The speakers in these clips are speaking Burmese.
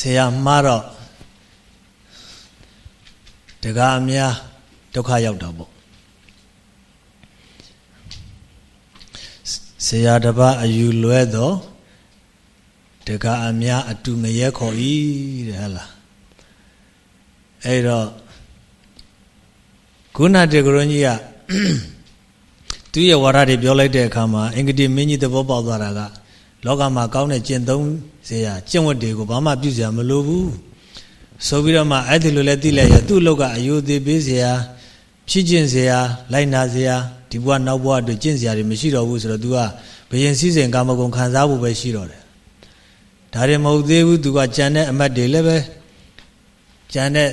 ဆရာမှားတော့တကားအများဒုက္ခရောက်တာပေါ့ဆရာတပအယူလွဲတော့တကားအများအတူငရဲခေါ်ဤတဲ့ဟလားအဲ့တော့ခုနတေကရုံကြီးကသူရဲ့ဝါဒတွေပြောလိုက်တဲ့အခါမှာအင်္ဂတိမင်းကြီးသဘောပေါက်သွားတာက လောကမှာကောင်းတဲ့ကျင့်သုံးစရာကျင့်ဝတ်တွေကိုဘာမှပြုစရာမလိုဘူးဆိုပြီးတော့မှအဲ့ဒီလိုလဲသိလိုက်ရသူ့လောကအယုသေးပေးစရာဖြစ်ကျင့်စရာလိုက်နာစရာဒီဘဝနောက်ဘဝတို့ကျင့်စရာတွေမရှိတော့ဘူးဆိုတော့ तू ကဘယင်စည်းစိမ်ကာမဂုဏ်ခံစားဖို့ပဲရှိတော့တယ်ဒါတွေမဟုတ်သေးဘူး तू ကကြံတဲ့အမတ်တွေလည်းပဲကြံတဲ့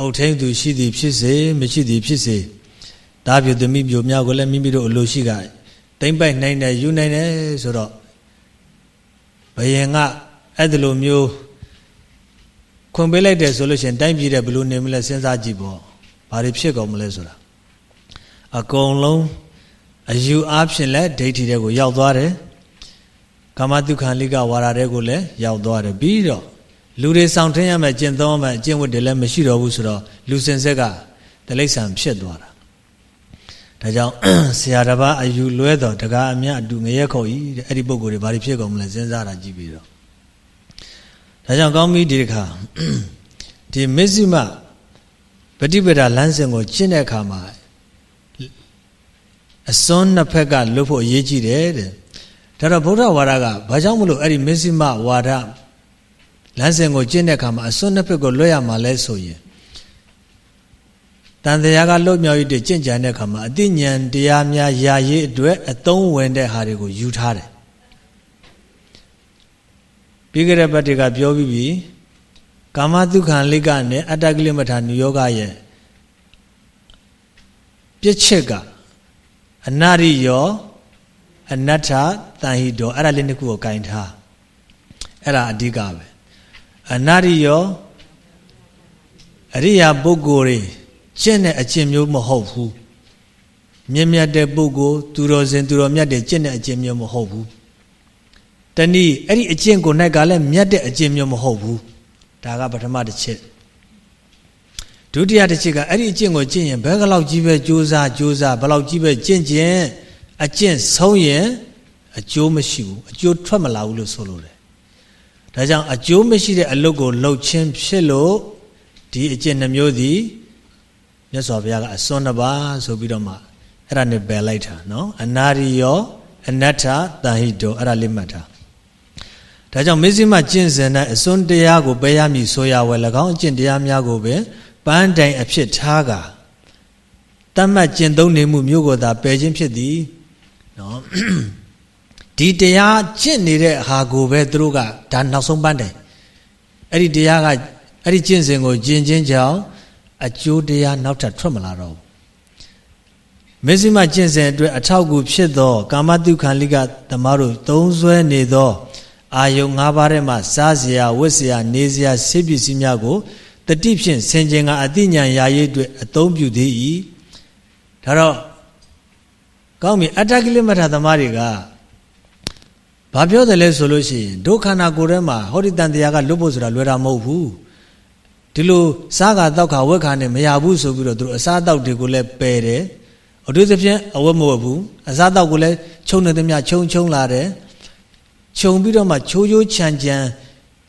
အုတ်ထင်းသူရှိသည်ဖြစ်စေမရှိသည်ဖြစ်စေဒါပြသမီးမျိုးများကိုလည်းမိမိတို့အလိုရှိကတိမ့်ပိုက်နိုင်တယ်ယူနိုင်တယ်ဆိုတော့ ဘယင်ကအဲ့ဒီလိုမျိုးခွန်ပေးလိုက်တယ်ဆိုလို့ရှိရင်တိုင်းပြည်တဲ့ဘယ်လိုနေမလဲစဉ်းစားကြည့်ပေါ့ဘာတွေဖြစ်ကုန်မလဲဆိုတာအကုန်လုံးအယူအားဖြင့်လည်းဒိဋ္ဌိတွေကိုရောက်သွားတယ်ကာမတုခံလိကဝါရတွေကိုလည်းရောက်သွားတယ်ပြီးတော့လူတွေဆောင်ထင်းရမယ်ကျင့်သုံးရမယ်အကျင့်ဝတ်တွေလည်းမရှိတော့ဘူးဆိုတော့လူစင်ဆက်ကတလိ္ဆန်ဖြစ်သွားတာ ဒါကြောင့်ဆရာတစ်ပါးအယူလွဲတော်တကားအမြအတူငရဲခုတ်ဤတဲ့အဲ့ဒီပုံကိုယ်တွေဘာတွေဖြစ်ကုန်မလဲစဉ်းစားတာကြည့်ပြီးတော့ဒါကြောင့်ကောင်းပြီဒီတစ်ခါဒီမစ္စည်းမပฏิပဒါလမ်းစဉ်ကိုကျင့်တဲ့အခါမှာအစွန်းနှစ်ဖက်ကလွတ်ဖို့အရေးကြီးတယ်တဲ့ဒါတော့ဗုဒ္ဓဝါဒကဘာကြောင့်မလို့အဲ့ဒီမစ္စည်းမဝါဒလမ်းစဉ်ကိုကျင့်တဲ့အခါမှာအစွန်းနှစ်ဖက်ကိုလွတ်ရမှာလဲဆိုရင် တန်တရားကလွတ်မြောက်ရတဲ့ကျင့်ကြံတဲ့အခါမှာအတိညာဏ်တရားများယာရေးအတွက်အသုံးဝင်တဲ့ဟာတွေကိုယူထားတယ်ပြီးကြတဲ့ဘက်တွေကပြောပြီးပြီကာမတုခံလိကနဲ့အတ္တကိလမထာနိယောဂရဲ့ပြစ်ချက်ကအနာရိယောအနတ္ထတန်ဟိတောအဲ့ဒါလေးနှစ်ခုကိုကင်ထားအဲ့ဒါအဓိကပဲအနာရိယောအရိယာပုဂ္ဂိုလ်တွေ ကျင့်တဲ့အကျင့်မျိုးမဟုတ်ဘူးမြင့်မြတ်တဲ့ပုဂ္ဂိုလ်သူတော်စင်သူတော်မြတ်တဲ့ကျင့်တဲ့အကျင့်မျိုးမဟုတ်ဘူးတနည်းအဲ့ဒီအကျင့်ကို၌ကလည်းမြတ်တဲ့အကျင့်မျိုးမဟုတ်ဘူးဒါကပထမတစ်ချက်ဒုတိယတစ်ချက်ကအဲ့ဒီအကျင့်ကိုကျင့်ရင်ဘယ်ကလောက်ကြီးပဲကြိုးစားကြိုးစားဘယ်လောက်ကြီးပဲကျင့်ကျင့်အကျင့်ဆုံးရင်အကျိုးမရှိဘူးအကျိုးထွက်မလာဘူးလို့ဆိုလိုတယ်ဒါကြောင့်အကျိုးမရှိတဲ့အလုပ်ကိုလုပ်ခြင်းဖြစ်လို့ဒီအကျင့်နှမျိုးသည် မြတ်စွာဘုရားကအစွန်းနှစ်ပါးဆိုပြီးတော့မှအဲ့ဒါနဲ့ပယ်လိုက်တာနော်အနာရိယောအနတ္ထတဟိတောအဲ့ဒါလေးမှတ်ထားဒါကြောင့်မေဇိမကျင့်စဉ်၌အစွန်းတရားကိုပယ်ရမည်ဆိုရဝဲ၎င်းအကျင့်တရားများကိုပင်ပန်းတိုင်အဖြစ်ထားကတတ်မှတ်ကျင့်သုံးနေမှုမျိုးကိုသာပယ်ခြင်းဖြစ်သည်နော်ဒီတရားကျင့်နေတဲ့ဟာကိုပဲသူတို့ကဒါနောက်ဆုံးပန်းတိုင်အဲ့ဒီတရားကအဲ့ဒီကျင့်စဉ်ကိုကျင့်ခြင်းကြောင့် အကျိုးတရားနောက်ထပ်ထွက်မလာတော့ဘူးမေဇိမကျင့်စဉ်အတွက်အထောက်အကူဖြစ်သော ကာမတုခံလိကသမားတို့သုံးဆွဲနေသောအာယုံ၅ပါးထဲမှာစားစရာဝတ်စရာနေစရာဆေးပစ္စည်းများကိုတတိဖြင့်ဆင်ခြင်ကအတိညာရာရေးအတွက်အသုံးပြုသေး၏ဒါတော့ကောင်းပြီအတ္တကိလမထသမားတွေကဘာပြောတယ်လဲဆိုလို့ရှိရင်ဒုက္ခနာကိုယ်ထဲမှာဟောဒီတန်တရားကလွတ်ဖို့ဆိုတာလွယ်တာမဟုတ်ဘူး ဒီလိုစားကတောက်ခါဝက်ခါနဲ့မရဘူးဆိုပြီးတော့သူတို့အစားတောက်တွေကိုလည်းပယ်တယ်အထူးသဖြင့်အဝတ်မဝတ်ဘူးအစားတောက်ကိုလည်းခြုံနေသမျှခြုံခြုံလာတယ်ခြုံပြီးတော့မှချိုးချိုးချမ်းချမ်း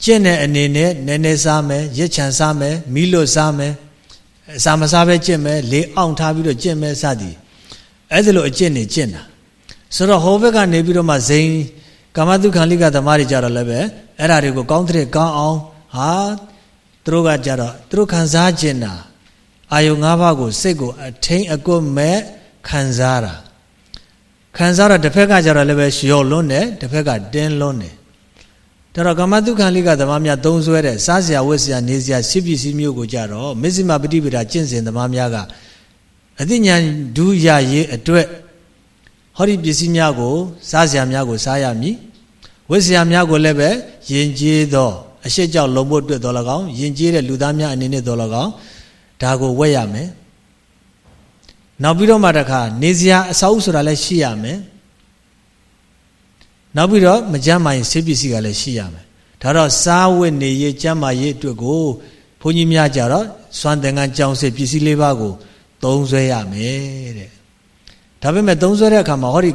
ကျင့်တဲ့အနေနဲ့နည်းနည်းစားမယ်ရက်ချန်စားမယ်မီးလွတ်စားမယ်အစာမစားပဲကျင့်မယ်လေအောင်ထားပြီးတော့ကျင့်မယ်စသည်အဲ့ဒါလိုအကျင့်နေကျင့်တာဆိုတော့ဟောဘက်ကနေပြီးတော့မှဇိန်ကာမတုခံလိကသမားတွေကြတော့လည်းပဲအဲ့ဓာတွေကိုကောင်းတဲ့ကောင်းအောင်ဟာ သူတို့ကကြတော့သူတို့ခံစားကျင်တာအာယု၅ပါးကိုစိတ်ကိုအထိန်အကွတ်မဲ့ခံစားတာခံစားတော့တစ်ဖက်ကကြတော့လည်းပဲလျော့လွန်းတယ်တစ်ဖက်ကတင်းလွန်းတယ်ဒါတော့ကာမတုခံလိကသမားများသုံးဆွဲတဲ့စားစရာဝတ်စရာနေစရာစိပ္ပစ္စည်းမျိုးကိုကြတော့မစ္စည်းမပฏิပဒါကျင့်စဉ်သမားများကအသိဉာဏ်ဒုရရေးအတွက်ဟောဒီပစ္စည်းများကိုစားစရာများကိုစားရမည်ဝတ်စရာများကိုလည်းပဲယဉ်ကျေးသော အရှိကြောက်လုံဖို့အတွက်တော်၎င်းယဉ်ကျေးတဲ့လူသားများအနေနဲ့တော်၎င်းဒါကိုဝက်ရမယ်နောက်ပြီးတော့မှတခါနေစရာအစာအုပ်ဆိုတာလည်းရှိရမယ်နောက်ပြီးတော့မကြမ်းမိုင်ဆေးပစ္စည်းကလည်းရှိရမယ်ဒါတော့စားဝတ်နေရေးကျမ်းမာရေးအတွက်ကိုဘုန်းကြီးများကြတော့စွမ်းသင်္ကန်းကြောင်းစစ်ပစ္စည်းလေးပါးကိုသုံးဆွဲရမယ်တဲ့ဒါပေမဲ့သုံးဆွဲတဲ့အခါမှာဟောဒီ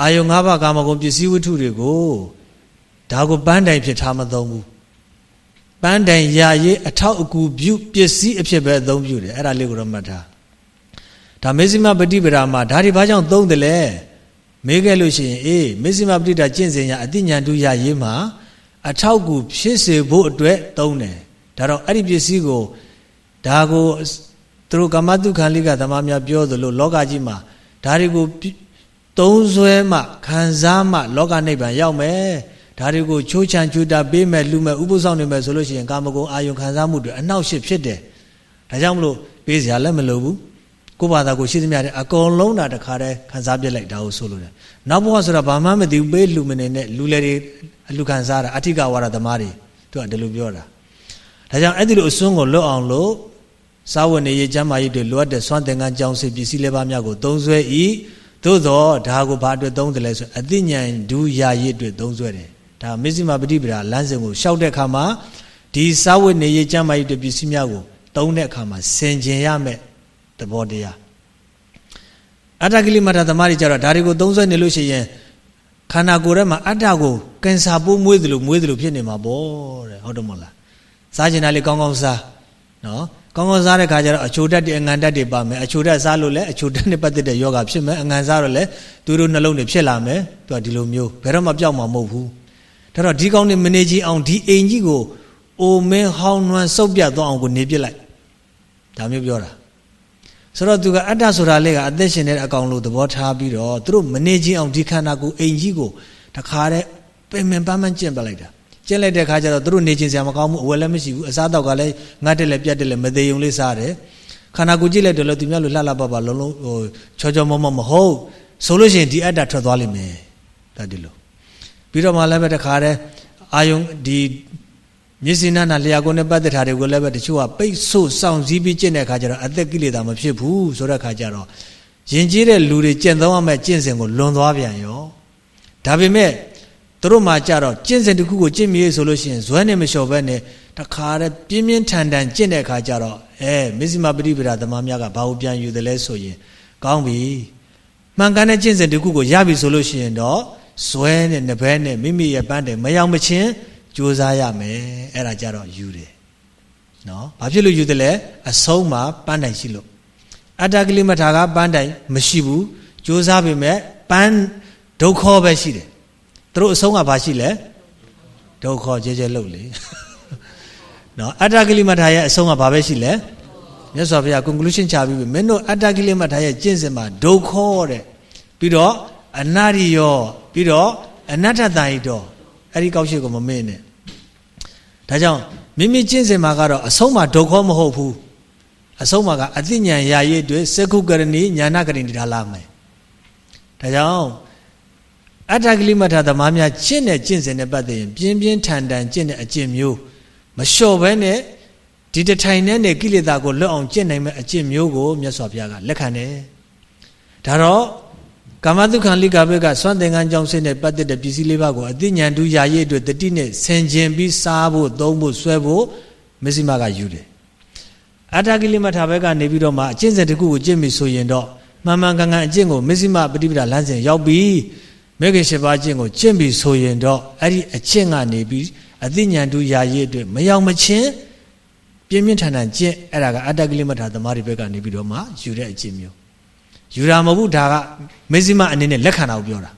အာယုံ၅ပါးကာမဂုဏ်ပစ္စည်းဝတ္ထုတွေကိုဒါကိုပန်းတိုင်ဖြစ်ထားမသုံးဘူး ပန်းတိုင်ရာရေးအထောက်အကူပြုပစ္စည်းအဖြစ်ပဲအသုံးပြုတယ်အဲ့ဒါလေးကိုတော့မှတ်ထားဒါမေဇိမပฏิပဒါမှာဒါတွေဘာကြောင့်သုံးတယ်လဲမေးခဲ့လို့ရှိရင်အေးမေဇိမပฏิဒါကျင့်စဉ်ရအတိညာတုရရေးမှာအထောက်အကူဖြစ်စေဖို့အတွက်သုံးတယ်ဒါတော့အဲ့ဒီပစ္စည်းကိုဒါကိုသူတို့ကမ္မတုခံလိကသမားများပြောသလိုလောကကြီးမှာဒါတွေကိုသုံးဆွဲမှခံစားမှလောကနိဗ္ဗာန်ရောက်မယ် ဒါတွေကိုချိုးချံချူတာပေးမယ်လူမယ်ဥပုသ်ဆောင်နေမယ်ဆိုလို့ရှိရင်ကာမဂုဏ်အာယုံခံစားမှုတွေအနောက်ရှစ်ဖြစ်တယ်ဒါကြောင့်မလို့ပေးစရာလည်းမလိုဘူးကိုယ့်ဘာသာကိုရှိသမျှတဲ့အကုန်လုံးတာတခါတည်းခံစားပြစ်လိုက်ဒါကိုဆိုလို့တယ်နောက်ဘဝဆိုတာဘာမှမသိဘူးပေးလူမနေနဲ့လူလေတွေအလူခံစားတာအဋ္ဌိကဝါဒသမားတွေသူကဒီလိုပြောတာဒါကြောင့်အဲ့ဒီလိုအစွန်းကိုလွတ်အောင်လို့စာဝတ်နေရေးကျမ်းမာရေးတွေလိုအပ်တဲ့စွမ်းသင်္ကန်းကြောင်းစီပစ္စည်းလေးပါးများကိုသုံးဆွဲ၏သို့သောဒါကိုဘာအတွက်သုံးတယ်လဲဆိုအသိဉာဏ်ဒူရာရေးအတွက်သုံးဆွဲတယ် ဒါမစ္စည်းမပฏิပဒါလမ်းစဉ်ကိုရှောက်တဲ့အခါမှာဒီစာဝတ်နေရေးကျမ်းမာရေးတွေပစ္စည်းများကိုသုံးတဲ့အခါမှာဆင်ခြင်ရမယ်သဘောတရားအတ္တကိလိမတ္တသမားတွေကြတော့ဒါတွေကိုသုံးဆွဲနေလို့ရှိရင်ခန္ဓာကိုယ်ထဲမှာအတ္တကိုကင်ဆာပိုးမွေးသလိုမွေးသလိုဖြစ်နေမှာပေါ့တဲ့ဟုတ်တယ်မဟုတ်လားစားကျင်တာလေးကောင်းကောင်းစားနော်ကောင်းကောင်းစားတဲ့ခါကျတော့အချိုဓာတ်တွေအငံဓာတ်တွေပါမယ်အချိုဓာတ်စားလို့လည်းအချိုဓာတ်နဲ့ပတ်သက်တဲ့ယောဂဖြစ်မယ်အငံစားတော့လည်းသူတို့နှလုံးတွေဖြစ်လာမယ်သူကဒီလိုမျိုးဘယ်တော့မှပြောက်မှာမဟုတ်ဘူး ဒါတော့ဒီကောင်းနေမနေကြီးအောင်ဒီအိမ်ကြီးကိုအိုမင်းဟောင်းနွမ်းစုပ်ပြတ်သွားအောင်ကိုနေပြစ်လိုက်ဒါမျိုးပြောတာဆိုတော့သူကအတ္တဆိုတာလေးကအသက်ရှင်တဲ့အကောင်လို့သဘောထားပြီးတော့သူတို့မနေချင်းအောင်ဒီခန္ဓာကိုအိမ်ကြီးကိုတခါတည်းပင်ပင်ပန်းပန်းကျင့်ပလိုက်တာကျင့်လိုက်တဲ့ခါကျတော့သူတို့နေချင်းစရာမကောင်းဘူးအဝယ်လည်းမရှိဘူးအစားတော့ကလည်းငတ်တယ်လည်းပြတ်တယ်လည်းမသေးုံလေးစားတယ်ခန္ဓာကိုကြည့်လိုက်တယ်လို့သူများလိုလှလှပပလုံးလုံးဟိုချောချောမမမဟုတ်ဆိုလို့ရှိရင်ဒီအတ္တထွက်သွားလိမ့်မယ်ဒါဒီလို ပြီးတော့မှလည်းပဲတခါတည်းအာယုံဒီမျက်စိနာနာလျာကိုနဲ့ပတ်သက်တာတွေကိုလည်းပဲတချို့ကပိတ်ဆို့စောင့်စည်းပြီးကျင့်တဲ့အခါကျတော့အသက်ကိလေသာမဖြစ်ဘူးဆိုတဲ့အခါကျတော့ယဉ်ကျေးတဲ့လူတွေကျင့်သုံးရမယ့်ကျင့်စဉ်ကိုလွန်သွားပြန်ရောဒါပေမဲ့သူတို့မှကြတော့ကျင့်စဉ်တစ်ခုကိုကျင့်မြေဆိုလို့ရှိရင်ဇွဲနဲ့မလျှော်ဘဲနဲ့တခါတည်းပြင်းပြင်းထန်ထန်ကျင့်တဲ့အခါကျတော့အဲမစ္စည်းမပရိပဒါသမားများကဘာလို့ပြန်ယူတယ်လဲဆိုရင်ကောင်းပြီမှန်ကန်တဲ့ကျင့်စဉ်တစ်ခုကိုရပြီဆိုလို့ရှိရင်တော့ ဇွဲနဲ့နဘဲနဲ့မိမိရဲ့ပန်းတယ်မရောက်မချင်းကြိုးစားရမယ်အဲ့ဒါကြတော့ယူတယ်နော်ဘာဖြစ်လို့ယူတယ်လဲအဆုံးမှာပန်းတိုင်ရှိလို့အတ္တကလိမထာကပန်းတိုင်မရှိဘူးကြိုးစားပေမဲ့ပန်းဒုက္ခပဲရှိတယ်သူတို့အဆုံးကဘာရှိလဲဒုက္ခကြဲကြဲလို့လေနော်အတ္တကလိမထာရဲ့အဆုံးကဘာပဲရှိလဲမြတ်စွာဘုရား conclusion ချပြီးပြီမင်းတို့အတ္တကိလေသာရဲ့ကျင့်စဉ်မှာဒုက္ခတဲ့ပြီးတော့အနာရိယော ပြီးတော့အနတ္တတန်ဤတော်အဲ့ဒီကောက်ရှိကိုမမေ့နဲ့ဒါကြောင့်မိမိကျင့်စဉ်မှာကတော့အဆုံးမှာဒုက္ခမဟုတ်ဘူးအဆုံးမှာကအသိဉာဏ်ရာရည်အတွက်စကုကရဏီညာနာကရဏီထားလာမယ်ဒါကြောင့်အတ္တကလိမထသမားများကျင့်တဲ့ကျင့်စဉ်နဲ့ပတ်သက်ရင်ပြင်းပြင်းထန်ထန်ကျင့်တဲ့အကျင့်မျိုးမလျှော့ဘဲနဲ့ဒီတထိုင်နဲ့ကိလေသာကိုလွတ်အောင်ကျင့်နိုင်မဲ့အကျင့်မျိုးကိုမြတ်စွာဘုရားကလက်ခံတယ်ဒါတော့ ကာမတုခံလိကဘက်ကစွန့်သင်္ကန်းကြောင့်ဆင်းတဲ့ပတ်သက်တဲ့ပစ္စည်းလေးပါးကိုအသိဉာဏ်တူရာရဲ့အတွက်တတိနဲ့ဆင်ခြင်ပြီးစားဖို့သုံးဖို့ဆွဲဖို့မစ္စည်းမကယူတယ်အတ္တကိလေသာဘက်ကနေပြီးတော့မှအကျင့်စဉ်တစ်ခုကိုကျင့်ပြီဆိုရင်တော့မှန်မှန်ကန်ကန်အကျင့်ကိုမစ္စည်းမပฏิပဒါလမ်းစဉ်ရောက်ပြီးမေခင်ရှိပါကျင့်ကိုကျင့်ပြီဆိုရင်တော့အဲ့ဒီအကျင့်ကနေပြီးအသိဉာဏ်တူရာရဲ့အတွက်မရောက်မချင်းပြင်းပြင်းထန်ထန်ကျင့်အဲ့ဒါကအတ္တကိလေသာသမားတွေဘက်ကနေပြီးတော့မှယူတဲ့အကျင့်မျိုး ယူတာမဟုတ်ဘူးဒါကမေဇိမအနေနဲ့လက်ခံတာကိုပြောတာ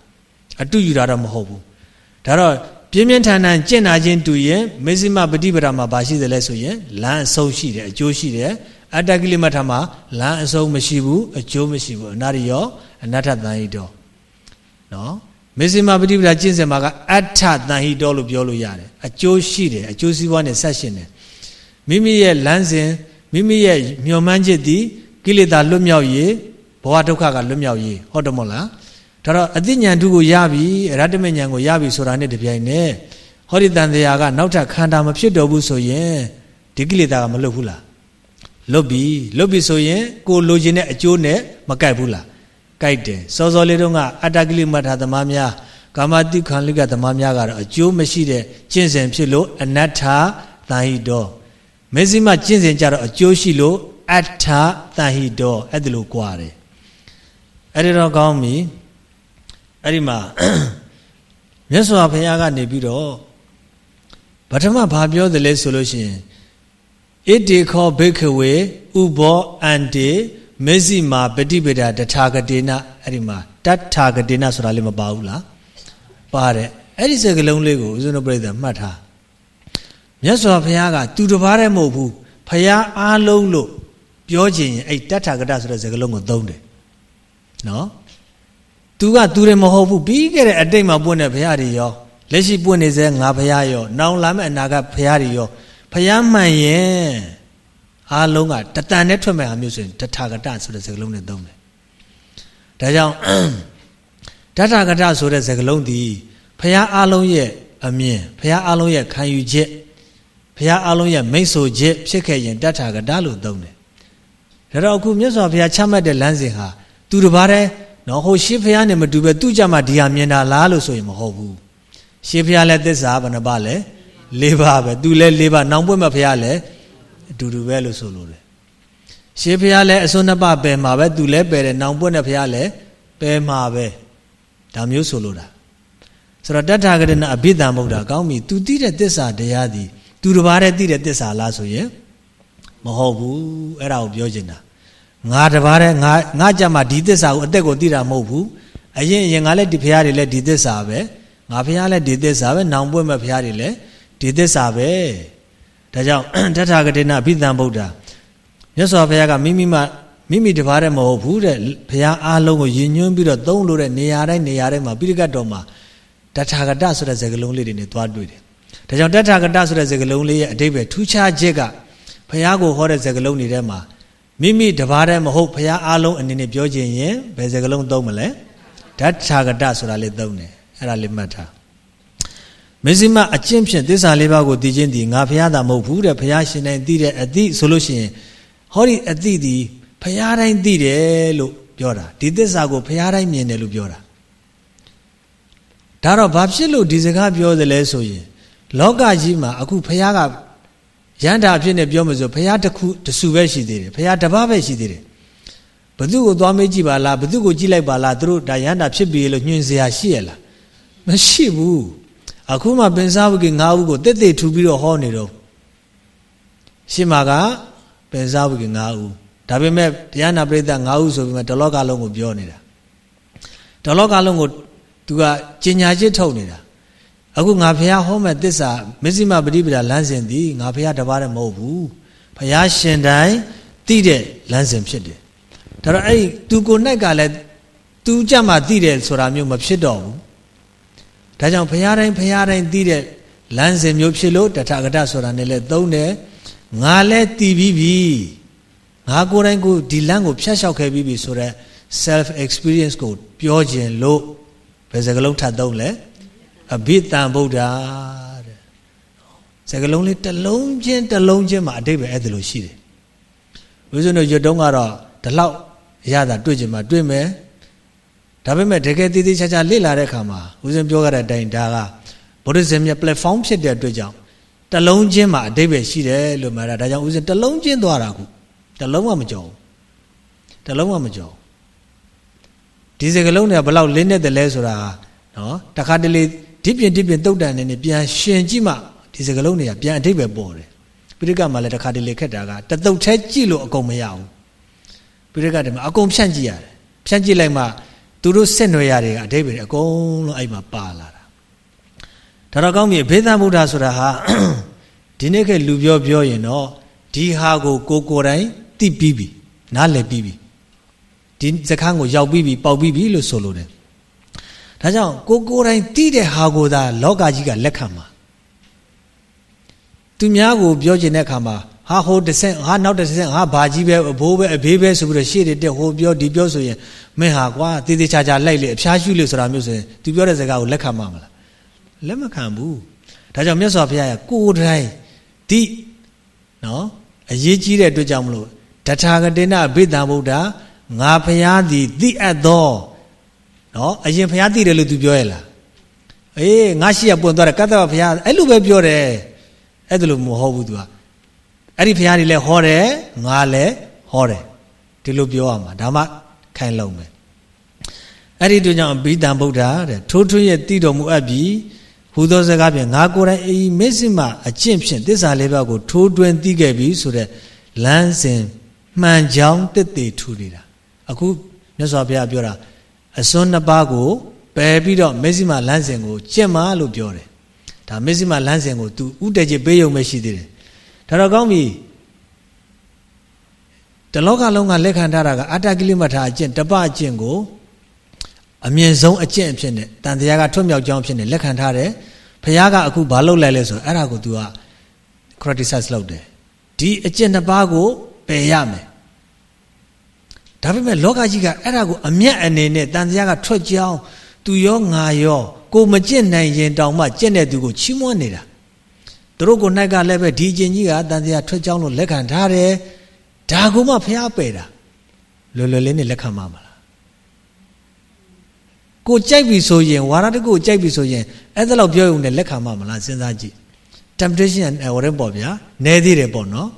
အတုယူတာတော့မဟုတ်ဘူးဒါတော့ပြင်းပြင်းထန်ထန်ကျင့်နာခြင်းတူရင်မေဇိမပฏิပဒါမှာဘာရှိသလဲဆိုရင်လမ်းအဆုံးရှိတယ်အကျိုးရှိတယ်အတ္တကိလမထမှာလမ်းအဆုံးမရှိဘူးအကျိုးမရှိဘူးအနာရိယောအနတ္ထတန်ဟိတောနော်မေဇိမပฏิပဒါကျင့်စဉ်မှာကအဋ္ဌတန်ဟိတောလို့ပြောလို့ရတယ်အကျိုးရှိတယ်အကျိုးစီးပွားနဲ့ဆက်ရှင်တယ်မိမိရဲ့လမ်းစဉ်မိမိရဲ့မျှော်မှန်းချက်သည်ကိလေသာလွတ်မြောက်ရေး ဘဝဒုက္ခကလွတ်မြောက်ရေးဟုတ်တယ်မို့လားဒါတော့အသိဉာဏ်တုကိုရပြီအရတ္တမဉာဏ်ကိုရပြီဆိုတာနဲ့တပြိုင်နက်ဟောဒီတန်တရားကနောက်ထပ်ခန္ဓာမဖြစ်တော့ဘူးဆိုရင်ဒီကိလေသာကမလွတ်ဘူးလားလွတ်ပြီလွတ်ပြီဆိုရင်ကိုလိုချင်တဲ့အကျိုးနဲ့မကိုက်ဘူးလားကိုက်တယ်စောစောလေးတုန်းကအတ္တကိလေမထာသမားများကာမတိခံလိကသမားများကတော့အကျိုးမရှိတဲ့ကျင့်စဉ်ဖြစ်လို့အနတ္ထတန်ဟိတောမေဇိမကျင့်စဉ်ကြတော့အကျိုးရှိလို့အတ္ထတန်ဟိတောအဲ့ဒါလို့ကြွားတယ် အဲ့ဒီတော့ကောင်းပြီအဲ့ဒီမှာမြတ်စွာဘုရားကနေပြီးတော့ပထမဘာပြောတယ်လဲဆိုလို့ရှိရင်ဣတိခောဘိခဝေဥဘောအန္တေမေဇိမာပฏิပေဒတထာဂတေနအဲ့ဒီမှာတထာဂတေနဆိုတာလေးမပါဘူးလားပါတယ်အဲ့ဒီစကားလုံးလေးကိုဦးဇင်းတို့ပြိဿမှတ်ထားမြတ်စွာဘုရားကသူတစ်ပါးတည်းမဟုတ်ဘူးဘုရားအားလုံးလို့ပြောချင်ရင်အဲ့တထာဂတဆိုတဲ့စကားလုံးကိုသုံးတယ် နော်သူကသူတွေမဟုတ်ဘူးပြီးခဲ့တဲ့အတိတ်မှာပွင့်တဲ့ဘုရားတွေရောလက်ရှိပွင့်နေစေငါဘုရားရောနောင်လာမယ့်အနာဂတ်ဘုရားတွေရောဘုရားမှန်ရင်အားလုံးကတတန်နဲ့ထွက်မဲ့ဟာမျိုးဆိုရင်တထာဂတဆိုတဲ့စကားလုံးနဲ့သုံးတယ်ဒါကြောင့်တထာဂတဆိုတဲ့စကားလုံးဒီဘုရားအားလုံးရဲ့အမြင်ဘုရားအားလုံးရဲ့ခံယူချက်ဘုရားအားလုံးရဲ့မိတ်ဆိုချက်ဖြစ်ခဲ့ရင်တထာဂတလို့သုံးတယ်ဒါတော့အခုမြတ်စွာဘုရားချမှတ်တဲ့လမ်းစဉ်ဟာ သူတစ်ပါးတည်းနော်ဟိုရှေးဖះနဲ့မတူပဲသူ့ကြမှာဒီဟာမြင်တာလားလို့ဆိုရင်မဟုတ်ဘူးရှေးဖះလည်းသစ္စာဘယ်နှပါလဲ၄ပါးပဲသူလည်း၄ပါးနောင်ပွင့်မဲ့ဖះလည်းအတူတူပဲလို့ဆိုလို့တယ်ရှေးဖះလည်းအစွန်းနှစ်ပါးပယ်မှာပဲသူလည်းပယ်တယ်နောင်ပွင့်တဲ့ဖះလည်းပယ်မှာပဲဒါမျိုးဆိုလို့တာဆိုတော့တထာဂရဏအဘိဓမ္မဗုဒ္ဓကောင်းပြီသူသိတဲ့သစ္စာတရားသည်သူတစ်ပါးတည်းသိတဲ့သစ္စာလားဆိုရင်မဟုတ်ဘူးအဲ့ဒါကိုပြောချင်တာ ငါတပါးတည်းငါငါကြမှာဒီသစ္စာကိုအသက်ကိုသိတာမဟုတ်ဘူးအရင်အရင်ငါလည်းဒီဖရားတွေလည်းဒီသစ္စာပဲငါဖရားလည်းဒီသစ္စာပဲနောင်ပွင့်မဲ့ဖရားတွေလည်းဒီသစ္စာပဲဒါကြောင့်တထာဂတိနာအဘိဓမ္မဗုဒ္ဓမြတ်စွာဘုရားကမိမိမှမိမိတပါးတည်းမဟုတ်ဘူးတဲ့ဘုရားအားလုံးကိုယဉ်ညွှန်းပြီးတော့သုံးလို့တဲ့နေရာတိုင်းနေရာတိုင်းမှာပိဋကတ်တော်မှာတထာဂတဆိုတဲ့စကားလုံးလေးတွေနဲ့သွားတွေ့တယ်ဒါကြောင့်တထာဂတဆိုတဲ့စကားလုံးလေးရဲ့အဓိပ္ပာယ်ထူးခြားချက်ကဘုရားကိုဟောတဲ့စကားလုံးတွေထဲမှာ မိမိတပါးတည်းမဟုတ်ဘုရားအားလုံးအနေနဲ့ပြောခြင်းရင်ဘယ်စကားလုံးသုံးမလဲဓာတ်ထာဂတဆိုတာလေးသုံးတယ်အဲ့ဒါလေးမှတ်ထားမေဇိမအကျင့်ဖြင့်သစ္စာလေးပါးကိုသိခြင်းဒီငါဘုရားသာမဟုတ်ဘူးတဲ့ဘုရားရှင်တိုင်းသိတဲ့အသည့်ဆိုလို့ရှိရင်ဟောဒီအသည့်ဒီဘုရားတိုင်းသိတယ်လို့ပြောတာဒီသစ္စာကိုဘုရားတိုင်းမြင်တယ်လို့ပြောတာဒါတော့ဘာဖြစ်လို့ဒီစကားပြောသလဲဆိုရင်လောကကြီးမှာအခုဘုရားက ရန်တာအဖြစ်နဲ့ပြောမှဆိုဘုရားတစ်ခုတဆူပဲရှိသေးတယ်ဘုရားတစ်ပါးပဲရှိသေးတယ်ဘသူကိုသွားမေးကြည့်ပါလားဘသူကိုကြည့်လိုက်ပါလားသူတို့ဒါရန်တာဖြစ်ပြီလို့ညွှန်စရာရှိရလားမရှိဘူးအခုမှပင်စားဝိကေ၅ဦးကိုတက်တက်ထူပြီးတော့ဟောနေတော့ရှင်းမှာကပင်စားဝိကေ၅ဦးဒါပေမဲ့တရားနာပရိသတ်၅ဦးဆိုပြီးမှတလောကလုံးကိုပြောနေတာတလောကလုံးကိုသူကကျင်ညာချစ်ထုတ်နေတာ အခုငါဖះဟောမဲ့သစ္စာမစ္စည်းမပฏิပဒါလမ်းစဉ်သည်ငါဖះတပါးတည်းမဟုတ်ဘူးဖះရှင်တိုင်းသိတဲ့လမ်းစဉ်ဖြစ်တယ်ဒါတော့အဲ့သူကို၌ကလည်းသူကြမှာသိတယ်ဆိုတာမျိုးမဖြစ်တော့ဘူးဒါကြောင့်ဖះတိုင်းဖះတိုင်းသိတဲ့လမ်းစဉ်မျိုးဖြစ်လို့တထာဂတဆိုတာနဲ့လည်းသုံးတယ်ငါလည်းတည်ပြီးပြီငါကိုယ်တိုင်ကိုဒီလမ်းကိုဖျက်လျှောက်ခဲ့ပြီးပြီဆိုတော့ self experience ကိုပြောခြင်းလို့ဘယ်စကားလုံးထပ်သုံးလဲ အဘိတံဗုဒ္ဓတဲ့စကလုံးလေးတစ်လုံးချင်းတစ်လုံးချင်းမှာအတိတ်ပဲအဲ့ဒါလိုရှိတယ်ဝိဇ္ဇနုရွတ်တုံးကတော့ဒီလောက်ရတာတွေ့ကြမှာတွေ့မယ်ဒါပေမဲ့တကယ်တည်တည်ချာချာလေ့လာတဲ့အခါမှာဦးဇင်းပြောရတဲ့အတိုင်းဒါကဗုဒ္ဓဇင်ရဲ့ platform ဖြစ်တဲ့အတွက်ကြောင့်တလုံးချင်းမှာအတိတ်ပဲရှိတယ်လို့မှာဒါကြောင့်ဦးဇင်းတလုံးချင်းသွားတာခုတလုံးမှမကြော်ဘူးတလုံးမှမကြော်ဒီစကလုံးတွေကဘယ်လောက်လင်းနေတယ်လဲဆိုတာနော်တခါတလေ ဒီပြင်ဒီပြင်တုတ်တန်နေနေပြန်ရှင်ကြည့်မှဒီစကလုံးတွေကပြန်အတိတ်ပဲပေါ်တယ်ပိဋကမှာလည်းတခါတလေခက်တာကတတုတ်ထဲကြည့်လို့အကုန်မရဘူးပိဋကတည်းမှာအကုန်ဖြန့်ကြည့်ရတယ်ဖြန့်ကြည့်လိုက်မှသူတို့စစ်နွယ်ရတွေကအတိတ်ပဲအကုန်လုံးအဲ့မှာပါလာတာဒါတော့ကောင်းပြီဘေးသဗုဒ္ဓဆိုတာဟာဒီနေ့ကလူပြောပြောရင်တော့ဒီဟာကိုကိုကိုယ်တိုင်သိပြီးပြီနားလည်ပြီးပြီဒီစခန်းကိုရောက်ပြီးပြီပေါက်ပြီးပြီလို့ဆိုလိုတယ် ဒါကြောင့်ကိုကိုယ်တိုင်သိတဲ့ဟာကိုသာလောကကြီးကလက်ခံမှာသူများကိုပြောချင်တဲ့အခါမှာဟာဟိုတစ်ဆင့်ဟာနောက်တစ်ဆင့်ဟာဘာကြီးပဲအဘိုးပဲအဘေးပဲဆိုပြီးတော့ရှေ့တက်ဟိုပြောဒီပြောဆိုရင်မင်းဟာကွာတည်တည်ချာချာလိုက်လေအဖျားရှုလေဆိုတာမျိုးဆိုရင်သူပြောတဲ့စကားကိုလက်ခံမှာမလားလက်မခံဘူးဒါကြောင့်မြတ်စွာဘုရားကကိုယ်တိုင်ဒီနော်အရေးကြီးတဲ့အတွက်ကြောင့်မလို့တထာဂတိနဗိဒ္ဓဗုဒ္ဓငါဘုရားသည်သိအပ်သော နော်အရင်ဘုရားသိတယ်လို့ तू ပြောရလားအေးငါရှိရပွင့်သွားတယ်ကတ္တဝဘုရားအဲ့လိုပဲပြောတယ်အဲ့ဒါလိုမဟုတ်ဘူးသူကအဲ့ဒီဘုရားတွေလည်းဟောတယ်ငါလည်းဟောတယ်ဒီလိုပြောရမှာဒါမှခိုင်လုံမယ်အဲ့ဒီတို့ကြောင့်ဘိတံဗုဒ္ဓတဲ့ထိုးထွင်းရဲ့တည်တော်မူအပ်ပြီးဟူသောစကားဖြင့်ငါကိုယ်တိုင်အေးမစ္စည်းမအကျင့်ဖြင့်သစ္စာလေးပါးကိုထိုးထွင်းသိခဲ့ပြီဆိုတဲ့လမ်းစဉ်မှန်ကြောင်းတည်တည်ထူနေတာအခုမြတ်စွာဘုရားပြောတာ အစွန်းနှစ်ပါးကိုပယ်ပြီးတော့မစ္စည်းမလမ်းစဉ်ကိုကျင့်မလို့ပြောတယ်ဒါမစ္စည်းမလမ်းစဉ်ကို तू ဥတည်ချပေးရုံပဲရှိသေးတယ်ဒါတော့ကောင်းပြီတလောကလုံးကလက်ခံထားတာကအတ္တကိလမထာအကျင့်တပအကျင့်ကိုအမြင့်ဆုံးအကျင့်အဖြစ်နဲ့တန်တရားကထွတ်မြောက်ကြောင်းဖြစ်နေလက်ခံထားတယ်ဖះကအခုဘာလုပ်လိုက်လဲဆိုတော့အဲ့ဒါကို तू က criticize လုပ်တယ်ဒီအကျင့်နှစ်ပါးကိုပယ်ရမယ် ဒါပေမဲ့လောကကြီးကအဲ့ဒါကိုအမျက်အနေနဲ့တန်တရားကထွက်ကြောင်းသူရောငါရောကိုမကျင့်နိုင်ရင်တောင်မှကျင့်တဲ့သူကိုချီးမွမ်းနေတာသူတို့ကို၌ကလည်းပဲဒီကျင့်ကြီးကတန်တရားထွက်ကြောင်းလို့လက်ခံထားတယ်ဒါကိုမှဖះပယ်တာလွယ်လွယ်လေးနဲ့လက်ခံမှာမလားကိုကြိုက်ပြီဆိုရင်ဝါရတကူကြိုက်ပြီဆိုရင်အဲ့ဒါလောက်ပြောရုံနဲ့လက်ခံမှာမလားစဉ်းစားကြည့် temptation ဟိုတဲ့ပေါ့ဗျာနဲသေးတယ်ပေါ့နော်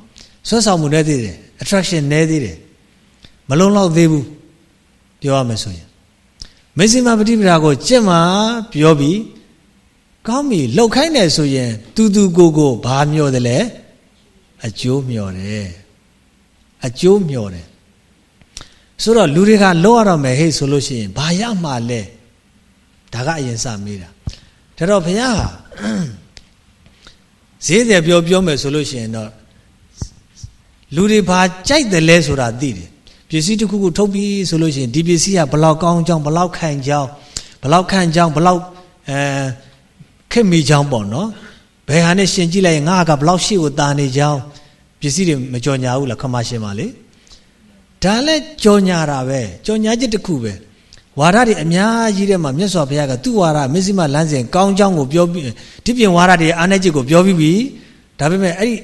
ဆွတ်ဆောင်မှုနဲသေးတယ် attraction နဲသေးတယ် မလုံလောက်သေးဘူးပြောရမယ်ဆိုရင်မေဇိမပฏิပဒါကိုကြင့်မှာပြောပြီးကောင်းပြီလှုပ်ခိုင်းတယ်ဆိုရင်တူတူကိုကိုဘာမျောတယ်လဲအကျိုးမျောတယ်အကျိုးမျောတယ်ဆိုတော့လူတွေကလောရတော့မယ်ဟဲ့ဆိုလို့ရှိရင်ဘာရမှာလဲဒါကအရင်စမေးတာဒါတော့ဘုရားဈေးတယ်ပြောပြောမယ်ဆိုလို့ရှိရင်တော့လူတွေဘာကြိုက်တယ်လဲဆိုတာသိတယ် ပစ္စည်းတစ်ခုခုထုတ်ပြီးဆိုလို့ရှိရင်ဒီပစ္စည်းကဘလောက်ကောင်းကြောင်းဘလောက်ခံကြောင်းဘလောက်ခံကြောင်းဘလောက်အဲခက်မိကြောင်းပေါ့နော်ဘယ်ဟာနဲ့ရှင်ကြည့်လိုက်ရင်ငါကဘလောက်ရှိကိုတာနေကြောင်းပစ္စည်းတွေမကြော်ညာဘူးလားခမရှင်ပါလေဒါလည်းကြော်ညာတာပဲကြော်ညာချက်တစ်ခုပဲဝါဒတွေအများကြီးတဲ့မှာမြတ်စွာဘုရားကသူ့ဝါဒမစ္စည်းမလမ်းစဉ်ကောင်းကြောင်းကိုပြောပြီးဒီပြင်ဝါဒတွေအာနဲ့ချက်ကိုပြောပြီးပြီဒါပေမဲ့အဲ့ဒီ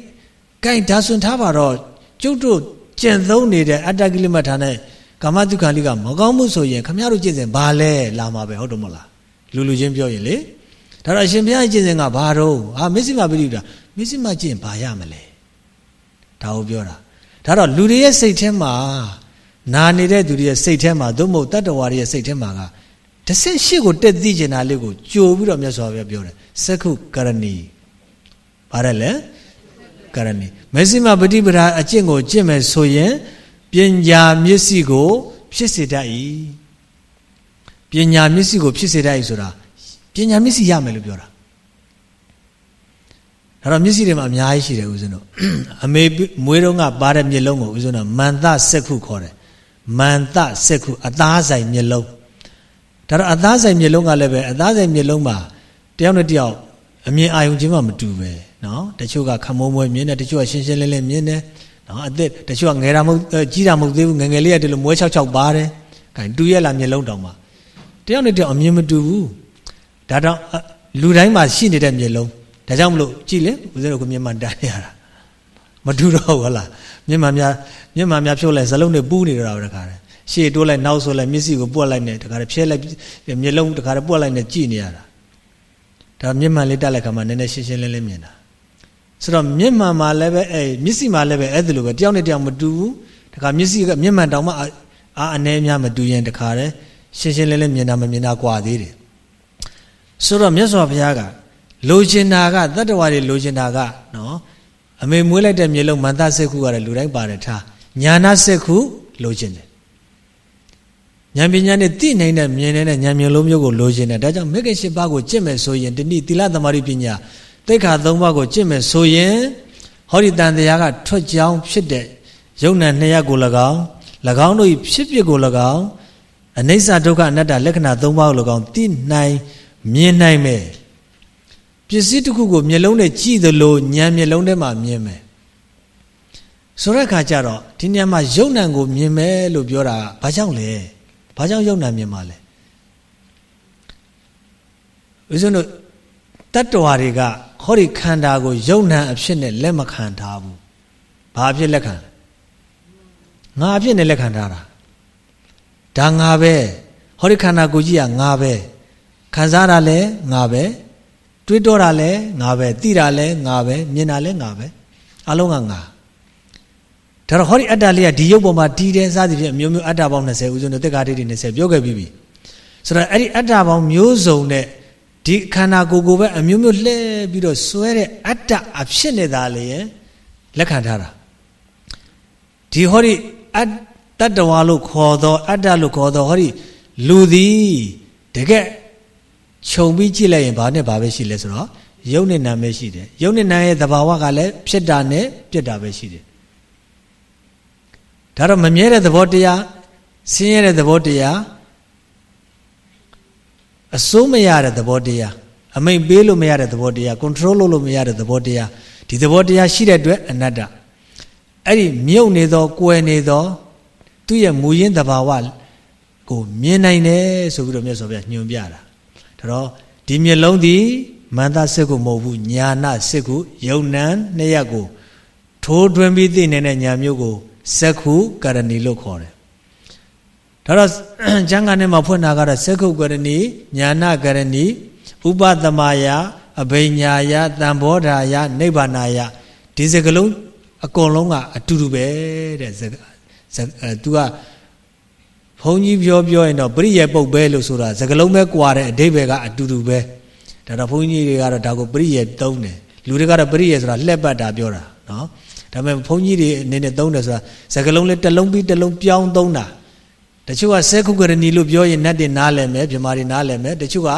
ကိုင်ဒါဆွန်ထားပါတော့ကျုပ်တို့ ကျင့်သုံးနေတဲ့အတ္တကိလမထာနဲ့ကာမတုခာလိကမကောင်းမှုဆိုရင်ခမရတို့ကျင့်စဉ်ဘာလဲလာမှာပဲဟုတ်တယ်မဟုတ်လားလူလူချင်းပြောရင်လေဒါတော့အရှင်ဘုရားကျင့်စဉ်ကဘာတော့ဟာမစ္စည်းမပိဋကမစ္စည်းမကျင့်ဘာရမလဲဒါကိုပြောတာဒါတော့လူတွေရဲ့စိတ်ထဲမှာနာနေတဲ့သူတွေရဲ့စိတ်ထဲမှာသို့မဟုတ်တတ္တဝါတွေရဲ့စိတ်ထဲမှာကတစ်ဆက်ရှစ်ကိုတက်သိကျင်တာလေးကိုကြိုပြီးတော့မြတ်စွာဘုရားပြောတယ်စက္ခုကရဏီဘာလဲလဲ ကရဏီမဇ္ဈိမပฏิပဒါအကျင့်ကိုကျင့်မယ်ဆိုရင်ပညာမျက်စိကို ဖြစ်စေတတ်၏ပညာမျက်စိကိုဖြစ်စေတတ်၏ဆိုတာပညာမျက်စိရမယ်လို့ပြောတာဒါတော့မျက်စိတွေမှာအများကြီးရှိတယ်ဦးဇင်းတို့အမေမွေးတော့ကပါတဲ့မျက်လုံးကိုဦးဇင်းတို့မန္တစက္ခုခေါ်တယ်မန္တစက္ခုအသားဆိုင်မျက်လုံးဒါတော့အသားဆိုင်မျက်လုံးကလည်းပဲအသားဆိုင်မျက်လုံးမှာတယောက်နဲ့တယောက်အမြင်အာရုံချင်းမှမတူပဲ နော်တချို့ကခမုံးမွဲမြင်တယ်တချို့ကရှင်းရှင်းလင်းလင်းမြင်တယ်နော်အသက်တချို့ကငယ်တာမဟုတ်ကြီးတာမဟုတ်သေးဘူးငယ်ငယ်လေးကတည်းကမွဲ၆၆ပါတယ်ခိုင်တူရဲ့လားမျက်လုံးတောင်မှာတယောက်နဲ့တယောက်အမြင်မတူဘူးဒါတော့လူတိုင်းမှာရှိနေတဲ့မျက်လုံးဒါကြောင့်မလို့ကြည်လေဦးဇင်းတို့ကမျက်မှန်တန်းရတာမတူတော့ဘူးဟလားမျက်မှန်များမျက်မှန်များဖြုတ်လိုက်ဇလုံးနဲ့ပူးနေတော့တာတခါတည်းရှေ့တိုးလိုက်နောက်ဆိုလိုက်မျက်စိကိုပွက်လိုက်နေတခါတည်းဖြဲလိုက်မျက်လုံးတခါတည်းပွက်လိုက်နေကြည်နေရတာဒါမျက်မှန်လေးတက်လိုက်ခါမှနည်းနည်းရှင်းရှင်းလင်းလင်းမြင်တာ ဆိုတော့မျက်မှန်မှာလည်းပဲအဲမျက်စိမှာလည်းပဲအဲ့ဒါလိုပဲတယောက်နဲ့တယောက်မတူဘူးတခါမျက်စိကမျက်မှန်တောင်မှအာအနေများမတူရင်တခါတည်းရှင်းရှင်းလင်းလင်းမြင်တာမမြင်တာကွာသေးတယ်ဆိုတော့မြတ်စွာဘုရားကလိုချင်တာကတတ္တဝါတွေလိုချင်တာကနော်အမေမွေးလိုက်တဲ့မြေလုံးမန္တစက်ခုကလည်းလူတိုင်းပါတယ်ထားညာနာစက်ခုလိုချင်တယ်ဉာဏ်ပညာနဲ့သိနိုင်တဲ့မြင်နေတဲ့ဉာဏ်မျိုးလုံးမျိုးကိုလိုချင်တယ်ဒါကြောင့်မဂ္ဂင်၈ပါးကိုကျင့်မယ်ဆိုရင်တနည်းသီလသမารိပညာ တိတ်ခါ၃ပါးကိုကျင့်မယ်ဆိုရင်ဟောဒီတန်တရားကထွက်ကြောင်းဖြစ်တဲ့ယုံနာနှစ်ရပ်ကို၎င်း၎င်းတို့၏ဖြစ်ဖြစ်ကို၎င်းအနိစ္စဒုက္ခအနတ္တလက္ခဏာ၃ပါးကို၎င်းသိနိုင်မြင်နိုင်မယ်ပစ္စည်းတစ်ခုကိုမျက်လုံးနဲ့ကြည့်သလိုဉာဏ်မျက်လုံးထဲမှာမြင်မယ်ဆိုတဲ့အခါကျတော့ဒီနေရာမှာယုံနံကိုမြင်မယ်လို့ပြောတာဘာကြောင့်လဲဘာကြောင့်ယုံနံမြင်မှာလဲဦးဇင်းတို့တတ္တဝါတွေက ဟောဒီခန္ဓာကိုယုံနံအဖြစ်နဲ့လက်မခံထားဘူးဘာအဖြစ်လက်ခံငါအဖြစ်နဲ့လက်ခံထားတာဒါငါပဲဟောဒီခန္ဓာကိုကြီးကငါပဲခံစားတာလည်းငါပဲတွေးတောတာလည်းငါပဲသိတာလည်းငါပဲမြင်တာလည်းငါပဲအလုံးကငါဒါတော့ဟောဒီအတ္တလေးကဒီရုပ်ပေါ်မှာတည်တယ်စသည်ဖြင့်အမျိုးမျိုးအတ္တပေါင်း20ဦးစုံတဲ့တက္ကတိတွေ20ပြောခဲ့ပြီးပြီဆိုတော့အဲ့ဒီအတ္တပေါင်းမျိုးစုံတဲ့ ဒီခန္ဓာကိုယ်ကိုပဲအမျိုးမျိုးလှည့်ပြီးတော့စွဲတဲ့အတ္တအဖြစ်နေတာလေလက်ခံထားတာဒီဟောဒီအတ္တဝါလို့ခေါ်သောအတ္တလို့ခေါ်သောဟောဒီလူသည်တကယ်ခြုံပြီးကြည့်လိုက်ရင်ဘာနဲ့ဘာပဲရှိလဲဆိုတော့ယုံနဲ့နာမဲရှိတယ်ယုံနဲ့နာရဲ့သဘာဝကလည်းဖြစ်တာနဲ့ပြက်တာပဲရှိတယ်ဒါတော့မမြဲတဲ့သဘောတရားဆင်းရဲတဲ့သဘောတရား အစိုးမရတဲ့သဘောတရားအမိတ်ပေးလို့မရတဲ့သဘောတရား control လုပ်လို့မရတဲ့သဘောတရားဒီသဘောတရားရှိတဲ့အတွက်အနတ္တအဲ့ဒီမြုပ်နေသောကွယ်နေသောသူ့ရဲ့မူရင်းသဘာဝကိုမြင်နိုင်တယ်ဆိုပြီးတော့မြတ်စွာဘုရားညွှန်ပြတာဒါတော့ဒီမျက်လုံးဒီမန္တစစ်ကိုမဟုတ်ဘူးညာနာစစ်ကိုယုံနံနှစ်ရက်ကိုထိုးတွင်းပြီးသိနေတဲ့ညာမျိုးကိုစက္ခုကရဏီလို့ခေါ်တယ် ဒါတော့ကျမ်းဂန်ထဲမှာဖွင့်တာကတော့စက္ခုကရဏီညာနာကရဏီဥပသမယအဘိညာယတံဘောဓာယနိဗ္ဗာနာယဒီစကလုံးအကုန်လုံးကအတူတူပဲတဲ့သူကဘုန်းကြီးပြောပြောရင်တော့ပရိယေပုတ်ပဲလို့ဆိုတာစကလုံးပဲကွာတဲ့အဓိပ္ပာယ်ကအတူတူပဲဒါတော့ဘုန်းကြီးတွေကတော့ဒါကိုပရိယေသုံးတယ်လူတွေကတော့ပရိယေဆိုတာလှက်ပတ်တာပြောတာနော်ဒါပေမဲ့ဘုန်းကြီးတွေအနေနဲ့သုံးတယ်ဆိုတာစကလုံးလေးတစ်လုံးပြီးတစ်လုံးပြောင်းသုံးတာ တချို့ကဆဲခုကရဏီလို့ပြောရင်နတ်တွေနားလည်မယ်ဗြမာတွေနားလည်မယ်တချို့က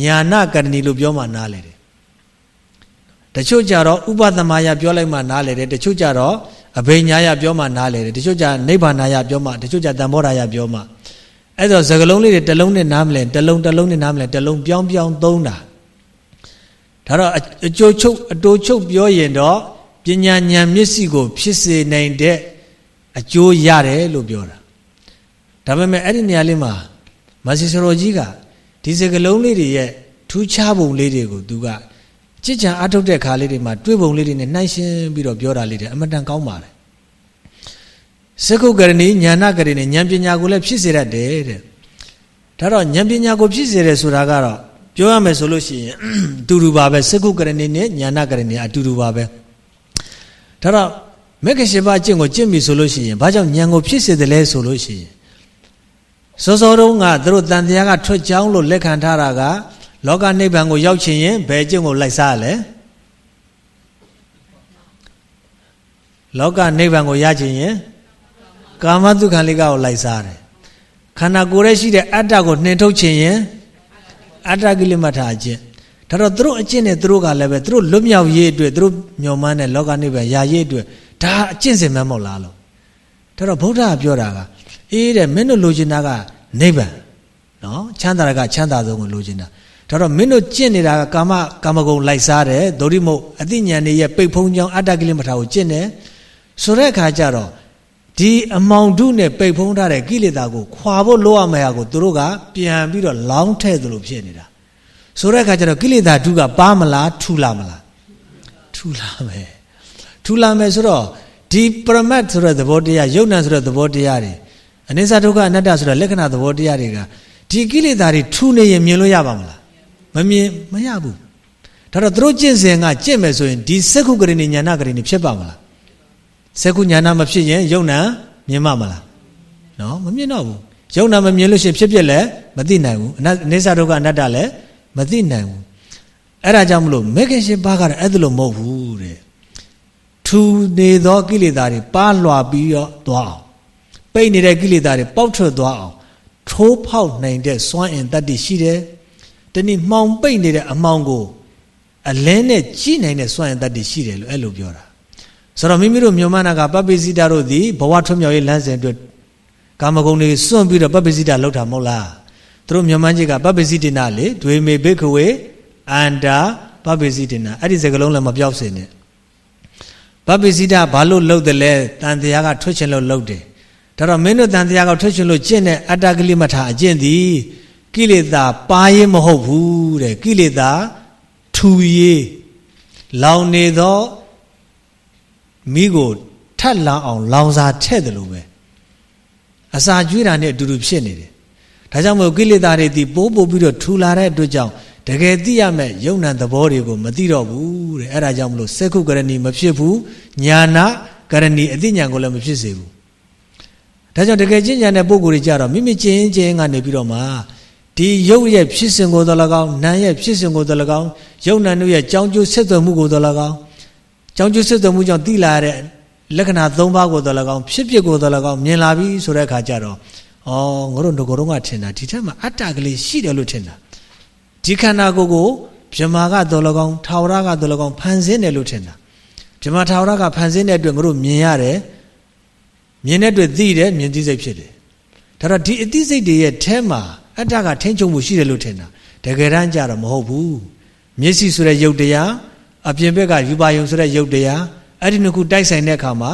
ညာနာကရဏီလို့ပြောမှနားလည်တယ်တချို့ကြတော့ဥပသမယပြောလိုက်မှနားလည်တယ်တချို့ကြတော့အဘိညာယပြောမှနားလည်တယ်တချို့ကြနိဗ္ဗာန်ယပြောမှတချို့ကြတံဘောဓာယပြောမှအဲ့တော့စကလုံးလေးတွေတစ်လုံးနဲ့နားမလဲတစ်လုံးတစ်လုံးနဲ့နားမလဲတစ်လုံးပြောင်းပြောင်းသုံးတာဒါတော့အကျိုးချုပ်အတိုးချုပ်ပြောရင်တော့ပညာဉာဏ်မျက်စိကို ဖြစ်စေနိုင်တဲ့အကျိုးရတယ်လို့ပြောတာ ဒါပေမဲ့အဲ့ဒီနေရာလေးမှာမဆီစရောကြီးကဒီစကလုံးလေးတွေရဲ့ထူးခြားပုံလေးတွေကိုသူကကြစ်ချံအထုတ်တဲ့ခါလေးတွေမှာတွေးပုံလေးတွေနဲ့နှိုင်းရှင်းပြီးတော့ပြောတာလေးတွေအမတန်ကောင်းပါတယ်စကုတ်ကရဏီညာနာကရဏီဉာဏ်ပညာကိုလည်းဖြစ်စေတတ်တယ်တဲ့ဒါတော့ဉာဏ်ပညာကိုဖြစ်စေတယ်ဆိုတာကတော့ပြောရမယ်ဆိုလို့ရှိရင်အတူတူပါပဲစကုတ်ကရဏီနဲ့ညာနာကရဏီအတူတူပါပဲဒါတော့မက္ခရှိပါအကျင့်ကိုကျင့်ပြီဆိုလို့ရှိရင်ဘာကြောင့်ဉာဏ်ကိုဖြစ်စေတယ်လဲဆိုလို့ရှိရင် စောစောတုန်းကသူတို့တန်တရားကထွက်ကြောင်းလို့လက်ခံထားတာကလောကနိဗ္ဗာန်ကိုရောက်ချင်ရင်ဘယ်ကျင့်ကိုလိုက်စားရလဲလောကနိဗ္ဗာန်ကိုရချင်ရင်ကာမတုခံလိကကိုလိုက်စားတယ်ခန္ဓာကိုယ်ရဲ့ရှိတဲ့အတ္တကိုနှင်ထုတ်ချင်ရင်အတ္တကိလမထာအကျင့်ဒါတော့သူတို့အကျင့်နဲ့သူတို့ကလည်းပဲသူတို့လွတ်မြောက်ရေးအတွက်သူတို့ညှော်မှန်းတဲ့လောကနိဗ္ဗာန်ရာရေးအတွက်ဒါအကျင့်စင်မမဟုတ်လားလို့ဒါတော့ဗုဒ္ဓကပြောတာက အေးတဲ့မင်းတို့လိုချင်တာကနိဗ္ဗာန်နော်ချမ်းသာတာကချမ်းသာဆုံးကိုလိုချင်တာဒါတော့မင်းတို့ကျင့်နေတာကကာမကာမဂုဏ်လိုက်စားတယ်ဒိဋ္ဌိမုတ်အသိဉာဏ်တွေရဲ့ပိတ်ဖုံးကြောင်းအတ္တကိလမထာကိုကျင့်တယ်ဆိုတဲ့အခါကျတော့ဒီအမောင်တုနဲ့ပိတ်ဖုံးထားတဲ့ကိလေသာကိုခွာဖို့လိုရမယ့်ဟာကိုသူတို့ကပြန်ပြီးတော့လောင်းထည့်သလိုဖြစ်နေတာဆိုတဲ့အခါကျတော့ကိလေသာတုကပါမလားထူလာမလားထူလာမယ်ထူလာမယ်ဆိုတော့ဒီပရမတ်ဆိုတဲ့သဘောတရားယုတ်နံဆိုတဲ့သဘောတရားတွေ အနိစ္စဒုက္ခအနတ္တဆိုတဲ့လက္ခဏာသဘောတရားတွေကဒီကိလေသာတွေထူနေရင်မြင်လို့ရပါမလားမမြင်မရဘူးဒါတော့သူတို့ကျင့်စဉ်ကကျင့်မယ်ဆိုရင်ဒီစက္ခုကရိဏညာနာကရိဏဖြစ်ပါမလားစက္ခုညာနာမဖြစ်ရင်ယုံနာမြင်မမလားနော်မမြင်တော့ဘူးယုံနာမမြင်လို့ရှိရင်ဖြစ်ဖြစ်လည်းမသိနိုင်ဘူးအနိစ္စဒုက္ခအနတ္တလည်းမသိနိုင်ဘူးအဲ့ဒါကြောင့်မလို့မေခင်ရှင်ဘာကတော့အဲ့ဒါလို့မဟုတ်ဘူးတဲ့ထူနေသောကိလေသာတွေပါလွှာပြီးတော့သွားအောင် ပိတ်နေတဲ့ကိလေသာတွေပေါက်ထွက်သွားအောင်ထိုးဖောက်နိုင်တဲ့စွမ်းအင်တတ္တိရှိတယ်တနည်းမှောင်ပိတ်နေတဲ့အမောင်ကိုအလင်းနဲ့ကြည့်နိုင်တဲ့စွမ်းအင်တတ္တိရှိတယ်လို့အဲ့လိုပြောတာဆိုတော့မိမိတို့မြန်မာနာကပပိစိတာတို့သည်ဘဝထွတ်မြောက်ရေးလမ်းစဉ်အတွက်ကာမဂုဏ်တွေစွန့်ပြီးတော့ပပိစိတာလောက်တာမဟုတ်လားသူတို့မြန်မာကြီးကပပိစိတေနလေဒွေမေဘိခဝေအန္တာပပိစိတေနအဲ့ဒီစကားလုံးလည်းမပြောက်စေနဲ့ပပိစိတာဘာလို့လှုပ်တယ်လဲတန်တရားကထွက်ချင်လို့လှုပ်တယ် ဒါတော့မင်းတို့တန်တရားကထွက်ချင်လို့ကျင့်တဲ့အတ္တကလိမထာအကျင့်သည်ကိလေသာပါရင်မဟုတ်ဘူးတဲ့ကိလေသာထူရေးလောင်နေသောမိကိုထက်လောင်အောင် လောင်စာထည့်တယ်လို့ပဲအစာကျွေးတာနဲ့အတူတူဖြစ်နေတယ်ဒါဒါကြောင့်မို့ကိလေသာတွေဒီပိုးပို့ပြီးတော့ထူလာတဲ့အတွက်ကြောင့်တကယ်သိရမဲ့ယုံ nant သဘောတွေကိုမသိတော့ဘူးတဲ့အဲ့ဒါကြောင့်မလို့စက္ခုကရဏီမဖြစ်ဘူးညာနာကရဏီအသိဉာဏ်ကိုလည်းမဖြစ်စေဘူး ဒါကြောင့်တကယ်ကျင့်ကြံတဲ့ပုဂ္ဂိုလ်တွေကြတော့မိမိကျင့်ကျင့်ကနေပြီးတော့မှဒီရုပ်ရဲ့ဖြစ်စဉ်ကိုယ်တော်၎င်းနာမ်ရဲ့ဖြစ်စဉ်ကိုယ်တော်၎င်းယုံ nant တို့ရဲ့ကြောင်းကျိုးဆက်သွယ်မှုကိုယ်တော်၎င်းကြောင်းကျိုးဆက်သွယ်မှုကြောင့်သိလာရတဲ့လက္ခဏာ၃ပါးကိုယ်တော်၎င်းဖြစ်ဖြစ်ကိုယ်တော်၎င်းမြင်လာပြီဆိုတဲ့အခါကျတော့ဩငါတို့ငကိုယ်တော့ကထင်တာဒီထက်မှအတ္တကလေးရှိတယ်လို့ထင်တာဒီခန္ဓာကိုယ်ကိုဗြဟ္မာကတော်၎င်းထာဝရကတော်၎င်းဖန်ဆင်းတယ်လို့ထင်တာဗြဟ္မာထာဝရကဖန်ဆင်းတဲ့အတွက်ငါတို့မြင်ရတယ် မြင်တဲ့အတွက်သိတယ်မြင်သိစိတ်ဖြစ်တယ်ဒါတော့ဒီအသိစိတ်တွေရဲ့ထဲမှာအတ္တကထင်းချုံမှုရှိတယ်လို့ထင်တာတကယ်တမ်းကျတော့မဟုတ်ဘူးမျက်စိဆိုတဲ့ယုတ်တရားအပြင်ဘက်ကယူပါယုံဆိုတဲ့ယုတ်တရားအဲ့ဒီနှစ်ခုတိုက်ဆိုင်တဲ့အခါမှာ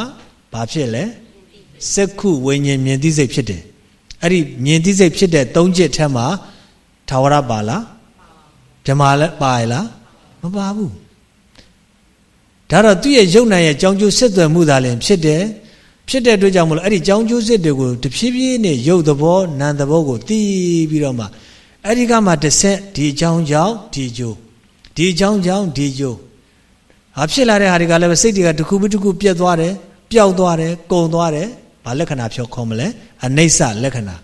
ဘာဖြစ်လဲစက္ခုဝိညာဉ်မြင်သိစိတ်ဖြစ်တယ်အဲ့ဒီမြင်သိစိတ်ဖြစ်တဲ့သုံးချက်ထဲမှာထာဝရပါလားဗြဟ္မာလည်းပါရလားမပါဘူးဒါတော့သူ့ရဲ့ယုံနိုင်ရဲ့ကြောင်းကျိုးစစ်သွယ်မှုသာလျှင်ဖြစ်တယ် ဖြစ်တဲ့အတွက်ကြောင့်မလို့အဲ့ဒီကြောင်းကျိုးစစ်တွေကိုတဖြည်းဖြည်းနဲ့ရုပ်သဘောနာမ်သဘောကိုသိပြီးတော့မှအဲ့ဒီကမှတစ်ဆက်ဒီအကြောင်းကြောင့်ဒီကျိုးဒီအကြောင်းကြောင့်ဒီကျိုးဟာဖြစ်လာတဲ့ဟာတွေကလည်းစိတ်တွေကတစ်ခုပြီးတစ်ခုပြတ်သွားတယ်ပျောက်သွားတယ်ကုံသွားတယ်ဘာလက္ခဏာဖြောခေါ်မလဲအနိစ္စလက္ခဏာ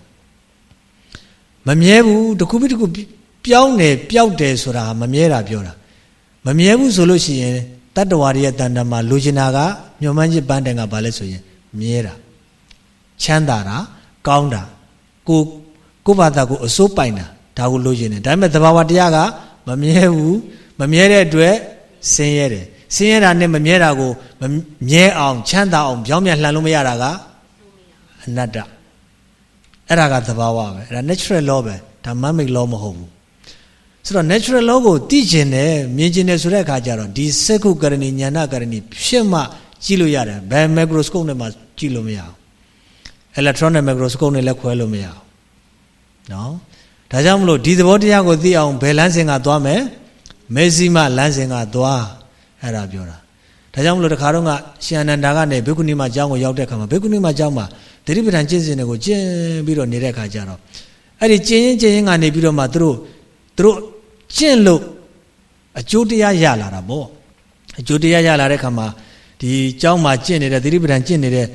မမြဲဘူးတစ်ခုပြီးတစ်ခုပြောင်းတယ်ပျောက်တယ်ဆိုတာမမြဲတာပြောတာမမြဲဘူးဆိုလို့ရှိရင်တတ္တဝါရဲ့တဏ္ဍာမှာလူကျင်တာကညှို့မှန်းချစ်ပန်းတယ်ကဘာလဲဆိုရင် မြဲတာချမ်းသာတာကောင်းတာကိုကိုဘာသာကိုအစိုးပိုင်တာဒါကိုလိုချင်တယ်ဒါပေမဲ့သဘာဝတရားကမမြဲဘူးမမြဲတဲ့အတွက်ဆင်းရဲတယ်ဆင်းရဲတာနဲ့မမြဲတာကိုမမြဲအောင်ချမ်းသာအောင်ပြောင်းပြန်လှန်လို့မရတာကအနတ္တအဲ့ဒါကသဘာဝပဲအဲ့ဒါ natural law ပဲဒါ man-made law မဟုတ်ဘူးဆိုတော့ natural law ကိုသိကျင်တယ်မြင်ကျင်တယ်ဆိုတဲ့အခါကျတော့ဒီစက္ခုကရဏီညာနာကရဏီဖြစ်မှကြည့်လို့ရတယ်ဘယ် microscope နဲ့မှ ကြည့်လို့မရဘူး electronic microscope နဲ့လည်းခွဲလို့မရဘူးနော်ဒါကြောင့်မလို့ဒီသဘောတရားကိုသိအောင်ဘယ်လမ်းစဉ်ကသွားမယ်မေစီမလမ်းစဉ်ကသွားအဲ့ဒါပြောတာဒါကြောင့်မလို့တခါတော့ကရှင်အနန္ဒာကနေဘေကုဏီမကျောင်းကိုရောက်တဲ့ခါမှာဘေကုဏီမကျောင်းမှာသတိပဋ္ဌာန်ကျင့်စဉ်တွေကိုကျင့်ပြီးတော့နေတဲ့ခါကျတော့အဲ့ဒီကျင့်ရင်ကျင့်ရင်ကနေပြီးတော့မှသူတို့သူတို့ကျင့်လို့အကျိုးတရားရလာတာပေါ့အကျိုးတရားရလာတဲ့ခါမှာ ဒီကျောင်းမှာကျင့်နေတဲ့သတိပဋ္ဌာန်ကျင့်နေတဲ့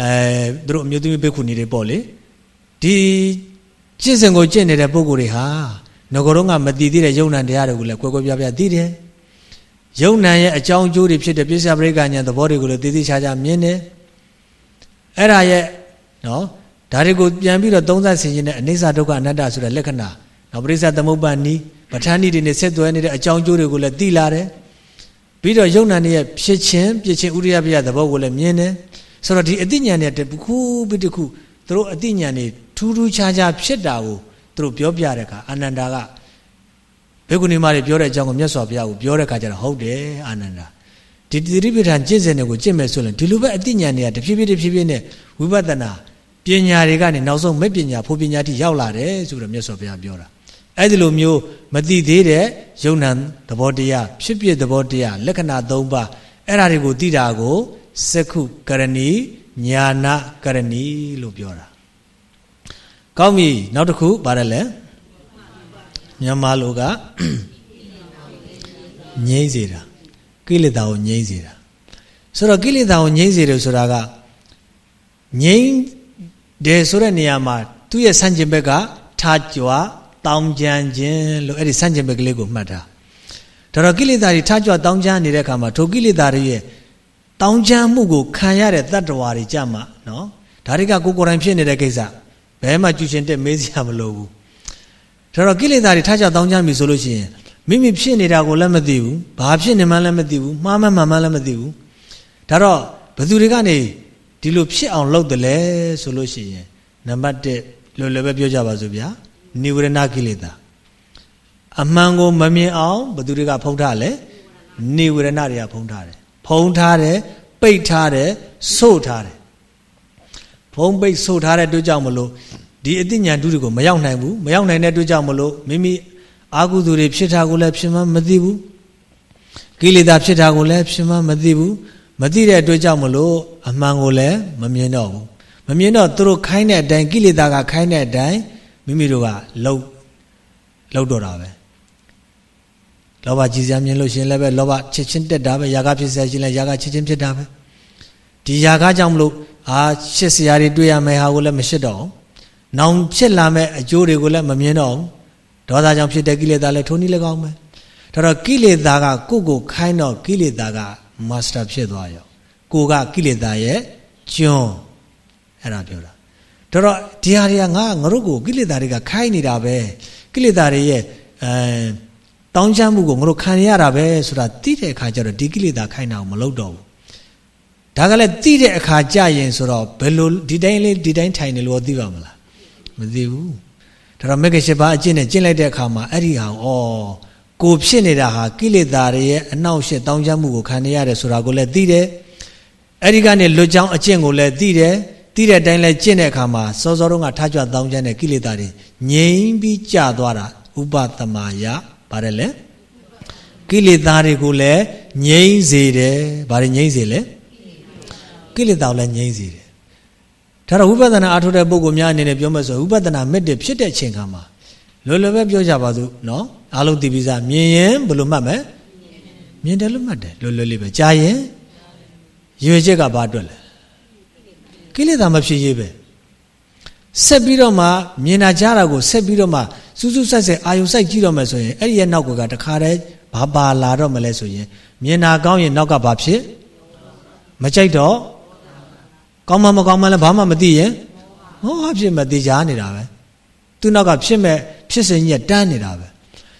အဲသူတို့အမျိုးသမီးဘေကုဏီတွေပေါ့လေဒီကျင့်စဉ်ကိုကျင့်နေတဲ့ပုဂ္ဂိုလ်တွေဟာငကောတော့ကမတည်သေးတဲ့ယုံ nant တရားတွေကိုလည်းကွယ်ကွယ်ပြားပြားသိတယ်ယုံ nant ရဲ့အကြောင်းအကျိုးတွေဖြစ်တဲ့ပြစ္ဆပရိက္ခညာသဘောတွေကိုလည်းသိသိချာချာမြင်တယ်အဲ့ဒါရဲ့နော်ဒါတွေကိုပြန်ပြီးတော့သုံးသပ်ဆင်ခြင်တဲ့အနိစ္စဒုက္ခအနတ္တဆိုတဲ့လက္ခဏာနောက်ပရိစ္ဆသမုပ္ပါနီးပဋ္ဌာန်းဤတွေနဲ့ဆက်သွဲနေတဲ့အကြောင်းအကျိုးတွေကိုလည်းသိလာတယ် ပြီးတော့ယုံ nant ရဲ့ဖြစ်ခြင်းပြည့်ခြင်းဥရိယပြယသဘောကိုလည်းမြင်တယ်ဆိုတော့ဒီအသိဉာဏ်နဲ့တခုပြီးတခုသူတို့အသိဉာဏ်တွေထူးထူးခြားခြားဖြစ်တာကိုသူတို့ပြောပြတဲ့အခါအာနန္ဒာကဘေကုဏီမတွေပြောတဲ့အကြောင်းကိုမြတ်စွာဘုရားကိုပြောတဲ့အခါကျတော့ဟုတ်တယ်အာနန္ဒာဒီတိရိပဋ္ဌာန်ကျင့်စဉ်တွေကိုကျင့်မယ်ဆိုရင်ဒီလိုပဲအသိဉာဏ်တွေကတဖြည်းဖြည်းတဖြည်းဖြည်းနဲ့ဝိပဿနာပညာတွေကနေနောက်ဆုံးမဲ့ပညာဖို့ပညာတိရောက်လာတယ်ဆိုတော့မြတ်စွာဘုရားပြောတာ အဲ့ဒီလိုမျိုးမသိသေးတဲ့ယုံ nant သဘောတရားဖြစ်ဖြစ်သဘောတရားလက္ခဏာ၃ပါးအဲ့ဒါတွေကိုသိတာကိုစက္ခုကရဏီညာနာကရဏီလို့ပြောတာကောင်းပြီနောက်တစ်ခုပါတယ်လဲမြန်မာလိုကငြိမ့်စေတာကိလေသာကိုငြိမ့်စေတာဆိုတော့ကိလေသာကိုငြိမ့်စေတယ်ဆိုတာကငြိမ့်တယ်ဆိုတဲ့နေရာမှာသူ့ရဲ့ဆန့်ကျင်ဘက်ကထားကြွ တောင်းကြမ်းခြင်းလို့အဲ့ဒီဆန့်ကျင်ဘက်ကလေးကိုမှတ်တာဒါတော့ကိလေသာတွေထားကြွတောင်းကြမ်းနေတဲ့အခါမှာထိုကိလေသာတွေရဲ့တောင်းကြမ်းမှုကိုခံရတဲ့တတ္တဝါတွေကြမှာနော်ဒါတွေကကိုကိုယ်တိုင်ဖြစ်နေတဲ့ကိစ္စဘယ်မှကျူရှင်တက်မေးစရာမလိုဘူးဒါတော့ကိလေသာတွေထားကြတောင်းကြပြီဆိုလို့ရှိရင်မိမိဖြစ်နေတာကိုလည်းမသိဘူးဘာဖြစ်နေမှလည်းမသိဘူးမှားမှမှန်မှလည်းမသိဘူးဒါတော့ဘသူတွေကနေဒီလိုဖြစ်အောင်လုပ်တယ်လဲဆိုလို့ရှိရင်နံပါတ်1လောလောပဲပြောကြပါစို့ဗျာ နိဝရဏကိလေသာအမှန်ကိုမမြင်အောင်ဘသူတွေကဖုံးထားလဲနိဝရဏတွေကဖုံးထားတယ်ဖုံးထားတယ်ပိတ်ထားတယ်ဆို့ထားတယ်ဖုံးပိတ်ဆို့ထားတဲ့အတွက်ကြောင့်မလို့ဒီအသိဉာဏ်တူတွေကိုမရောက်နိုင်ဘူးမရောက်နိုင်တဲ့အတွက်ကြောင့်မလို့မိမိအာဟုသူတွေဖြစ်တာကိုလည်းဖြစ်မှမသိဘူးကိလေသာဖြစ်တာကိုလည်းဖြစ်မှမသိဘူးမသိတဲ့အတွက်ကြောင့်မလို့အမှန်ကိုလည်းမမြင်တော့ဘူးမမြင်တော့သူတို့ခိုင်းတဲ့အတိုင်းကိလေသာကခိုင်းတဲ့အတိုင်း မိမိတို့ကလှုပ်လှုပ်တော့တာပဲလောဘကြီးစရာမြင်လို့ရှင်လည်းပဲလောဘချစ်ချင်းတက်တာပဲຢာကဖြစ်စရာရှင်လည်းຢာကချစ်ချင်းဖြစ်တာပဲဒီຢာကကြောင့်မလို့အာရှစ်စရာတွေတွေ့ရမယ်ဟာကိုလည်းမရှိတော့အောင်နောင်ဖြစ်လာမဲ့အကျိုးတွေကိုလည်းမမြင်တော့အောင်ဒေါသကြောင့်ဖြစ်တဲ့ကိလေသာလည်းထိုးနည်းလည်းကောင်းပဲဒါတော့ကိလေသာကကိုယ့်ကိုခိုင်းတော့ကိလေသာကမာစတာဖြစ်သွားရောကိုကကိလေသာရဲ့ကျွန်းအဲ့ဒါပြောတာ ဒါတော့ဒီဟာတွေကငါငါတို့ကိုကိလေသာတွေကခိုင်းနေတာပဲကိလေသာတွေရဲ့အဲတောင်းချမ်းမှုကိုငါတို့ခံရတာပဲဆိုတာသိတဲ့အခါကျတော့ဒီကိလေသာခိုင်းတာကိုမလုပ်တော့ဘူးဒါကလည်းသိတဲ့အခါကြရင်ဆိုတော့ဘယ်လိုဒီတိုင်းလေးဒီတိုင်းထိုင်နေလို့သိပါမလားမသိဘူးဒါတော့မဂ္ဂရှိပါအကျင့်နဲ့ကျင့်လိုက်တဲ့အခါမှာအဲ့ဒီဟာဩကိုဖြစ်နေတာဟာကိလေသာတွေရဲ့အနှောက်အယှက်တောင်းချမ်းမှုကိုခံရရတယ်ဆိုတာကိုလည်းသိတယ်အဲ့ဒီကနေလွတ်ကြောင်းအကျင့်ကိုလည်းသိတယ် သိတဲ့အတိုင်းလဲကျင့်တဲ့အခါမှာစောစောတုန်းကထားကြွတောင်းချမ်းတဲ့ကိလေသာတွေငြိမ်ပြီးကြာသွားတာဥပသမယပါတယ်လေကိလေသာတွေကိုလည်းငြိမ်စေတယ်ဘာတွေငြိမ်စေလဲကိလေသာကိုလည်းငြိမ်စေတယ်ဒါတော့ဝိပဿနာအားထုတ်တဲ့ပုဂ္ဂိုလ်များအနေနဲ့ပြောမယ်ဆိုဝိပဿနာမဲ့တဲ့ဖြစ်တဲ့အချိန်ခါမှာလောလောပဲပြောကြပါစို့နော်အားလုံးသိပြီးသားမြင်ရင်ဘယ်လိုမှတ်မလဲမြင်တယ်လို့မှတ်တယ်လောလောလေးပဲကြားရင်ရွေချက်ကဘာအတွက်လဲ ကိလေသာမဖြစ်ရေးပဲဆက်ပြီးတော့မှမြင်တာကြားတာကိုဆက်ပြီးတော့မှစူးစူးဆက်ဆက်အာယုစိုက်ကြည့်တော့မယ်ဆိုရင်အဲ့ဒီရဲ့နောက်ကတခါတည်းဘာပါလာတော့မလဲဆိုရင်မြင်တာကောင်းရင်နောက်ကဘာဖြစ်မကြိုက်တော့ကောင်းမှမကောင်းမှလည်းဘာမှမသိရင်ဟောဖြစ်မသိကြနေတာပဲသူနောက်ကဖြစ်မဲ့ဖြစ်စဉ်ကြီးတန်းနေတာပဲ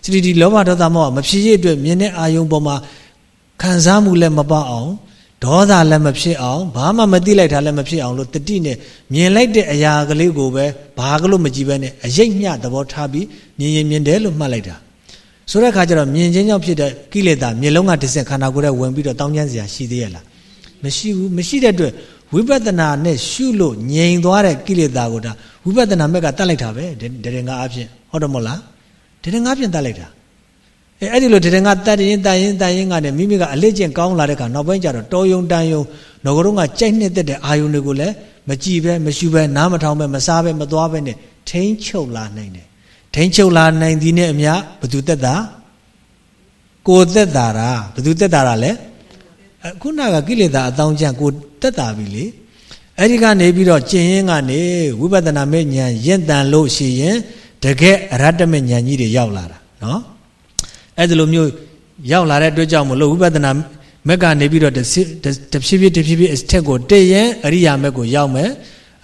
စတိဒီလောဘဒေါသမောဟမဖြစ်ရအတွက်မြင်တဲ့အာယုံပေါ်မှာခံစားမှုလည်းမပေါအောင် ဒေါသလည်းမဖြစ်အောင်ဘာမှမသိလိုက်တာလည်းမဖြစ်အောင်လို့တတိနဲ့မြင်လိုက်တဲ့အရာကလေးကိုပဲဘာကလို့မကြည့်ပဲနဲ့အရိပ်မျှသဘောထားပြီးမြင်ရင်မြင်တယ်လို့မှတ်လိုက်တာဆိုတဲ့အခါကျတော့မြင်ချင်းကြောင့်ဖြစ်တဲ့ကိလေသာမျက်လုံးကတစ်စက်ခန္ဓာကိုယ်ထဲဝင်ပြီးတော့တောင်းကျမ်းစရာရှိသေးရဲ့လားမရှိဘူးမရှိတဲ့အတွက်ဝိပဿနာနဲ့ရှုလို့ငြိမ်သွားတဲ့ကိလေသာကိုဒါဝိပဿနာမဲ့ကတတ်လိုက်တာပဲဒရင်ငါအဖြစ်ဟုတ်တယ်မို့လားဒရင်ငါအဖြစ်တတ်လိုက်တာ အဲအဲ့ဒီလိုဒရင်ငါတတ်ရင်တတ်ရင်တတ်ရင်ကနေမိမိကအလေးကျင့်ကောင်းလာတဲ့ခါနောက်ပိုင်းကျတော့တော်ယုံတန်ယုံငကရုံးကကြိုက်နှစ်သက်တဲ့အာယုန်တွေကိုလည်းမကြည်ပဲမရှုပဲနားမထောင်ပဲမစားပဲမသွားပဲနဲ့ထိန်းချုပ်လာနိုင်တယ်ထိန်းချုပ်လာနိုင်သည်နဲ့အမျှဘသူသက်တာကိုသက်တာတာဘသူသက်တာတာလဲခုနကကိလေသာအတောင်းကျန်ကိုတက်တာပြီလေအဲ့ဒီကနေပြီးတော့ကျင်ရင်ကနေဝိပဿနာမဲ့ဉာဏ်ရင့်တန်လို့ရှိရင်တကယ်အရတ္တမဲ့ဉာဏ်ကြီးတွေရောက်လာတာနော် အဲ့ဒီလိုမျိုးရောက်လာတဲ့အတွက်ကြောင့်မလို့ဝိပဿနာမက်ကနေပြီးတော့တဖြည်းဖြည်းတဖြည်းဖြည်းအထက်ကိုတက်ရင်အရိယာမက်ကိုရောက်မယ်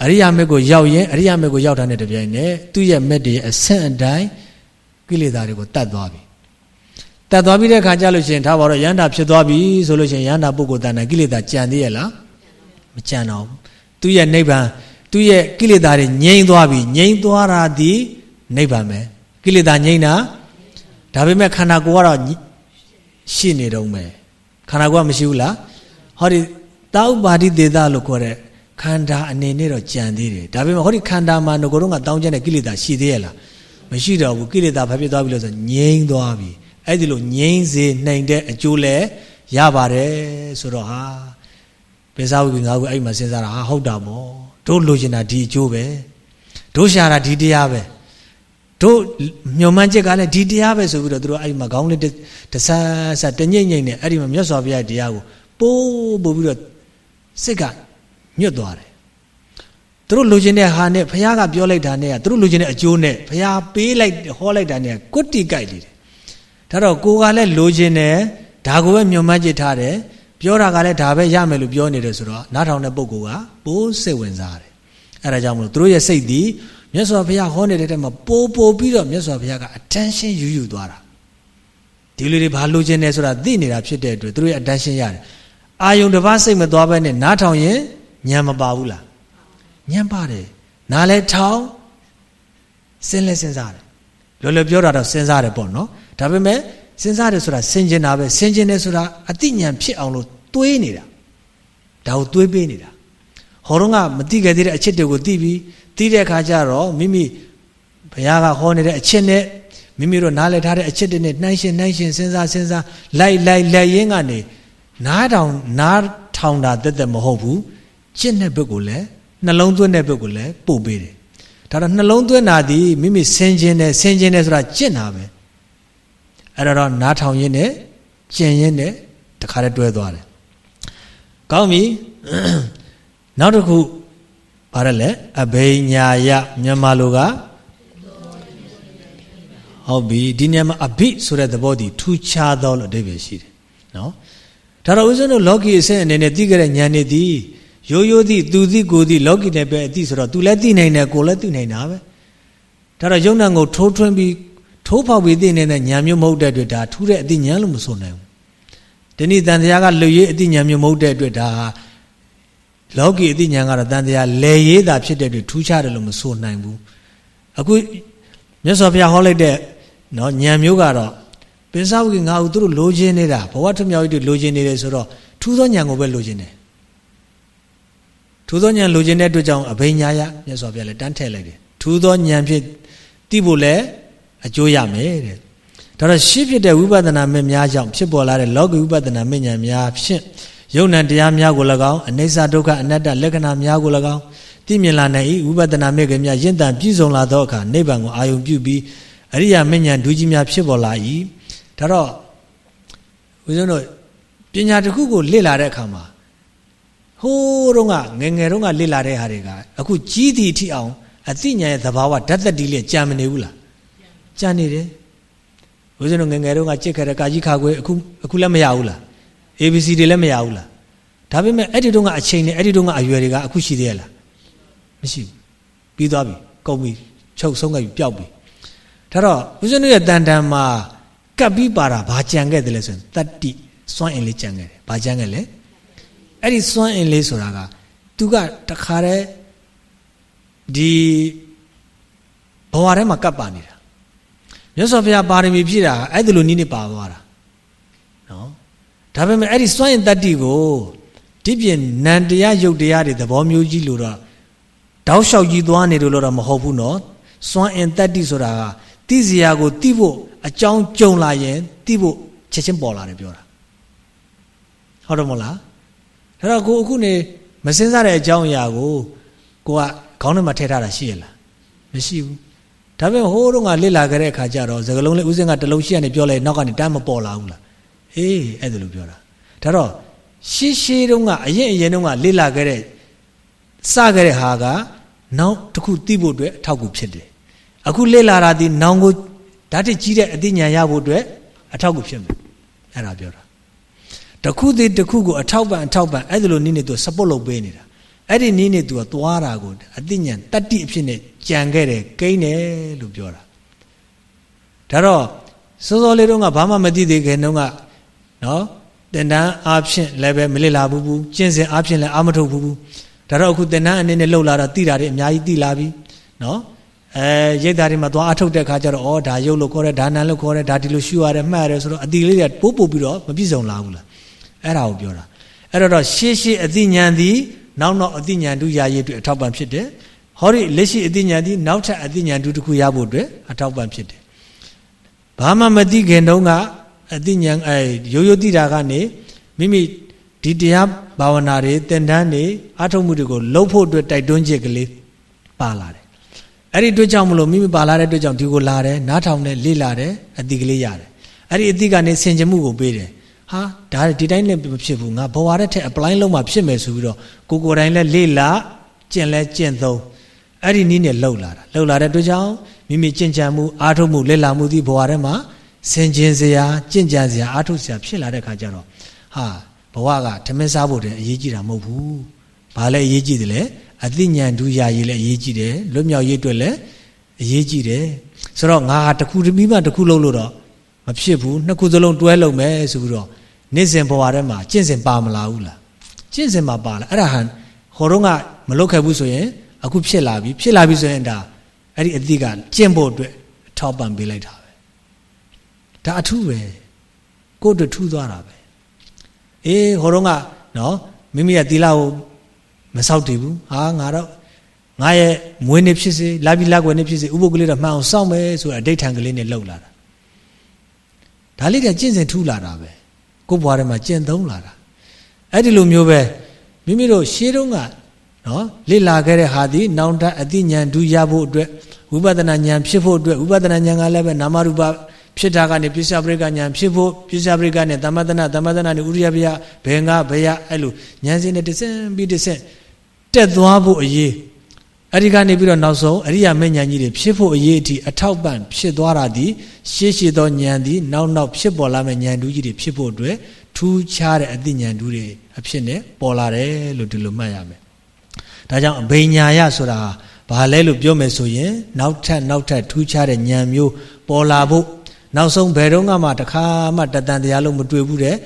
အရိယာမက်ကိုရောက်ရင်အရိယာမက်ကိုရောက်တာနဲ့တပြိုင်နက်သူ့ရဲ့မက်တွေအဆင့်အတိုင်းကိလေသာတွေကိုတတ်သွားပြီတတ်သွားပြီးတဲ့ခါကျလို့ရှိရင်ထားပါတော့ရန္တာဖြစ်သွားပြီဆိုလို့ရှိရင်ရန္တာပုဂ္ဂိုလ်တဏ္ဍကိလေသာကြံသေးရဲ့လားမကြံတော့ဘူးသူရဲ့နိဗ္ဗာန်သူရဲ့ကိလေသာတွေငြိမ်းသွားပြီငြိမ်းသွားတာဒီနိဗ္ဗာန်ပဲကိလေသာငြိမ်းတာ ဒါပေမဲ့ခန္ဓာကိုယ်ကတော့ရှိနေတော့မယ်ခန္ဓာကိုယ်ကမရှိဘူးလားဟောဒီတာဥပါတိတေသလို့ခေါ်တဲ့ခန္ဓာအနေနဲ့တော့ကြံသေးတယ်ဒါပေမဲ့ဟောဒီခန္ဓာမှာငကိုယ်တော့ကတောင်းကျတဲ့ကိလေသာရှိသေးရဲ့လားမရှိတော့ဘူးကိလေသာဘာဖြစ်သွားပြီလို့ဆိုငြိမ်းသွားပြီအဲ့ဒီလိုငြိမ်းစေနိုင်တဲ့အကျိုးလဲရပါတယ်ဆိုတော့ဟာပင်စားဝိငါကအဲ့မှာစဉ်းစားတာဟာဟုတ်တာပေါ့တို့လိုချင်တာဒီအကျိုးပဲတို့ရှာတာဒီတရားပဲ တို့ညုံမှန်းချက်ကလည်းဒီတရားပဲဆိုပြီးတော့တို့အဲ့မှာခေါင်းလေးတဆဆတညိမ့်ညိမ့်နဲ့အဲ့ဒီမှာမြတ်စွာဘုရားတရားကိုပိုးပို့ပြီးတော့စိတ်ကညွတ်သွားတယ်သူတို့လိုချင်တဲ့ဟာနဲ့ဘုရားကပြောလိုက်တာနဲ့ကသူတို့လိုချင်တဲ့အကျိုးနဲ့ဘုရားပေးလိုက်ဟောလိုက်တာနဲ့ကွတ်တီကြိုက်လေတယ်ဒါတော့ကိုကလည်းလိုချင်တယ်ဒါကိုပဲညွန်မှန်းချထားတယ်ပြောတာကလည်းဒါပဲရမယ်လို့ပြောနေတယ်ဆိုတော့နားထောင်တဲ့ပုဂ္ဂိုလ်ကပိုးစိတ်ဝင်စားတယ်အဲဒါကြောင့်မလို့သူတို့ရဲ့စိတ်ဒီ မြတ်စွာဘုရားဟောနေတဲ့တဲမှာပိုးပိုးပြီးတော့မြတ်စွာဘုရားက attention ယူယူသွားတာဒီလူတွေဘာလိုချင်တယ်ဆိုတာသိနေတာဖြစ်တဲ့အတွက်သူတို့ရဲ့ attention ရတယ်အာယုံတစ်ပါးစိတ်မသွားဘဲနဲ့နားထောင်ရင်ညံမပါဘူးလားညံပါတယ်နားလဲထောင်စဉ်းလဲစဉ်းစားတယ်လောလောပြောတာတော့စဉ်းစားတယ်ပေါ့နော်ဒါပေမဲ့စဉ်းစားတယ်ဆိုတာဆင်ကျင်တာပဲဆင်ကျင်တယ်ဆိုတာအတိညာဖြစ်အောင်လို့တွေးနေတာဒါကိုတွေးပေးနေတာဟောတော့ကမသိခဲ့သေးတဲ့အချက်တွေကိုသိပြီး သိတဲ့အခါကျတော့မိမိဘုရားကဟောနေတဲ့အချက်နဲ့မိမိတို့နားလည်ထားတဲ့အချက်တွေနဲ့နှိုင်းရှင်နှိုင်းရှင်စဉ်းစားစဉ်းစားလိုက်လိုက်လိုက်ရင်းကနေနားထောင်နားထောင်တာတက်တက်မဟုတ်ဘူးจิตနဲ့ဘက်ကိုလည်းနှလုံးသွင်းတဲ့ဘက်ကိုလည်းပို့ပေးတယ်ဒါဒါတော့နှလုံးသွင်းတာဒီမိမိဆင်ခြင်းနဲ့ဆင်ခြင်းနဲ့ဆိုတာကျင့်တာပဲအဲ့တော့နားထောင်ရင်းနဲ့ကျင့်ရင်းနဲ့တခါတည်းတွဲသွားတယ်ကောင်းပြီနောက်တစ်ခု ဘာလဲလဲအဘိညာယမြန်မာလိုကဟုတ်ပြီဒီနေရာမှာအဘိဆိုတဲ့သဘောတည်ထူခြားသောလို့အဓိပ္ပာယ်ရှိတယ်နော်ဒါတော့ဦးဇင်းတို့လောကီအဆင့်အနေနဲ့သိကြတဲ့ဉာဏ်နေသည်ရိုးရိုးသည့်သူသည့်ကိုသည့်လောကီနဲ့ပဲအသိဆိုတော့ तू လည်းသိနိုင်တယ်ကိုလည်းသိနိုင်တာပဲဒါတော့ယုံနာကိုထိုးထွင်းပြီးထိုးဖောက်ပြီးသိနေတဲ့ဉာဏ်မျိုးမဟုတ်တဲ့အတွက်ဒါထူးတဲ့အသိဉာဏ်လို့မဆိုနိုင်ဘူးဒီနေ့တန်တရားကလွတ်ရေးအသိဉာဏ်မျိုးမဟုတ်တဲ့အတွက်ဒါ လောကီအသိဉာဏ်ကတော့တန်တရားလေရေးတာဖြစ်တဲ့အတွက်ထူးခြားတယ်လို့မဆိုနိုင်ဘူးအခုမြတ်စွာဘုရားဟောလိုက်တဲ့နော်ဉာဏ်မျိုးကတော့ပင်စဝိကငါ့ဦးသူတို့လိုချင်နေတာဘဝထမြောက်ရေးလိုချင်နေတယ်ဆိုတော့ထူးသောဉာဏ်ကိုပဲလိုချင်တယ်ထူးသောဉာဏ်လိုချင်တဲ့အတွက်ကြောင့်အဘိညာယမြတ်စွာဘုရားလည်းတန်းထည့်လိုက်တယ်ထူးသောဉာဏ်ဖြင့်သိဖို့လည်းအကျိုးရမယ်တဲ့ဒါတော့ရှင်းဖြစ်တဲ့ဝိပဿနာမဲ့များကြောင့်ဖြစ်ပေါ်လာတဲ့လောကဝိပဿနာမဲ့ဉာဏ်များဖြင့် ယုံ nant တရားများကို၎င်းအနိစ္စဒုက္ခအနတ္တလက္ခဏာများကို၎င်းသိမြင်လာနိုင်၏ဝိပဿနာမဲ့ကများရင့်တန်ပြည့်စုံလာသောအခါနိဗ္ဗာန်ကိုအာယုံပြုပြီးအရိယာမဉ္ဇဉ်ဒုကြီးများဖြစ်ပေါ်လာ၏ဒါတော့ဦးဇင်းတို့ပညာတစ်ခုကိုလေ့လာတဲ့အခါမှာဟိုးတုန်းကငငယ်တုန်းကလေ့လာတဲ့ဟာတွေကအခုကြီးသည်ထိအောင်အသိဉာဏ်ရဲ့သဘာဝဓာတ်သက်တီးလေးကြံမနေဘူးလားကြံနေတယ်ဦးဇင်းတို့ငငယ်တုန်းကကြစ်ခဲ့တဲ့ကာကြီးခါခွဲအခုအခုလည်းမရဘူးလား ABC တွေလည်းမရဘူးလားဒါပေမဲ့အဲ့ဒီတုန်းကအချိန်နဲ့အဲ့ဒီတုန်းကအရွယ်တွေကအခုရှိသေးရဲ့လားမရှိဘူးပြီးသွားပြီကုန်ပြီချုပ်ဆုံးခဲ့ပြီပျောက်ပြီဒါတော့ဦးဇင်းတို့ရဲ့တန်တန်မှာကပ်ပြီးပါတာဘာကြံခဲ့တယ်လဲဆိုရင်တတ္တိစွန့်အင်လေးကြံခဲ့တယ်ဘာကြံခဲ့လဲအဲ့ဒီစွန့်အင်လေးဆိုတာကသူကတခါတည်းဒီဘဝထဲမှာကပ်ပါနေတာမြတ်စွာဘုရားပါရမီဖြည့်တာအဲ့ဒီလိုနည်းနဲ့ပါသွားတာနော် ဒါပေမဲ့အဲ့ဒီစွန့်အင်တတ္တိကိုဒီပြင်နန္တရားယုတ်တရားတွေသဘောမျိုးကြီးလို့တော့တောက်လျှောက်ကြီးသွားနေလို့တော့မဟုတ်ဘူးနော်စွန့်အင်တတ္တိဆိုတာကတိစရာကိုတိဖို့အကြောင်းကြုံလာရင်တိဖို့ချက်ချင်းပေါ်လာတယ်ပြောတာဟုတ်တယ်မဟုတ်လားဒါတော့ကိုအခုနေမစင်းစားတဲ့အကြောင်းအရာကိုကိုကခေါင်းထဲမှာထည့်ထားတာရှိရလားမရှိဘူးဒါပေမဲ့ဟိုးတော့ကလစ်လာခဲ့တဲ့အခါကျတော့စကလုံးလေးဦးစင်းကတလုံးရှိရနေပြောလိုက်နောက်ကနေတန်းမပေါ်လာဘူးလား အေးအဲ့ဒါလိုပြောတာဒါတော့ရှေးရှေးတုန်းကအရင်အရင်တုန်းကလစ်လာခဲ့တဲ့စခဲ့တဲ့ဟာကနောက်တစ်ခုသိဖို့အတွက်အထောက်အကူဖြစ်တယ်အခုလေ့လာတာဒီနောင်ကိုဓာတ်တကြီးတဲ့အသိဉာဏ်ရဖို့အတွက်အထောက်အကူဖြစ်မယ်အဲ့ဒါပြောတာတခုသေးတခုကိုအထောက်ပံ့အထောက်ပံ့အဲ့ဒါလိုနည်းနဲ့သူ support လုပ်ပေးနေတာအဲ့ဒီနည်းနဲ့သူကသွားတာကိုအသိဉာဏ်တတ္တိအဖြစ်နဲ့ကြံခဲ့တယ်ကိန်းတယ်လို့ပြောတာဒါတော့စောစောလေးတုန်းကဘာမှမသိသေးခင်တုန်းက နော်တင်တန်းအားဖြင့်လည်းပဲမလစ်လာဘူးဘူးကျင့်စဉ်အားဖြင့်လည်းအာမထုတ်ဘူးဘူးဒါတော့အခုတင်တန်းအနေနဲ့လှုပ်လာတော့သိတာတွေအများကြီးသိလာပြီနော်အဲရိတ်သားတွေမှာသွားအထုတ်တဲ့ခါကျတော့ဩဒါရုပ်လို့ခေါ်တယ်ဒါနံလို့ခေါ်တယ်ဒါဒီလိုရှုရတယ်မှတ်ရတယ်ဆိုတော့အတိလေးတွေပို့ပို့ပြီးတော့မပြည့်စုံလာဘူးလားအဲ့ဒါကိုပြောတာအဲ့တော့ရှေးရှေးအသိဉာဏ်သည်နောက်နောက်အသိဉာဏ်တူရာရေးအတွက်အထောက်ပံ့ဖြစ်တယ်ဟောဒီလက်ရှိအသိဉာဏ်သည်နောက်ထပ်အသိဉာဏ်တူတစ်ခုရဖို့အတွက်အထောက်ပံ့ဖြစ်တယ်ဘာမှမသိခင်တုန်းက အသိဉာဏ်အဲရိုးရိုးသိတာကနေမိမိဒီတရားဘာဝနာတွေသင်တန်းတွေအထုတ်မှုတွေကိုလှုပ်ဖို့အတွက်တိုက်တွန်းချက်ကလေးပါလာတယ်အဲ့ဒီအတွက်ကြောင့်မလို့မိမိပါလာတဲ့အတွက်ကြောင့်ဒီကိုလာတယ်နားထောင်တယ်လေ့လာတယ်အတိကလေးရတယ်အဲ့ဒီအတိကနေဆင်ခြင်မှုကိုပေးတယ်ဟာဒါဒီတိုင်းလည်းမဖြစ်ဘူးငါဘဝရက်ထက် apply လုပ်မှဖြစ်မယ်ဆိုပြီးတော့ကိုကိုတိုင်းလည်းလေ့လာကျင့်လဲကျင့်သုံးအဲ့ဒီနည်းနဲ့လှုပ်လာတာလှုပ်လာတဲ့အတွက်ကြောင့်မိမိကျင့်ကြံမှုအားထုတ်မှုလေ့လာမှုဒီဘဝထဲမှာ ဆင်ခြင်စရာကျင့်ကြံစရာအားထုတ်စရာဖြစ်လာတဲ့ခါကျတော့ဟာဘဝကထမင်းစားဖို့တည်းအရေးကြီးတာမဟုတ်ဘူးဘာလဲအရေးကြီးတယ်လဲအသိဉာဏ်ဒုရရေးလည်းအရေးကြီးတယ်လွတ်မြောက်ရေးအတွက်လည်းအရေးကြီးတယ်ဆိုတော့ငါတခုတမိမှတခုလုံးလို့တော့မဖြစ်ဘူးနှစ်ခုစလုံးတွဲလုံးမယ်ဆိုပြီးတော့နေ့စဉ်ဘဝထဲမှာကျင့်စဉ်ပါမလာဘူးလားကျင့်စဉ်မှာပါလားအဲ့ဒါဟန်ဟောတော့ကမလုပ်ခဲ့ဘူးဆိုရင်အခုဖြစ်လာပြီဖြစ်လာပြီဆိုရင်ဒါအဲ့ဒီအတိကကျင့်ဖို့အတွက်ထောက်ပံ့ပေးလိုက်တာပဲ ဒါအထုပဲကိုယ့်အတွက်ထူးသွားတာပဲအေးဟောတော့ကနော်မိမိရဲ့သီလကိုမဆောက်တည်ဘူးဟာငါတော့ငါရဲ့မွေးနေဖြစ်စေလာပြီလာကွယ်နေဖြစ်စေဥပုပ်ကလေးတော့မှန်အောင်စောင့်မယ်ဆိုတဲ့အဋိဋ္ဌံကလေးနဲ့လှုပ်လာတာဒါလေးကကျင့်စဉ်ထူးလာတာပဲကိုယ်ဘွားထဲမှာကျင့်သုံးလာတာအဲ့ဒီလိုမျိုးပဲမိမိတို့ရှေးတုန်းကနော်လေ့လာခဲ့တဲ့ဟာဒီနောက်ထပ်အသိဉာဏ်ဒုရဖို့အတွက်ဝိပဿနာဉာဏ်ဖြစ်ဖို့အတွက်ဝိပဿနာဉာဏ်ကလည်းပဲနာမရူပ ဖြစ်တာကနေပစ္စယပရိကဉာဏ်ဖြစ်ဖို့ပစ္စယပရိကနဲ့သမတနာသမတနာနဲ့ဥရိယဘယဘယ်ငါဘယအဲ့လိုဉာဏ်စင်းနဲ့တဆင့်ပြီးတဆင့်တက်သွားဖို့အရေးအဲ့ဒီကနေပြီးတော့နောက်ဆုံးအရိယာမေဉာဏ်ကြီးတွေဖြစ်ဖို့အရေးအထိအထောက်ပံ့ဖြစ်သွားတာဒီရှေ့ရှေ့သောဉာဏ်ဒီနောက်နောက်ဖြစ်ပေါ်လာမယ့်ဉာဏ်တူးကြီးတွေဖြစ်ဖို့အတွက်ထူးခြားတဲ့အသိဉာဏ်တူးတွေအဖြစ်နဲ့ပေါ်လာတယ်လို့ဒီလိုမှတ်ရမယ်ဒါကြောင့်အဘိညာယဆိုတာဘာလဲလို့ပြောမယ်ဆိုရင် နောက်ထပ်နောက်ထပ်ထူးခြားတဲ့ဉာဏ်မျိုးပေါ်လာဖို့ နောက်ဆုံးဘယ်တော့မှတခါမှတတန်တရားလုံးမတွေ့ဘူးတဲ့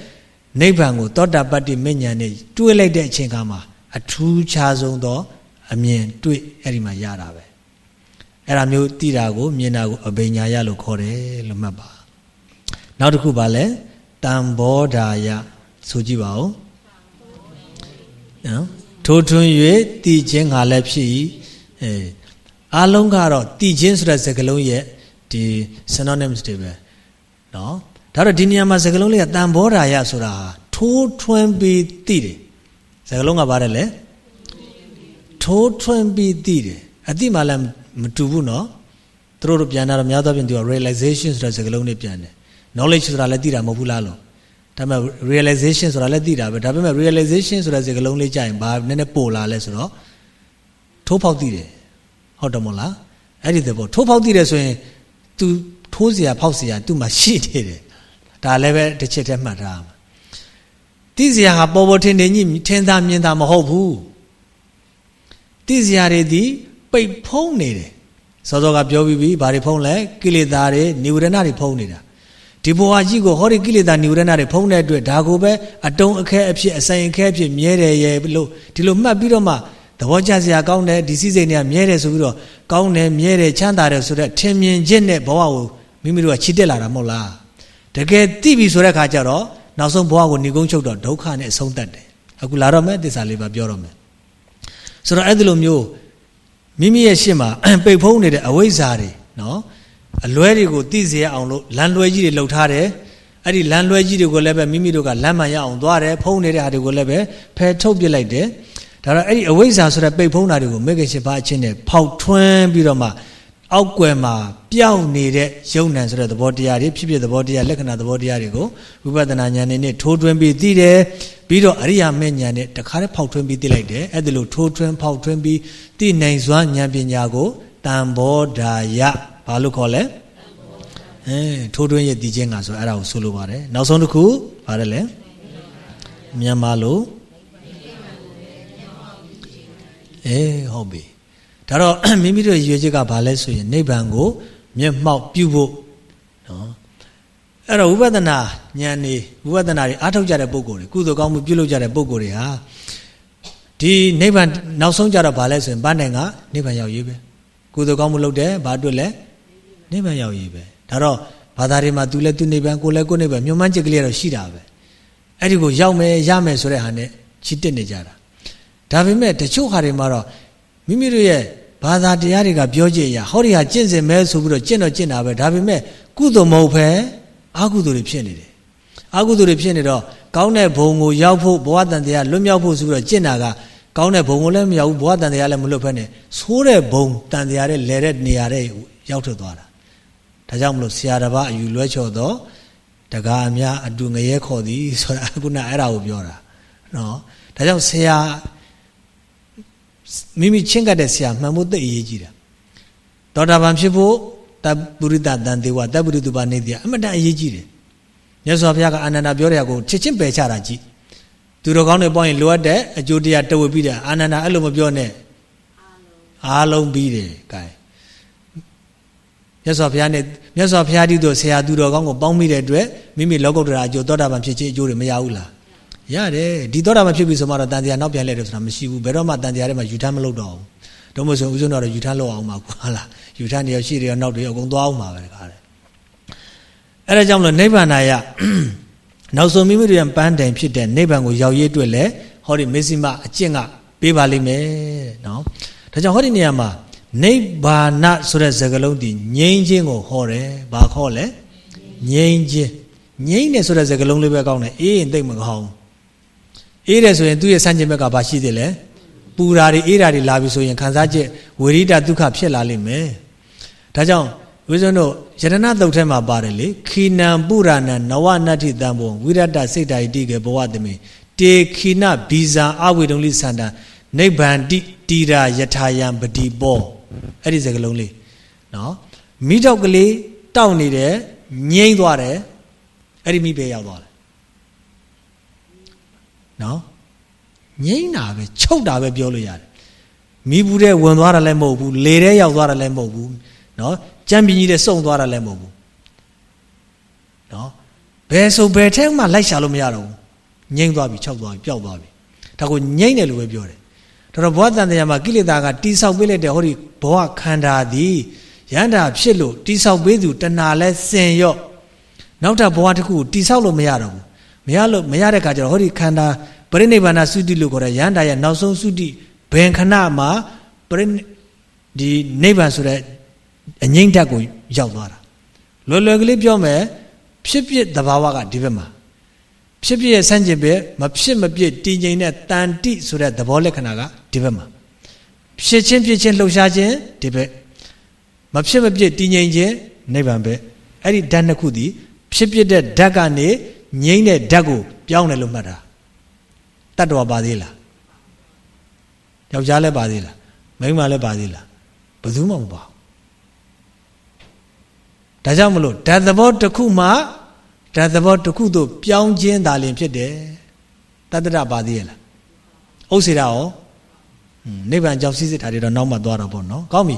နိဗ္ဗာန်ကိုသောတာပတ္တိမဉ္ဇဉ်နဲ့တွေ့လိုက်တဲ့အချိန်ကမှအထူးခြားဆုံးသောအမြင်တွေ့အဲ့ဒီမှာရတာပဲအဲ့ဒါမျိုးသိတာကိုမြင်တာကိုအဘိညာယလို့ခေါ်တယ်လို့မှတ်ပါနောက်တစ်ခုပါလဲတံဘောဓာယဆိုကြည့်ပါဦးနော်ထိုးထွင်း၍တည်ခြင်းငါလည်းဖြစ်၏အဲအလုံးကတော့တည်ခြင်းဆိုတဲ့စကားလုံးရဲ့ ဒီ synonyms တွေပဲနော်ဒါတော့ဒီနေရာမှာစကားလုံးလေးကတန်ဘောဓာယဆိုတာထိုးထွင်းပြီးတည်တယ်စကားလုံးကပါတယ်လေထိုးထွင်းပြီးတည်တယ်အတိမှလည်းမတူဘူးနော်သူတို့တို့ပြန်တာတော့များသောဖြင့်သူက realization ဆိုတဲ့စကားလုံးနဲ့ပြန်တယ် knowledge ဆိုတာလည်းတည်တာမဟုတ်ဘူးလားလို့ဒါပေမဲ့ realization ဆိုတာလည်းသိတာပဲဒါပေမဲ့ realization ဆိုတဲ့စကားလုံးလေးကြာရင်ဘာနည်းနည်းပို့လာလဲဆိုတော့ထိုးဖောက်သိတယ်ဟုတ်တယ်မို့လားအဲ့ဒီသဘောထိုးဖောက်သိတယ်ဆိုရင် तू ထိုးเสียဖောက်เสีย तू မှာရှိနေတယ်ဒါလည်းပဲတစ်ချက်တည်းမှတ်ထားမှာသိเสียဟာပေါ်ပေါ်ထင်ထင်ကြီးထင်သာမြင်သာမဟုတ်ဘူးသိเสียတွေဒီပိတ်ဖုံးနေတယ်စောစောကပြောပြီးပြီဘာတွေဖုံးလဲကိလေသာတွေនិဝရဏတွေဖုံးနေတာဒီဘဝကြီးကိုဟောဒီကိလေသာនិဝရဏတွေဖုံးတဲ့အတွက်ဒါကိုပဲအတုံးအခဲအဖြစ်အဆိုင်အခဲအဖြစ်မြဲတယ်ရဲ့လို့ဒီလိုမှတ်ပြီးတော့မှ သဘောကျစရာကောင်းတယ်ဒီစည်းစိမ်တွေကမြဲတယ်ဆိုပြီးတော့ကောင်းတယ်မြဲတယ်ချမ်းသာတယ်ဆိုတဲ့ထင်မြင်ခြင်းနဲ့ဘဝကိုမိမိတို့ကချီတက်လာတာမဟုတ်လားတကယ်သိပြီဆိုတဲ့ခါကျတော့နောက်ဆုံးဘဝကိုဏိကုံးချုပ်တော့ဒုက္ခနဲ့အဆုံးသတ်တယ်အခုလာတော့မယ်သစ္စာလေးပါပြောတော့မယ်ဆိုတော့အဲ့ဒီလိုမျိုးမိမိရဲ့ရှေ့မှာပိတ်ဖုံးနေတဲ့အဝိဇ္ဇာတွေနော်အလွဲတွေကိုသိစေအောင်လို့လမ်းလွဲကြီးတွေလှုပ်ထားတယ်အဲ့ဒီလမ်းလွဲကြီးတွေကိုလည်းပဲမိမိတို့ကလမ်းမှန်ရအောင်သွားတယ်ဖုံးနေတဲ့ဟာတွေကိုလည်းပဲဖယ်ထုတ်ပစ်လိုက်တယ် ဒါတော့အဲ့ဒီအဝိဇ္ဇာဆိုတဲ့ပိတ်ဖုံးတာတွေကိုမေခင်ရှင်ဘာအချင်းနဲ့ဖောက်ထွန်းပြီးတော့မှအောက်ကွယ်မှာပြောင်းနေတဲ့ယုံ nant ဆိုတဲ့သဘောတရားတွေဖြစ်ဖြစ်သဘောတရားလက္ခဏာသဘောတရားတွေကိုဝိပဿနာဉာဏ်နဲ့ထိုးထွင်းပြီးသိတယ်ပြီးတော့အရိယာမေဉာဏ်နဲ့တခါတည်းဖောက်ထွင်းပြီးသိလိုက်တယ်အဲ့ဒါလို့ထိုးထွင်းဖောက်ထွင်းပြီးသိနိုင်စွာဉာဏ်ပညာကိုတန်ဘောဓာယဘာလို့ခေါ်လဲအဲထိုးထွင်းရဲ့တည်ခြင်းကဆိုအဲ့ဒါကိုဆိုလိုပါတယ်နောက်ဆုံးတစ်ခုပါတယ်လေမြန်မာလို အေးဟုတ်ပြီဒါတော့မိမိတို့ရွေချက်ကဘာလဲဆိုရင်နိဗ္ဗာန်ကို မျက်မှောက်ပြုဖို့နော်အဲ့တော့ဝိပဿနာဉာဏ်နေဝိပဿနာတွေအားထုတ်ကြတဲ့ပုံကိုယ်တွေကုသိုလ်ကောင်းမှုပြုလုပ်ကြတဲ့ပုံကိုယ်တွေဟာဒီနိဗ္ဗာန်နောက်ဆုံးကြတော့ဘာလဲဆိုရင်ဗန်းတိုင်ကနိဗ္ဗာန်ရောက်ရေးပဲကုသိုလ်ကောင်းမှုလုပ်တယ်ဘာအတွက်လဲနိဗ္ဗာန်ရောက်ရေးပဲဒါတော့ဘာသာတွေမှာသူလဲသူနိဗ္ဗာန်ကိုလဲကိုနိဗ္ဗာန်မြုံမှန်းချက်ကလေးတော့ရှိတာပဲအဲ့ဒီကိုရောက်မယ်ရမယ်ဆိုတဲ့ဟာနဲ့ချစ်တက်နေကြတာ ဒါပေမဲ့တချို့ဟာတွေမှာတော့မိမိတို့ရဲ့ဘာသာတရားတွေကပြောကြရဟောဒီဟာကျင့်စဉ်မဲဆိုပြီးတော့ကျင့်တော့ကျင့်တာပဲဒါပေမဲ့ကုသိုလ်မဟုတ်ဘဲအကုသိုလ်တွေဖြစ်နေတယ်အကုသိုလ်တွေဖြစ်နေတော့ကောင်းတဲ့ဘုံကိုရောက်ဖို့ဘဝတန်တရားလွတ်မြောက်ဖို့ဆိုပြီးတော့ကျင့်တာကကောင်းတဲ့ဘုံကိုလည်းမရောက်ဘူးဘဝတန်တရားလည်းမလွတ်ဖက်နဲ့ဆိုးတဲ့ဘုံတန်တရားတဲ့လဲတဲ့နေရာတဲ့ရောက်ထွက်သွားတာဒါကြောင့်မလို့ဆရာတစ်ပါးအယူလွဲချော်တော့တကားအများအတူငရဲခေါ်သည်ဆိုတာခုနအဲ့ဒါကိုပြောတာနော်ဒါကြောင့်ဆရာ မိမိချင်းကတဲ့ဆရာမှန်ဖို့သိအရေးကြီးတာသောတာပန်ဖြစ်ဖို့တပုရိတတန်သေးဝတပုရိတုပါနေတရားအမတန်အရေးကြီးတယ်မြတ်စွာဘုရားကအနန္ဒပြောတဲ့ကိုချစ်ချင်းပယ်ချတာကြည့်သူတော်ကောင်းတွေပေါ့ရင်လိုအပ်တဲ့အကျိုးတရားတဝပြီးတယ်အာနန္ဒအဲ့လိုမပြောနဲ့အားလုံးပြီးတယ်ကဲမြတ်စွာဘုရားနဲ့မြတ်စွာဘုရားတည်းတို့ဆရာသူတော်ကောင်းကိုပေါင်းမိတဲ့အတွက်မိမိလောကုတ္တရာအကျိုးသောတာပန်ဖြစ်ခြင်းအကျိုးတွေမရဘူးလား ရတယ်ဒီသောတာပန်ဖြစ်ပြီဆိုမှတော့တန်တရားနောက်ပြန်လဲတယ်ဆိုတာမရှိဘူးဘယ်တော့မှတန်တရားထဲမှာယူထမ်းမလုပ်တော့ဘူးတော့မဆိုဦးဇုံတော့ယူထမ်းလုပ်အောင်ပါကွာလားယူထမ်းနေရရှိတယ်နောက်တွေအကုန်သွားအောင်ပါပဲခါတယ်အဲ့ဒါကြောင့်မလို့နိဗ္ဗာန်ယနောက်ဆုံးမိမိတို့ရဲ့ပန်းတိုင်ဖြစ်တဲ့နိဗ္ဗာန်ကိုရောက်ရေးအတွက်လဲဟောဒီမေဇိမအကျင့်ကပေးပါလိမ့်မယ်နော်ဒါကြောင့်ဟောဒီနေရာမှာနိဗ္ဗာန်ဆိုတဲ့စကားလုံးဒီငြိမ်းခြင်းကိုဟောတယ်ဘာခေါ်လဲငြိမ်းခြင်းငြိမ်းတယ်ဆိုတဲ့စကားလုံးလေးပဲကောင်းတယ်အေးရင်သိမ့်မကောင်း အေးတယ်ဆိုရင်သူ့ရဲ့စံကျင်ဘက်ကဘာရှိသေးလဲပူတာတွေအေးတာတွေလာပြီဆိုရင်ခံစားချက်ဝိရိဒဒုက္ခဖြစ်လာလိမ့်မယ်ဒါကြောင့်ဝိဇ္ဇုံတို့ယတနာတုတ်ထဲမှာပါတယ်လေခိနံပုရဏနဝနတ္ထိတံဘောဝိရတစိတ်တာတိကေဘဝတမေတေခိနဘီဇာအဝေဒုံလိသန္တာနိဗ္ဗန္တိတိရာယထာယံပတိပောအဲ့ဒီစကလုံးလေးနော်မိတော့ကလေးတောက်နေတယ်ငိမ့်သွားတယ်အဲ့ဒီမိပဲရောက်သွားတယ် နော်ငိမ့်တာပဲချုပ်တာပဲပြောလို့ရတယ်မိဘူးတဲ့ဝင်သွားတာလည်းမဟုတ်ဘူးလေတဲ့ရောက်သွားတာလည်းမဟုတ်ဘူးနော်ကြံပြင်းကြီးတဲ့စုံသွားတာလည်းမဟုတ်ဘူးနော်ဘယ်ဆိုဘယ်ထဲမှလိုက်ရှာလို့မရတော့ဘူးငိမ့်သွားပြီချုပ်သွားပြီပျောက်သွားပြီဒါကိုငိမ့်တယ်လို့ပဲပြောတယ်ဒါတော့ဘဝတန်တရားမှာကိလေသာကတိဆောက်ပေးလိုက်တဲ့ဟောဒီဘဝခန္ဓာသည်ရန္တာဖြစ်လို့တိဆောက်ပေးသူတဏှာလဲစင်ရော့နောက်ထပ်ဘဝတစ်ခုကိုတိဆောက်လို့မရတော့ဘူး မရလို့မရတဲ့ခါကျတော့ဟောဒီခန္ဓာပရိနိဗ္ဗာန်သုတိလို့ခေါ်တဲ့ရန္တာရဲ့နောက်ဆုံးသုတိဘယ်ခဏမှာပရိဒီနိဗ္ဗာန်ဆိုတဲ့အငိမ့်ဓာတ်ကိုရောက်သွားတာလွယ်လွယ်ကလေးပြောမယ်ဖြစ်ဖြစ်သဘာဝကဒီဘက်မှာဖြစ်ဖြစ်ရဲ့ဆန့်ကျင်ဘက်မဖြစ်မပြစ်တည်ငြိမ်တဲ့တန်တိဆိုတဲ့သဘောလက္ခဏာကဒီဘက်မှာဖြစ်ချင်းဖြစ်ချင်းလှုပ်ရှားခြင်းဒီဘက်မဖြစ်မပြစ်တည်ငြိမ်ခြင်းနိဗ္ဗာန်ဘက်အဲ့ဒီဓာတ်နှစ်ခုသည်ဖြစ်ဖြစ်တဲ့ဓာတ်ကနေ ငြိမ့်တဲ့ဓာတ်ကိုပြောင်းတယ်လို့မှတ်တာတတ်တော်ပါသေးလားယောက်ျားလည်းပါသေးလားမိန်းမလည်းပါသေးလားဘယ်သူမှမပါဒါကြောင့်မလို့ဓာတ်သဘောတစ်ခုမှဓာတ်သဘောတစ်ခုသို့ပြောင်းခြင်းသာလျှင်ဖြစ်တယ်တတ္တရပါသေးရဲ့လားဥစ္စေတာရောနိဗ္ဗာန်ကြောင့်စိစစ်တာတွေတော့နောက်မှသွားတော့ပေါ့နော်ကောင်းပြီ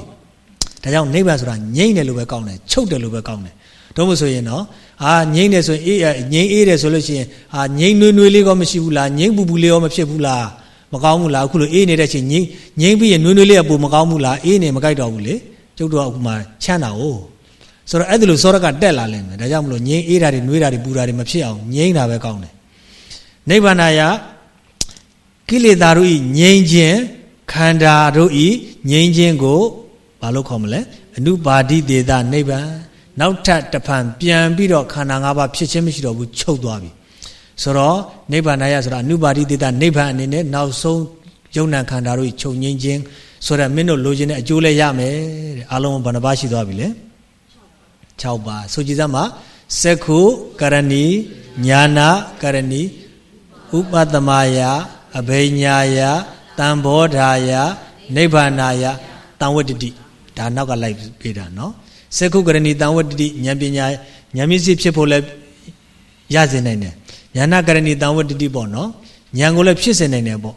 ဒါကြောင့်နိဗ္ဗာန်ဆိုတာငြိမ့်တယ်လို့ပဲကောင်းတယ်ချုပ်တယ်လို့ပဲကောင်းတယ်တော့မဆိုရင်နော် အာငြိမ့်တယ်ဆိုရင်အေးငြိမ့်အေးတယ်ဆိုလို့ရှိရင်အာငြိမ့်နွေးနွေးလေးကောမရှိဘူးလားငြိမ့်ပူပူလေးရောမဖြစ်ဘူးလားမကောင်းဘူးလားအခုလိုအေးနေတဲ့ချိန်ငြိမ့်ငြိမ့်ပြီးရင်နွေးနွေးလေးကပိုမကောင်းဘူးလားအေးနေမကြိုက်တော့ဘူးလေကျုပ်တို့ကအခုမှချမ်းတာ哦ဆိုတော့အဲ့ဒါလို့စောရကတက်လာလိမ့်မယ်ဒါကြောင့်မလို့ငြိမ်းအေးတာတွေနှွေးတာတွေပူတာတွေမဖြစ်အောင်ငြိမ်းတာပဲကောင်းတယ်နိဗ္ဗာန်ယကိလေသာတို့ဤငြိမ်းခြင်းခန္ဓာတို့ဤငြိမ်းခြင်းကိုဘာလို့ခေါ်မလဲအနုပါတိတေသနိဗ္ဗာန် နောက်ထပ်တဖန်ပြန်ပြီးတော့ခန္ဓာ၅ပါးဖြစ်ခြင်းမရှိတော့ဘူးချုပ်သွားပြီဆိုတော့နိဗ္ဗာန်ယဆိုတာအနုပါတိတေသနိဗ္ဗာန်အနေနဲ့နောက်ဆုံးယုံ nant ခန္ဓာတို့ဤချုပ်ငြိမ်းခြင်းဆိုတော့မင်းတို့လိုချင်တဲ့အကျိုးလည်းရမယ်တဲ့အလုံးဘယ်နှပါးရှိသွားပြီလဲ6ပါးဆိုကြည်စမ်းမှာစက္ခုကရဏီညာနာကရဏီဥပသမယအဘိညာယတံဘောဓာယနိဗ္ဗာနာယတံဝတ္တိဒါနောက်ကလိုက်ပေးတာနော် စက္ခုကရဏီတံဝတ္တိဉာဏ်ပညာဉာဏ်မျက်စိဖြစ်ဖို့လည်းရစေနိုင်တယ်ညာနာကရဏီတံဝတ္တိပေါ့နော်ဉာဏ်ကိုလည်းဖြစ်စေနိုင်တယ်ပေါ့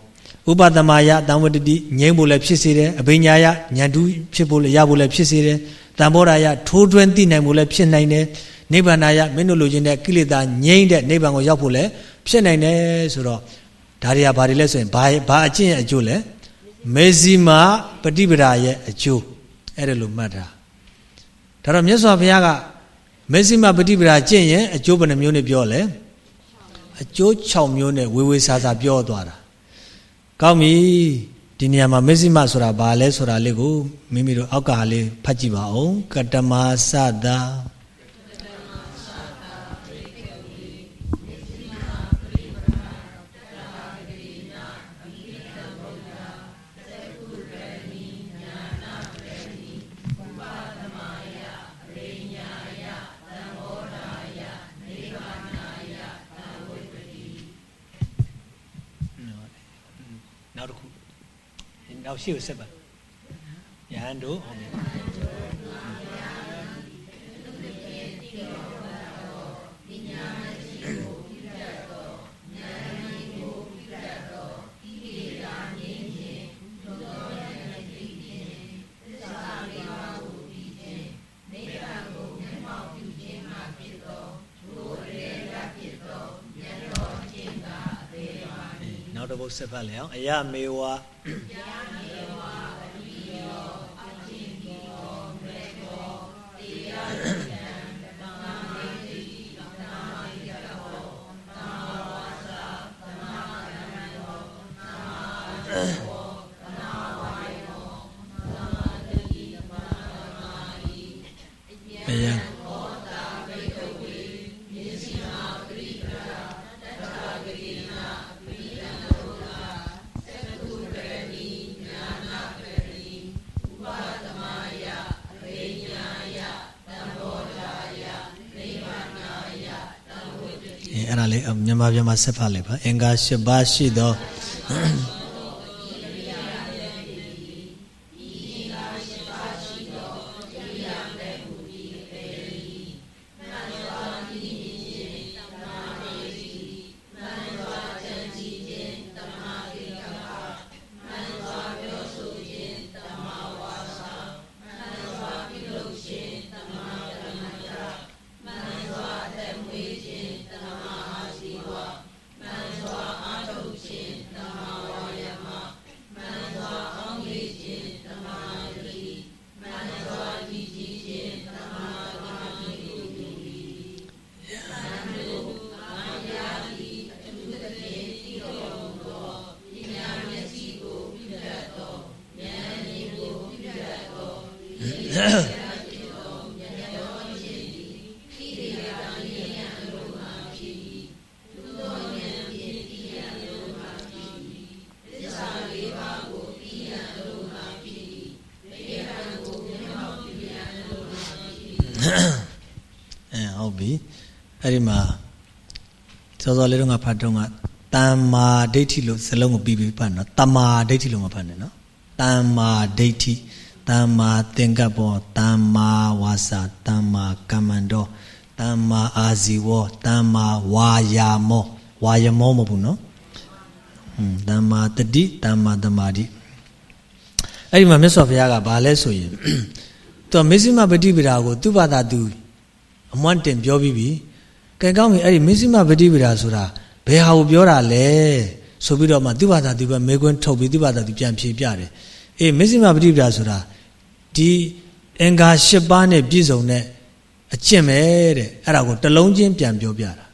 ဥပသမယတံဝတ္တိငြိမ့်ဖို့လည်းဖြစ်စေတယ်အဘိညာယဉာဏ်တူးဖြစ်ဖို့လည်းရဖို့လည်းဖြစ်စေတယ်တံဘောဓာယထိုးထွင်းသိနိုင်ဖို့လည်းဖြစ်နိုင်တယ်နိဗ္ဗာန်ယမင်းတို့လိုချင်တဲ့ကိလေသာငြိမ့်တဲ့နိဗ္ဗာန်ကိုရောက်ဖို့လည်းဖြစ်နိုင်တယ်ဆိုတော့ဒါတွေကဘာတွေလဲဆိုရင်ဘာဘာအကျင့်ရဲ့အကျိုးလဲမေဇီမာပฏิပဒါရဲ့အကျိုးအဲ့ဒါလိုမှတ်တာ ဒါတော့မြတ်စွာဘုရားကမေဇီမာပฏิပဒါကျင့်ရင်အကျိုးဘယ်နှမျိုးနဲ့ပြောလဲအကျိုး6မျိုးနဲ့ဝေဝေဆာဆာပြောသွားတာကောင်းပြီဒီနေရာမှာမစ္စည်းမဆိုတာဘာလဲဆိုတာလေးကိုမိမိတို့အောက်ကလေးဖတ်ကြည့်ပါဦးကတမသတာ နောက်ရှေ့ကိုဆက်ပါယဟန်တို့ဟုတ်ပြီနော ဖို့ဆက်ဖတ်လေအောင်အယမေဝအယမေဝအတိယောအတိယောမေတောတေယ မြန်မာပြန်မှာဆက်ဖတ်လိုက်ပါအင်္ဂါ၈ပါးရှိသော စောစောလေးတော့ငါဖတ်တော့ကတမ္မာဒိဋ္ဌိလို့စလုံးကိုပြီးပြီးဖတ်နော်တမ္မာဒိဋ္ဌိလို့မဖတ်နဲ့နော်တမ္မာဒိဋ္ဌိတမ္မာသင်္ကပ္ပောတမ္မာဝါစာတမ္မာကမ္မန္တောတမ္မာအာဇီဝောတမ္မာဝါယာမောဝါယမောမဟုတ်ဘူးနော်ဟွန်းတမ္မာတတိတမ္မာသမာဓိအဲ့ဒီမှာမြတ်စွာဘုရားကဘာလဲဆိုရင်သူမေဇိမပฏิပဒါကိုသူ့ဘာသာသူအမွန့်တင်ပြောပြီးပြီ ကဲကောင်းပြီအဲ့ဒီမစ္စည်းမပฏิပဒါဆိုတာဘယ်ဟာကိုပြောတာလဲဆိုပြီးတော့မှသူဘာသာသူပဲမေကွန်းထုတ်ပြီးသူဘာသာသူပြန်ဖြေပြတယ်အေးမစ္စည်းမပฏิပဒါဆိုတာဒီအင်္ဂါ၈ပါးနဲ့ပြည့်စုံတဲ့အကျင့်ပဲတဲ့အဲ့ဒါကိုတလုံးချင်းပြန်ပြောပြတာ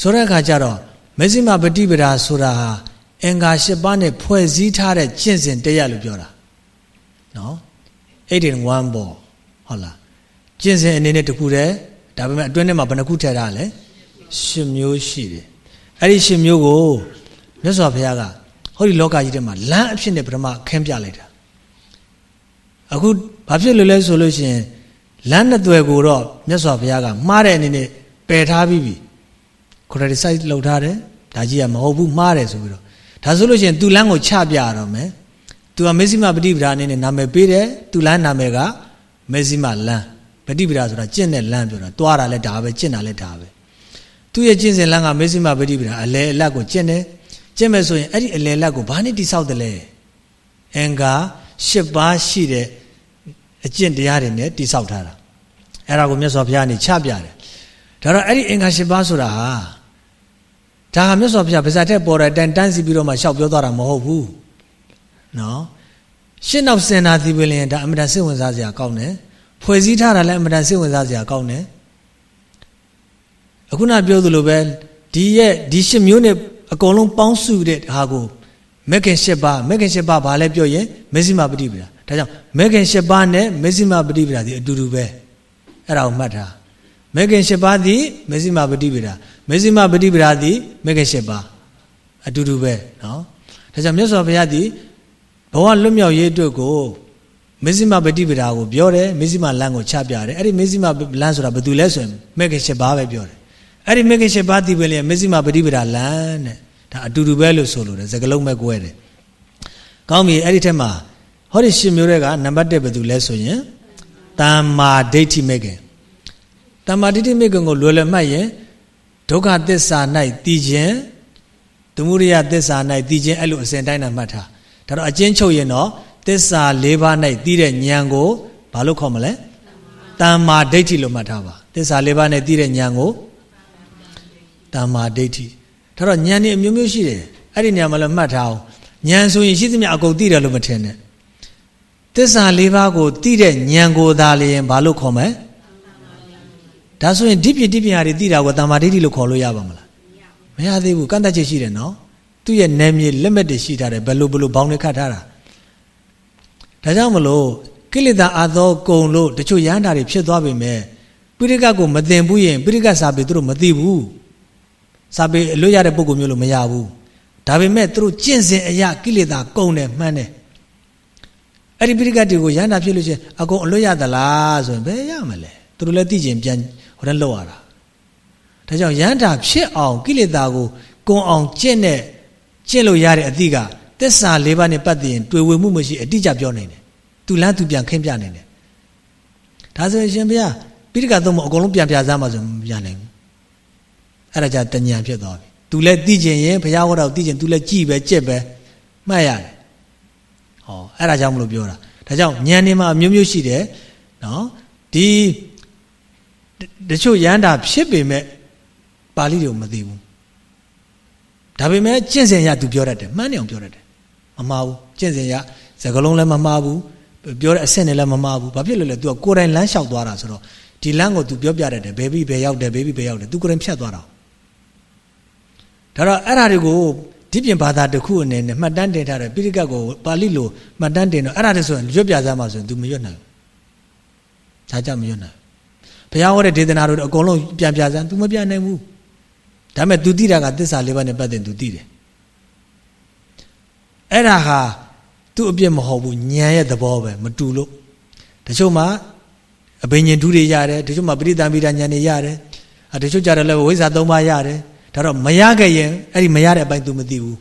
ဆိုတဲ့အခါကျတော့မစ္စည်းမပฏิပဒါဆိုတာဟာအင်္ဂါ၈ပါးနဲ့ဖွဲ့စည်းထားတဲ့ကျင့်စဉ်တရားလို့ပြောတာနော်8 in 1ဘောဟုတ်လားကျင့်စဉ်အနေနဲ့တခုတည်း ဒါပေမဲ့အတွင်းထဲမှာဘယ်နှခုထည့်ထားလဲ၈မျိုးရှိတယ်အဲ့ဒီ၈မျိုးကိုမြတ်စွာဘုရားကဟောဒီလောကကြီးထဲမှာလမ်းအဖြစ်နဲ့ပထမခင်းပြလိုက်တာအခုဘာဖြစ်လို့လဲဆိုလို့ရှိရင်လမ်းနှစ်သွယ်ကိုတော့မြတ်စွာဘုရားကမှားတဲ့အနေနဲ့ပယ်ထားပြီးပြီ criticize လုပ်ထားတယ်ဒါကြီးကမဟုတ်ဘူးမှားတယ်ဆိုပြီးတော့ဒါဆိုလို့ရှိရင်သူလမ်းကိုချပြရတော့မယ်သူကမေဇိမပฏิပဒါအနေနဲ့နာမည်ပေးတယ်သူလမ်းနာမည်ကမေဇိမလမ်း ဗတိပဒါဆိုတာကျင့်တဲ့လမ်းပြောတာတွားတာလည်းဒါပဲကျင့်တာလည်းဒါပဲသူ့ရဲ့ကျင့်စဉ်လမ်းကမေဇိမဗတိပဒါအလဲအလတ်ကိုကျင့်တယ်ကျင့်မယ်ဆိုရင်အဲ့ဒီအလဲအလတ်ကိုဘာနဲ့တိဆောက်တယ်လဲအင်္ဂါ၈ပါးရှိတဲ့အကျင့်တရားတွေနဲ့တိဆောက်ထားတာအဲ့ဒါကိုမြတ်စွာဘုရားနေချပြတယ်ဒါတော့အဲ့ဒီအင်္ဂါ၈ပါးဆိုတာဟာဒါဟာမြတ်စွာဘုရားဗဇာထက်ပေါ်တဲ့အတိုင်းတန်းစီပြီးတော့မှရှောက်ပြောသွားတာမဟုတ်ဘူးနော်ရှင်းနောက်စင်နာသီပလင်ဒါအမြဲတမ်းစိတ်ဝင်စားစရာကောင်းတယ် ဖွဲ့စည်းထားတာလည်းအမှန်တန်စိတ်ဝင်စားစရာကောင်းတယ်အခုနပြောသလိုပဲဒီရဲ့ဒီရှစ်မျိုးနဲ့အကုန်လုံးပေါင်းစုတဲ့ဟာကိုမဂ္ဂင်၈ပါးမဂ္ဂင်၈ပါးဘာလဲပြောရင်မေဇိမပฏิပဒါဒါကြောင့်မဂ္ဂင်၈ပါးနဲ့မေဇိမပฏิပဒါဒီအတူတူပဲအဲ့ဒါကိုမှတ်ထားမဂ္ဂင်၈ပါးသည်မေဇိမပฏิပဒါမေဇိမပฏิပဒါသည်မဂ္ဂင်၈ပါးအတူတူပဲเนาะဒါကြောင့်မြတ်စွာဘုရားသည်ဘဝလွတ်မြောက်ရေးအတွက်ကို မေဇိမပฏิပဒါကိုပြောတယ်မေဇိမလမ်းကိုချပြတယ်အဲ့ဒီမေဇိမလမ်းဆိုတာဘာတူလဲဆိုရင်မေခင်၈ပါးပဲပြောတယ်အဲ့ဒီမေခင်၈ပါးတည်ပဲလေမေဇိမပฏิပဒါလမ်းတဲ့ဒါအတူတူပဲလို့ဆိုလို့တယ်စကလုံးပဲကွဲတယ်ကောင်းပြီအဲ့ဒီထက်မှာဟောဒီရှင်မျိုးတွေကနံပါတ်1ဘာတူလဲဆိုရင်တမ္မာဒိဋ္ဌိမေခင်တမ္မာဒိဋ္ဌိမေခင်ကိုလွယ်လွယ်မှတ်ရင်ဒုက္ခသစ္စာ၌တည်ခြင်းသမုဒယသစ္စာ၌တည်ခြင်းအဲ့လိုအစဉ်တိုင်းနဲ့မှတ်ထားဒါတော့အကျဉ်းချုပ်ရင်တော့ သစ္စာ၄ပါး၌သိတဲ့ဉာဏ်ကိုဘာလို့ခေါ်မလဲတမ္မာဒိဋ္ဌိလို့မှတ်ထားပါသစ္စာ၄ပါးနဲ့သိတဲ့ဉာဏ်ကိုတမ္မာဒိဋ္ဌိဒါတော့ဉာဏ်นี่အမျိုးမျိုးရှိတယ်အဲ့ဒီဉာဏ်မလည်းမှတ်ထားအောင်ဉာဏ်ဆိုရင်ရှိသမျှအကုန်သိတယ်လို့မထင်နဲ့သစ္စာ၄ပါးကိုသိတဲ့ဉာဏ်ကိုသာလျင်ဘာလို့ခေါ်မလဲဒါဆိုရင်ဒီပြဒီပြဟာတွေသိတာကိုတမ္မာဒိဋ္ဌိလို့ခေါ်လို့ရပါမလားမရသေးဘူးကန့်တတ်ချက်ရှိတယ်နော်သူ့ရဲ့နယ်မြေလက်မဲ့တွေရှိထားတယ်ဘယ်လိုဘယ်လိုဘောင်းတွေခတ်ထားတာ ဒါကြောင့်မလို့ကိလေသာအသောကုံလို့တချို့ရဟန္တာတွေဖြစ်သွားပြီမဲ့ပိရိကကိုမသိဘူးရင်ပိရိကစာပေသူတို့မသိဘူးစာပေအလွတ်ရတဲ့ပုံကူမျိုးလို့မရဘူးဒါပေမဲ့သူတို့ကျင့်စဉ်အရာကိလေသာကုံတယ်မှန်းတယ်အဲ့ဒီပိရိကတွေကိုရဟန္တာဖြစ်လို့ချင်းအကုန်အလွတ်ရသလားဆိုရင်ဘယ်ရမလဲသူတို့လည်းသိကျင်ပြန်ဟိုတန်းလောက်ရတာဒါဒါကြောင့်ယန္တာဖြစ်အောင်ကိလေသာကိုကုံအောင်ကျင့်တဲ့ကျင့်လို့ရတဲ့အသည့်က သစ္စာ၄ပါးနဲ့ပတ်သက်ရင်တွေ့ဝေမှုမရှိအတိအကျပြောနိုင်တယ်သူလမ်းသူပြန်ခင်းပြနိုင်တယ်ဒါဆိုရင်ရှင်ဘုရားပိဋကသုံးမအကုန်လုံးပြန်ပြစားမှဆိုမပြနိုင်ဘူးအဲ့ဒါကြတဉဏ်ဖြစ်သွားပြီသူလည်းသိကျင်ရင်ဘုရားဟောတာကိုသိကျင်သူလည်းကြည်ပဲကြက်ပဲမှတ်ရတယ်ဟောအဲ့ဒါကြောင့်မလို့ပြောတာဒါကြောင့်ဉာဏ်နေမှာအမျိုးမျိုးရှိတယ်နော်ဒီတချို့ရန်တာဖြစ်ပေမဲ့ပါဠိတွေကိုမသိဘူးဒါပေမဲ့ကျင့်စဉ်ရသူပြောတတ်တယ်မှန်းနေအောင်ပြောတတ်တယ် မမှားဘူးကျင့်စဉ်ရစကလုံးလည်းမမှားဘူးပြောတဲ့အဆင့်နဲ့လည်းမမှားဘူးဘာဖြစ်လို့လဲ तू ကကိုယ်တိုင်လမ်းလျှောက်သွားတာဆိုတော့ဒီလမ်းကို तू ပြောပြတတ်တယ်ဘယ်ပြီးဘယ်ရောက်တယ်ဘယ်ပြီးဘယ်ရောက်တယ် तू ကိုယ်တိုင်ဖြတ်သွားတာဒါတော့အဲ့ဓာတွေကိုဒီပြင်ဘာသာတစ်ခုအနေနဲ့မှတ်တမ်းတင်ထားတယ်ပိဋကတ်ကိုပါဠိလိုမှတ်တမ်းတင်တော့အဲ့ဒါတွေဆိုရင်ရွတ်ပြစားမှဆိုရင် तू မရွတ်နိုင်ဘူးဒါကြောင့်မရွတ်နိုင်ဘုရားဟောတဲ့ဒေသနာတို့အကုန်လုံးပြန်ပြစမ်း तू မပြနိုင်ဘူးဒါပေမဲ့ तू သိတာကသစ္စာလေးပါးနဲ့ပတ်သက် तू သိတယ် အဲ့ဒါဟာသူ့အပြစ်မဟုတ်ဘူးဉာဏ်ရဲ့သဘောပဲမတူလို့တချို့မှာအဘိညာဉ်ဒုတွေရတယ်တချို့မှာပရိသံပိဒဉာဏ်တွေရတယ်အတချို့ကြတယ်လည်းဝိဇ္ဇာ၃ပါးရတယ်ဒါတော့မရခဲ့ရင်အဲ့ဒီမရတဲ့အပိုင်း तू မသိဘူး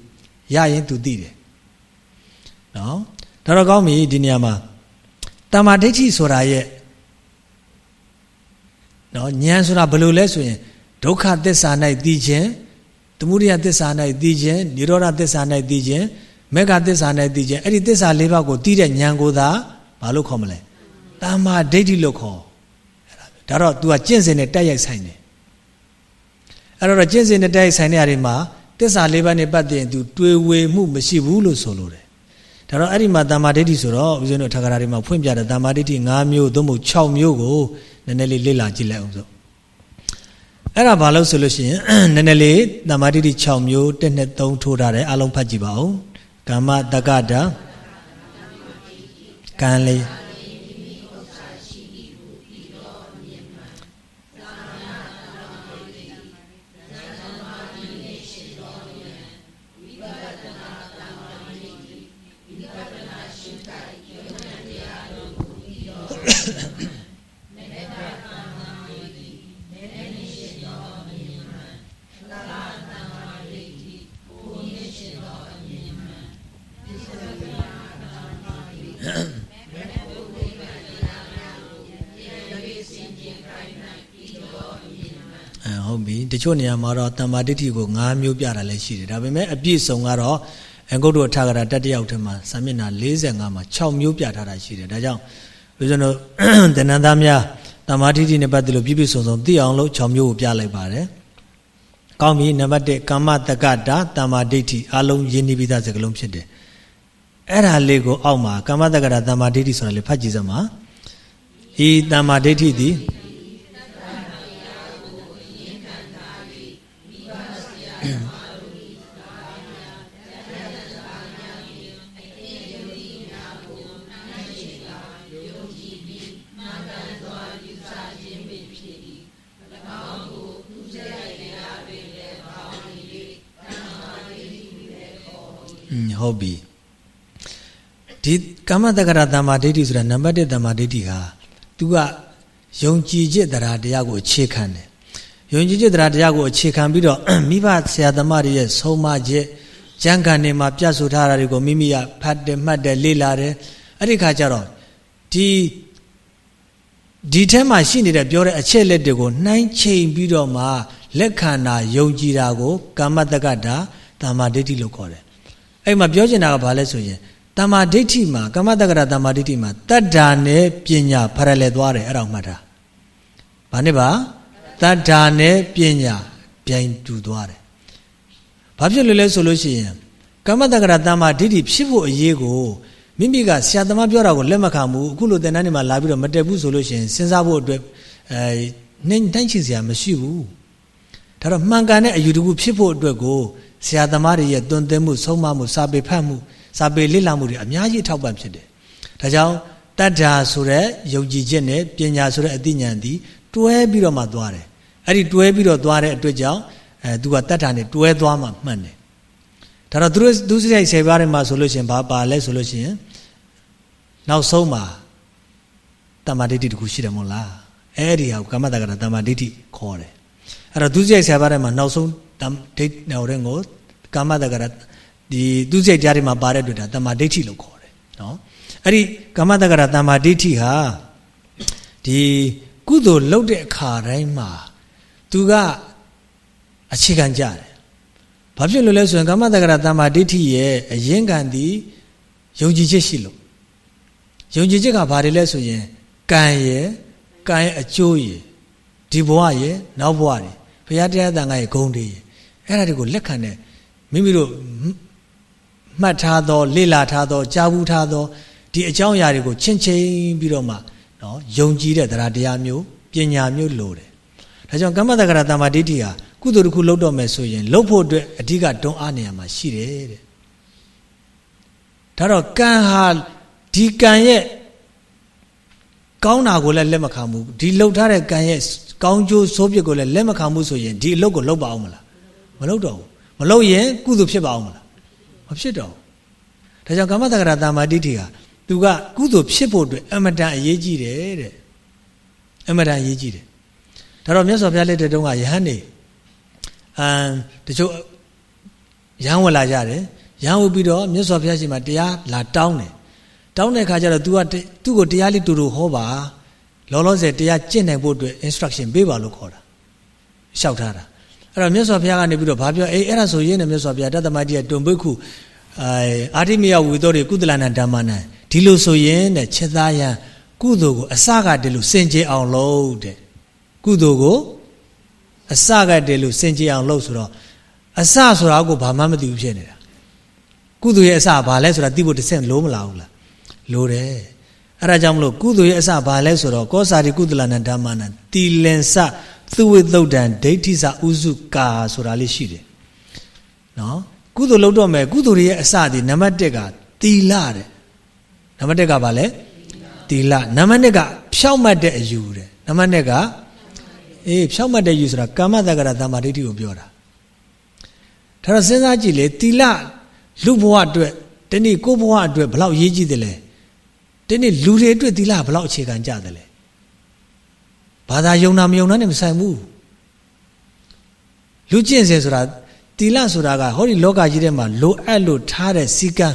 ရရင် तू သိတယ်နော်ဒါတော့ကောင်းပြီဒီနေရာမှာတမာဒိဋ္ဌိဆိုတာရဲ့နော်ဉာဏ်ဆိုတာဘယ်လိုလဲဆိုရင်ဒုက္ခသစ္စာ၌သိခြင်းသမုဒယသစ္စာ၌သိခြင်းនិရောဓသစ္စာ၌သိခြင်း မေဃသစ္စာ၌သိခြင်းအဲ့ဒီသစ္စာ၄ပါးကိုသိတဲ့ဉာဏ်ကိုသာဘာလို့ခေါ်မလဲတမာဒိဋ္ဌိလို့ခေါ်အဲ့ဒါဒါတော့ तू ကကျင့်စဉ်နဲ့တက်ရိုက်ဆိုင်တယ်အဲ့တော့ကျင့်စဉ်နဲ့တက်ရိုက်ဆိုင်တဲ့နေရာတွေမှာသစ္စာ၄ပါးနဲ့ပတ်သက်ရင် तू တွေးဝေမှုမရှိဘူးလို့ဆိုလိုတယ်ဒါတော့အဲ့ဒီမှာတမာဒိဋ္ဌိဆိုတော့ဦးဇင်းတို့ထာဂရာတွေမှာဖွင့်ပြတဲ့တမာဒိဋ္ဌိ၅မျိုးသို့မဟုတ်6မျိုးကိုနည်းနည်းလေးလေ့လာကြည့်လိုက်အောင်စို့အဲ့ဒါဘာလို့ဆိုလို့ရှိရင်နည်းနည်းလေးတမာဒိဋ္ဌိ6မျိုး1 2 3ထိုးထားတယ်အလုံးဖတ်ကြည့်ပါဦး ကမ္မတက္ကတာကံလေး တချို့နေရာမှာတော့တမ္မာဒိဋ္ဌိကို၅မျိုးပြတာလည်းရှိတယ်ဒါပေမဲ့အပြည့်စုံကတော့အဂုတ်တို့ထာဂရတတယောက်ထဲမှာစာမျက်နှာ45မှာ6မျိုးပြထားတာရှိတယ်ဒါကြောင့်ဘုရားတို့တဏ္ဍသားများတမ္မာဒိဋ္ဌိနဲ့ပတ်သက်လို့ပြည့်ပြည့်စုံစုံသိအောင်လို့6မျိုးကိုပြလိုက်ပါတယ်ကောင်းပြီနံပါတ်1ကာမတက္ကတာတမ္မာဒိဋ္ဌိအလုံးရင်းနှီးပြီးသားစကားလုံးဖြစ်တယ်အဲ့ဒါလေးကိုအောက်မှာကာမတက္ကတာတမ္မာဒိဋ္ဌိဆိုတာလေဖတ်ကြည့်စမ်းပါဤတမ္မာဒိဋ္ဌိသည် ဟုတ်ပြီဒီကာမတက္ကရာတမ္မာဒိဋ္ဌိဆိုတာနံပါတ်1တမ္မာဒိဋ္ဌိဟာ तू ကယုံကြည်ခြင်းတရားတရားကိုအခြေခံတယ်ယုံကြည်ခြင်းတရားတရားကိုအခြေခံပြီးတော့မိဘဆရာသမားတွေရဲ့ဆုံးမချက်ကျမ်းဂန်တွေမှာပြဆိုထားတာတွေကိုမိမိကဖတ်တယ်မှတ်တယ်လေ့လာတယ်အဲ့ဒီခါကျတော့ဒီဒီထဲမှာရှိနေတဲ့ပြောတဲ့အချက်လက်တွေကိုနှိုင်းချိန်ပြီးတော့မှလက်ခံတာယုံကြည်တာကိုကာမတက္ကတာတမ္မာဒိဋ္ဌိလို့ခေါ်တယ် အဲ့မှာပြောချင်တာကဘာလဲဆိုရင်တမ္မာဒိဋ္ဌိမှာကမ္မတက္ကရာတမ္မာဒိဋ္ဌိမှာတတ္တာနဲ့ပညာဖရလဲသွားတယ်အဲ့ဒါမှတ်တာဘာနဲ့ပါတတ္တာနဲ့ပညာပြိုင်တူသွားတယ်ဘာဖြစ်လို့လဲဆိုလို့ရှိရင်ကမ္မတက္ကရာတမ္မာဒိဋ္ဌိဖြစ်ဖို့အရေးကိုမိမိကဆရာသမားပြောတာကိုလက်မခံဘူးအခုလိုသင်တန်းတွေမှာလာပြီးတော့မတက်ဘူးဆိုလို့ရှိရင်စဉ်းစားဖို့အတွက်အဲနှိမ့်နှိုင်းချင်စရာမရှိဘူးဒါတော့မှန်ကန်တဲ့အယူတကူဖြစ်ဖို့အတွက်ကို ဆရာသမားတွေရဲ့တွင်သွင်းမှုဆုံးမမှုစာပေဖတ်မှုစာပေလေ့လာမှုတွေအများကြီးထောက်ပံ့ဖြစ်တယ်။ဒါကြောင့်တတ္ထာဆိုတဲ့ယုံကြည်ချက်နဲ့ပညာဆိုတဲ့အသိဉာဏ်ဒီတွဲပြီးတော့မှသွားတယ်။အဲ့ဒီတွဲပြီးတော့သွားတဲ့အတွက်ကြောင့်အဲသူကတတ္ထာနဲ့တွဲသွားမှမှန်တယ်။ဒါတော့သူတို့သူစိတ်ဆယ်ပါးထဲမှာဆိုလို့ရှိရင်ဘာပါလဲဆိုလို့ရှိရင်နောက်ဆုံးမှာတမ္မာဒိဋ္ဌိတခုရှိတယ်မို့လား။အဲ့ဒီဟာကမ္မတက္ကရာတမ္မာဒိဋ္ဌိခေါ်တယ်။အဲ့တော့သူစိတ်ဆရာပါတဲ့မှာနောက်ဆုံး ဒိဋ္ဌိဟိုတဲ့ကိုကာမတက္ကရာဒီသူစိတ်ကြားတွေမှာပါတဲ့တွေ့တာတမ္မာဒိဋ္ဌိလို့ခေါ်တယ်နော်အဲ့ဒီကာမတက္ကရာတမ္မာဒိဋ္ဌိဟာဒီကုသိုလ်လုပ်တဲ့အခါတိုင်းမှာသူကအခြေခံကြတယ်ဘာဖြစ်လို့လဲဆိုရင်ကာမတက္ကရာတမ္မာဒိဋ္ဌိရဲ့အရင်ခံသည်ယုံကြည်ချက်ရှိလို့ယုံကြည်ချက်ကဘာတွေလဲဆိုရင်ကံရယ်ကံရဲ့အကျိုးရယ်ဒီဘဝရယ်နောက်ဘဝတွေဘုရားတရားတန်ခါရဲ့ဂုဏ်တွေရယ် အဲ့ဒါတွေကိုလက်ခံတဲ့မိမိတို့မှတ်ထားသောလေ့လာထားသောကြားဘူးထားသောဒီအကြောင်းအရာတွေကိုချင့်ချင်းပြီးတော့မှနော်ယုံကြည်တဲ့တရားတရားမျိုးပညာမျိုးလိုတယ်ဒါကြောင့်ကမ္မတက္ကရာတမ္မာဒိဋ္ဌိဟာကုသိုလ်တစ်ခုလုပ်တော့မယ်ဆိုရင်လုပ်ဖို့အတွက်အဓိကတွန်းအားနေရာမှာရှိတယ်တဲ့ဒါတော့ကံဟာဒီကံရဲ့ကောင်းတာကိုလည်းလက်မခံဘူးဒီလှုပ်ထားတဲ့ကံရဲ့ကောင်းကျိုးဆိုးပြစ်ကိုလည်းလက်မခံဘူးဆိုရင်ဒီအလုပ်ကိုလုပ်ပါအောင်မလား မလုပ်တော့ဘူးမလုပ်ရင်ကုသိုလ်ဖြစ်ပါအောင်မလားမဖြစ်တော့ဘူးဒါကြောင့်ကာမတက္ကရာတာမာတိတိဟာသူကကုသိုလ်ဖြစ်ဖို့အတွက်အမတန်အရေးကြီးတယ်တဲ့အမတန်အရေးကြီးတယ်ဒါတော့မြတ်စွာဘုရားလက်ထက်တုန်းကယဟန်နေအမ်တချို့ရဟန်းဝလာကြတယ်ရဟန်းဝပြီးတော့မြတ်စွာဘုရားရှင်မှာတရားလာတောင်းတယ်တောင်းတဲ့ခါကျတော့ तू ကသူ့ကိုတရားလေးတူတူဟောပါလောလောဆယ်တရားကျင့်နိုင်ဖို့အတွက် instruction ပေးပါလို့ခေါ်တာလျှောက်ထားတာ အဲ့တော့မြတ်စွာဘုရားကနေပြီးတော့ဘာပြောအေးအဲ့ဒါဆိုရင်လည်းမြတ်စွာဘုရားတသမတိရဲ့တွန်ပိခုအာအာတိမယဝီတော်တွေကုသလနာဓမ္မနံဒီလိုဆိုရင်တဲ့ချက်သားယံကုသိုလ်ကိုအစကတည်းလို့စင်ကြယ်အောင်လုပ်တဲ့ကုသိုလ်ကိုအစကတည်းလို့စင်ကြယ်အောင်လုပ်ဆိုတော့အစဆိုတာကိုဘာမှမသိဘူးဖြစ်နေတာကုသိုလ်ရဲ့အစဘာလဲဆိုတာသိဖို့တစ်ဆင့်လုံးမလာဘူးလားလိုတယ် အဲ့ဒါကြောင့်မလို့ကုသိုလ်ရဲ့အစဘာလဲဆိုတော့ကောစာတိကုသလနာဓမ္မနာတီလင်စသုဝိသုတ်တံဒိဋ္ဌိစဥစုကာဆိုတာလေးရှိတယ်နော်ကုသိုလ်လုပ်တော့မယ်ကုသိုလ်ရဲ့အစဒီနံပါတ်1ကတီလတဲ့နံပါတ်1ကဘာလဲတီလနံပါတ်2ကဖြောက်မှတ်တဲ့အယူတဲ့နံပါတ်2ကအေးဖြောက်မှတ်တဲ့အယူဆိုတာကာမတက္ကရာသမ္မာဒိဋ္ဌိကိုပြောတာဒါတော့စဉ်းစားကြည့်လေတီလလူဘဝအတွက်တနေ့ကိုဘဝအတွက်ဘလောက်ရေးကြည့်တယ်လဲ ဒီနေ့လူတွေအတွက်သီလဘလောက်အခြေခံကြတယ်လဲဘာသာယုံနာမယုံနာနဲ့မဆိုင်ဘူးလူကျင့်စေဆိုတာသီလဆိုတာကဟောဒီလောကကြီးထဲမှာလိုအပ်လို့ထားတဲ့စီကံ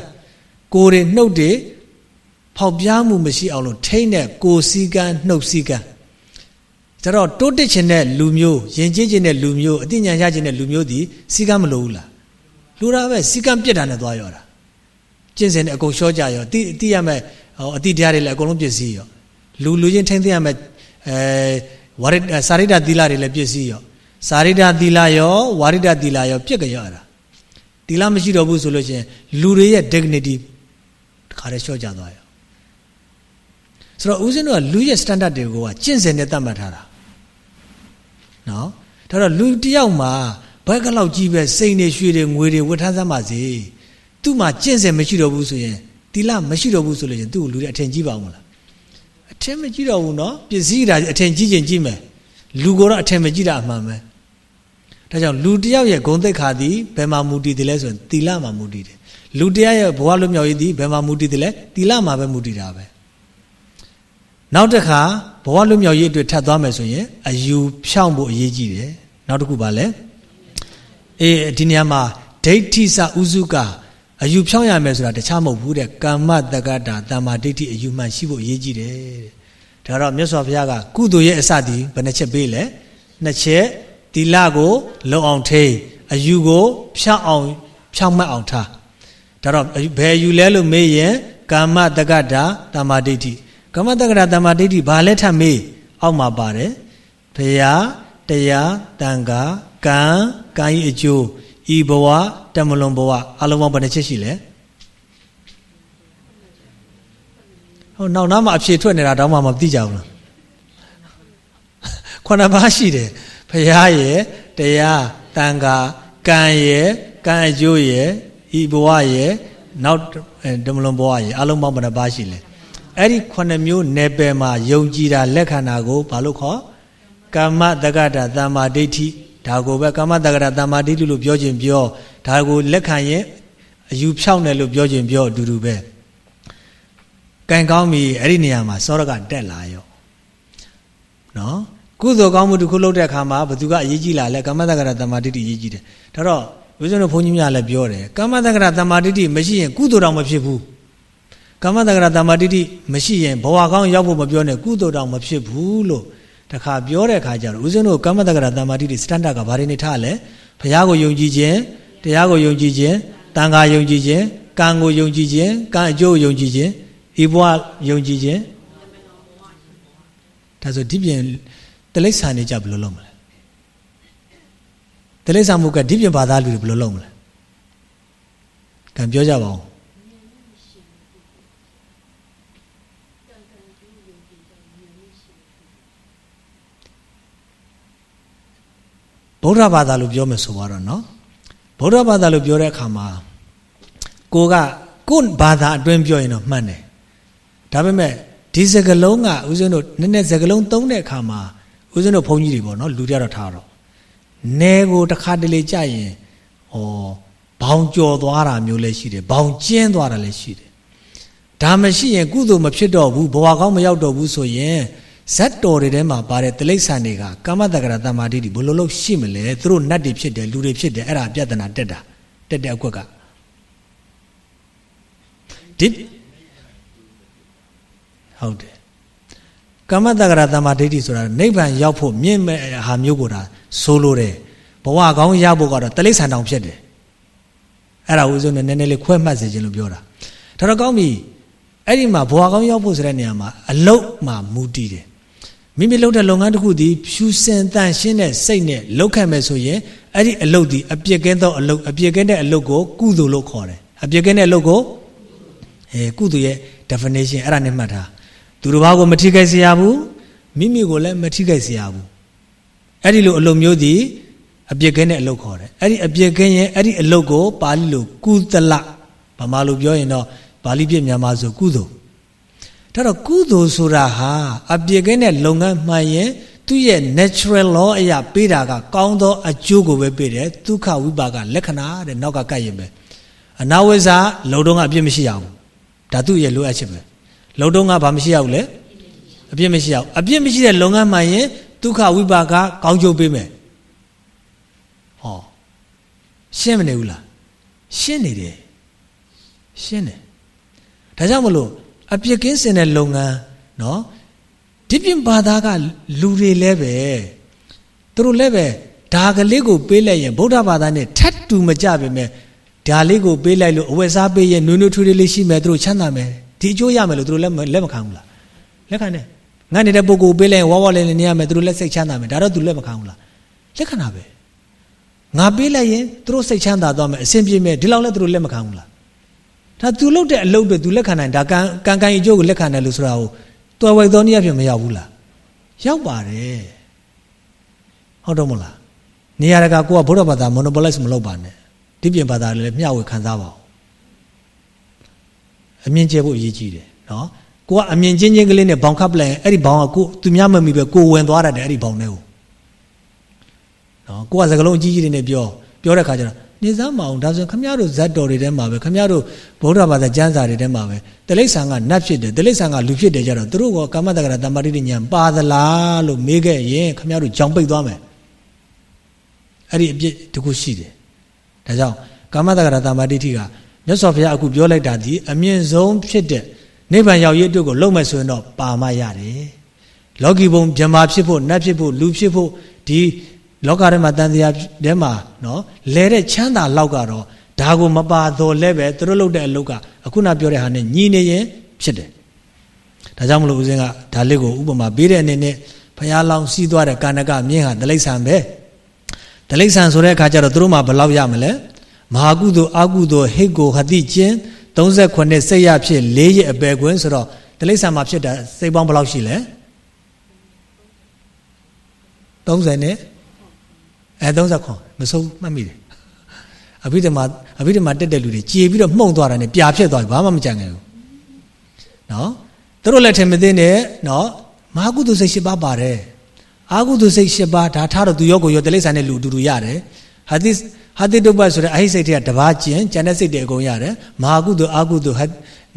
ကိုယ်တွေနှုတ်တွေဖောက်ပြားမှုမရှိအောင်လို့ထိမ့်တဲ့ကိုယ်စီကံနှုတ်စီကံကျတော့တိုးတက်ခြင်းတဲ့လူမျိုးယဉ်ကျေးခြင်းတဲ့လူမျိုးအသိဉာဏ်ရခြင်းတဲ့လူမျိုးဒီစီကံမလိုဘူးလားလူတာပဲစီကံပြစ်တာနဲ့သွားရောတာကျင့်စဉ်နဲ့အကုန်လျှော့ကြရောတိတိရမဲ့ ဟောအတိတရားတွေလည်းအကုန်လုံးပြည့်စည်ရောလူလူချင်းထိမ့်သိရမယ်အဲဝါရိစာရိတသီလတွေလည်းပြည့်စည်ရောစာရိတသီလရောဝါရိတသီလရောပြည့်ကြရတာသီလမရှိတော့ဘူးဆိုလို့ရှိရင်လူတွေရဲ့ dignity တခါတည်းလျှော့ကျသွားရောဆိုတော့ဦးဇင်းတို့ကလူရဲ့ standard တွေကိုကကျင့်စဉ်နဲ့သတ်မှတ်ထားတာနော်ဒါတော့လူတယောက်မှာဘက်ကလောက်ကြီးပဲစိတ်နေရွှေတွေငွေတွေဝတ်ထားသမ်းပါစေသူ့မှာကျင့်စဉ်မရှိတော့ဘူးဆိုရင် တီလမရှိတော့ဘူးဆိုလို့ရှင်သူ့ကိုလူတွေအထင်ကြီးပါအောင်မလားအထင်မကြီးတော့ဘူးเนาะပစ္စည်းဒါအထင်ကြီးခြင်းကြီးမယ်လူကိုတော့အထင်မကြီးတာအမှန်ပဲဒါကြောင့်လူတယောက်ရဲ့ဂုဏ်သိက္ခာသည်ဘယ်မှာမူတည်တယ်လဲဆိုရင်တီလမှာမူတည်တယ်လူတရားရဲ့ဘဝလွတ်မြောက်ရေးသည်ဘယ်မှာမူတည်တယ်လဲတီလမှာပဲမူတည်တာပဲနောက်တစ်ခါဘဝလွတ်မြောက်ရေးအတွက်ထပ်သွားမယ်ဆိုရင်အယူဖြောင်းဖို့အရေးကြီးတယ်နောက်တစ်ခုပါလဲအေးဒီနေရာမှာဒိဋ္ဌိစဥစုက အယူဖြောင်းရမယ်ဆိုတာတခြားမဟုတ်ဘူးတဲ့ကာမတက္ကတာတမ္မာဒိဋ္ဌိအယူမှန်ရှိဖို့အရေးကြီးတယ်တဲ့ဒါတော့မြတ်စွာဘုရားကကုသိုလ်ရဲ့အစသည်ဘယ်နှချက်ပေးလဲနှစ်ချက်တိလကိုလုံအောင်ထိအယူကိုဖြောင်းအောင်ဖြောင်းမှတ်အောင်ထားဒါတော့ဘယ်ယူလဲလို့မေးရင်ကာမတက္ကတာတမ္မာဒိဋ္ဌိကာမတက္ကတာတမ္မာဒိဋ္ဌိဘာလဲထပ်မေးအောက်မှာပါတယ်ဘုရားတရားတန်ခါကံကံဤအကျိုး ဤဘဝတမလွန်ဘဝအလုံးပေါင်းဘယ်နှချက်ရှိလဲဟိုနောက်နားမှာအဖြေထွက်နေတာတောင်းမှမသိကြဘူးလားခုနှစ်ပါးရှိတယ်ဖရာရဲ့တရားတန်ခါကံရဲ့ကံအကျိုးရဲ့ဤဘဝရဲ့နောက်တမလွန်ဘဝရဲ့အလုံးပေါင်းဘယ်နှပါးရှိလဲအဲ့ဒီခုနှစ်မျိုးနယ်ပယ်မှာယုံကြည်တာလက်ခံတာကိုဘာလို့ခေါ်ကမ္မတက္ကတာသမ္မာဒိဋ္ဌိ ဒါကိုပဲကာမတက္ကရာတမ္မာတိတုလို့ပြောခြင်းပြောဒါကိုလက်ခံရင်အယူဖြောင်းတယ်လို့ပြောခြင်းပြောအတူတူပဲကံကောင်းပြီအဲ့ဒီနေရာမှာစောရကတက်လာရောနော်ကုသိုလ်ကောင်းမှုတစ်ခုလုပ်တဲ့အခါမှာဘသူကအရေးကြီးလာလဲကမ္မတက္ကရာတမာတိတိအရေးကြီးတယ်ဒါတော့ဝိဇ္ဇနဘုန်းကြီးများလည်းပြောတယ်ကမ္မတက္ကရာတမာတိတိမရှိရင်ကုသိုလ်တော်မဖြစ်ဘူးကမ္မတက္ကရာတမာတိတိမရှိရင်ဘဝကောင်းရောက်ဖို့မပြောနဲ့ကုသိုလ်တော်မဖြစ်ဘူးလို့ တခါပြောတဲ့အခါကျတော့ဦးဇင်းတို့ကမ္မတက္ကရာတမာတိတိစတန်ဒတ်ကဘာတွေနေထားလဲဘုရားကိုယုံကြည်ခြင်းတရားကိုယုံကြည်ခြင်းတန်ခါယုံကြည်ခြင်းကံကိုယုံကြည်ခြင်းကံအကျိုးယုံကြည်ခြင်းဤဘဝယုံကြည်ခြင်းဒါဆိုဒီပြင်တလိ္ဆာနေကြဘယ်လိုလုပ်မလဲတလိ္ဆာမှုကဒီပြင်ဘာသာလူတွေဘယ်လိုလုပ်မလဲကံပြောကြပါဦး ဗုဒ္ဓဘာသာလို့ပြောမယ်ဆိုတော့နော်ဗုဒ္ဓဘာသာလို့ပြောတဲ့အခါမှာကိုကကိုဘာသာအတွင်းပြောရင်တော့မှန်တယ်ဒါပေမဲ့ဒီစကလုံးကဦးဇင်းတို့နည်းနည်းစကလုံးသုံးတဲ့အခါမှာဦးဇင်းတို့ဘုန်းကြီးတွေပေါ့နော်လူကြတော့ထားတော့နဲကိုတစ်ခါတလေကြရင်ဩဘောင်ကြော်သွားတာမျိုးလည်းရှိတယ်ဘောင်ကျင်းသွားတာလည်းရှိတယ်ဒါမရှိရင်ကုသိုလ်မဖြစ်တော့ဘူးဘဝကောင်းမရောက်တော့ဘူးဆိုရင် ဇတ်တော်တွေထဲမှာပါတဲ့တိလိษံတွေကကာမတက္ကရာတမာတိတွေဘလို့လို့ရှိမလဲသူတို့နတ်တွေဖြစ်တယ်လူတွေဖြစ်တယ်အဲ့ဒါပြဿနာတက်တာတက်တဲ့အကွက်ကဒီဟုတ်တယ်ကမ္မတက္ကရာတမ္မာဒိဋ္ဌိဆိုတာနိဗ္ဗာန်ရောက်ဖို့မြင့်မဲ့ဟာမျိုးကိုဒါဆိုလိုတယ်ဘဝကောင်းရဖို့ကတော့တလိษံတောင်ဖြစ်တယ်အဲ့ဒါဦးဆုံးနဲ့နည်းနည်းလေးခွဲမှတ်စေခြင်းလို့ပြောတာဒါတော့ကောင်းပြီအဲ့ဒီမှာဘဝကောင်းရောက်ဖို့ဆိုတဲ့နေရာမှာအလုတ်မှာမူတည်တယ် မိမိလုပ်တဲ့လုပ်ငန်းတစ်ခုဒီဖြူစင်တန်ရှင်းတဲ့စိတ်နဲ့လုပ်ခဲ့မယ်ဆိုရင်အဲ့ဒီအလုတ်ဒီအပြစ်ကင်းသောအလုတ်အပြစ်ကင်းတဲ့အလုတ်ကိုကုသိုလ်လို့ခေါ်တယ်အပြစ်ကင်းတဲ့အလုတ်ကိုအဲကုသိုလ်ရဲ့ definition အဲ့ဒါနဲ့မှတ်ထားသူတစ်ပါးကိုမထိခိုက်စေရဘူးမိမိကိုလည်းမထိခိုက်စေရဘူးအဲ့ဒီလိုအလုပ်မျိုးဒီအပြစ်ကင်းတဲ့အလုပ်ခေါ်တယ်အဲ့ဒီအပြစ်ကင်းရင်အဲ့ဒီအလုပ်ကိုပါဠိလိုကုသလဗမာလိုပြောရင်တော့ပါဠိပြမြန်မာဆိုကုသိုလ် ဒါတော့ကုသိုလ်ဆိုတာဟာအပြစ်ကင်းတဲ့လုပ်ငန်းမှန်ရင်သူ့ရဲ့ natural law အရာပေးတာကကောင်းသောအကျိုးကိုပဲပေးတယ်ဒုက္ခဝိပါကလက္ခဏာတဲ့နောက်ကကတ်ရင်ပဲအနာဝိဇ္ဇာလုံတော့ကအပြစ်မရှိအောင်ဒါသူ့ရဲ့လိုအပ်ချက်ပဲလုံတော့ကဘာမရှိရဘူးလေအပြစ်မရှိရဘူးအပြစ်မရှိတဲ့လုပ်ငန်းမှန်ရင်ဒုက္ခဝိပါကကောင်းကျိုးပေးမယ်ဟောရှင်းမနေဘူးလားရှင်းနေတယ်ရှင်းတယ်ဒါကြောင့်မလို့ အပြစ်ကင်းစင်တဲ့လုပ်ငန်းနော်ဒီပြင်ဘာသာကလူတွေလည်းပဲသူတို့လည်းပဲဒါကလေးကိုပေးလိုက်ရင်ဗုဒ္ဓဘာသာနဲ့ထက်တူမကြပါပဲဒါလေးကိုပေးလိုက်လို့အဝတ်စားပေးရင်နွေးနွေးထွေးထွေးလေးရှိမယ်သူတို့ချမ်းသာမယ်ဒီအကျိုးရမယ်လို့သူတို့လက်လက်မခံဘူးလားလက်ခံတယ်ငါနေတဲ့ပုဂ္ဂိုလ်ပေးလိုက်ဝါဝါလေးလေးနေရမယ်သူတို့လက်စိတ်ချမ်းသာမယ်ဒါတော့သူလက်မခံဘူးလားလက်ခံတာပဲငါပေးလိုက်ရင်သူတို့စိတ်ချမ်းသာသွားမယ်အဆင်ပြေမယ်ဒီလောက်လည်းသူတို့လက်မခံဘူးလား ဒါသူလုပ်တဲ့အလုပ်တွေသူလက်ခံနိုင်ဒါကံကံကံအကျိုးကိုလက်ခံတယ်လို့ဆိုတာကိုတော်ဝိုက်သောနည်းအဖြစ်မရောက်ဘူးလားရောက်ပါတယ်ဟုတ်တော့မလားနေရာတကာကိုကဘုရားဘာသာ monopolize မလုပ်ပါနဲ့ဒီပြင်ဘာသာလည်းမျှဝေခံစားပါဦးအမြင်ကျဖို့အရေးကြီးတယ်နော်ကိုကအမြင်ချင်းချင်းကလေးနဲ့ဘောင်ခပ်လိုက်အဲ့ဒီဘောင်ကကိုသူများမမီပဲကိုဝင်သွားတတ်တယ်အဲ့ဒီဘောင်ထဲကိုနော်ကိုကစကလုံးအကြီးကြီးတွေနဲ့ပြောပြောတဲ့ခါကျတော့ နေစမ်းမအောင်ဒါဆိုခမရတို့ဇတ်တော်တွေထဲမှာပဲခမရတို့ဗုဒ္ဓဘာသာကျမ်းစာတွေထဲမှာပဲတလိ္ဆာကနတ်ဖြစ်တယ်တလိ္ဆာကလူဖြစ်တယ်ကြတော့သူတို့ကကာမတက္ကရာတမ္ပါတိဉာဏ်ပါသလားလို့မေးခဲ့ရင်ခမရတို့ကြောင်ပိတ်သွားမယ်အဲ့ဒီအပြစ်တခုရှိတယ်ဒါကြောင့်ကာမတက္ကရာတမ္ပါတိကမြတ်စွာဘုရားအခုပြောလိုက်တာဒီအမြင့်ဆုံးဖြစ်တဲ့နိဗ္ဗာန်ရောက်ရေးအတွက်ကိုလုံမဲ့ဆိုရင်တော့ပါမရတယ်လောကီဘုံဗြဟ္မာဖြစ်ဖို့နတ်ဖြစ်ဖို့လူဖြစ်ဖို့ဒီ လောကထဲမှာတန်တရားထဲမှာနော်လဲတဲ့ချမ်းသာလောက်ကတော့ဒါကိုမပါတော့လဲပဲသူတို့လုပ်တဲ့အလုပ်ကအခုနပြောတဲ့ဟာနဲ့ညီနေရင်ဖြစ်တယ်ဒါကြောင့်မလို့ဦးဇင်းကဒါလေးကိုဥပမာပေးတဲ့အနေနဲ့ဘုရားလောင်းစီးသွားတဲ့ကာဏကမြင်းဟာဒလိษံပဲဒလိษံဆိုတဲ့အခါကျတော့သူတို့မှဘယ်လောက်ရမလဲမဟာကုသိုလ်အာကုသိုလ်ဟိတ်ကိုဟတိကျင်း38စိတ်ရဖြစ်၄ရက်အပယ်ကွင်းဆိုတော့တလိษံမှာဖြစ်တာစိတ်ပေါင်းဘယ်လောက်ရှိလဲ30နဲ့ အဲ39မဆုံးမှတ်မိတယ်အဘိဓမ္မာအဘိဓမ္မာတက်တဲ့လူတွေကြေပြီးတော့မှုန့်သွားတာနဲ့ပြာဖြစ်သွားပြီဘာမှမကြံခဲ့ဘူးနော်သူတို့လည်းထင်မသိနဲ့နော်မဟာကုသိုလ်စိတ်၈ပါးပါတယ်အာကုသိုလ်စိတ်၈ပါးဒါထားတော့သူရောကိုရောတလိษံနဲ့လူအတူတူရတယ်ဟာသီဟာတိတုပ္ပဆိုတဲ့အဟိစိတ်တွေကတဘာကျင်ကျန်တဲ့စိတ်တွေအကုန်ရတယ်မဟာကုသိုလ်အာကုသိုလ်ဟ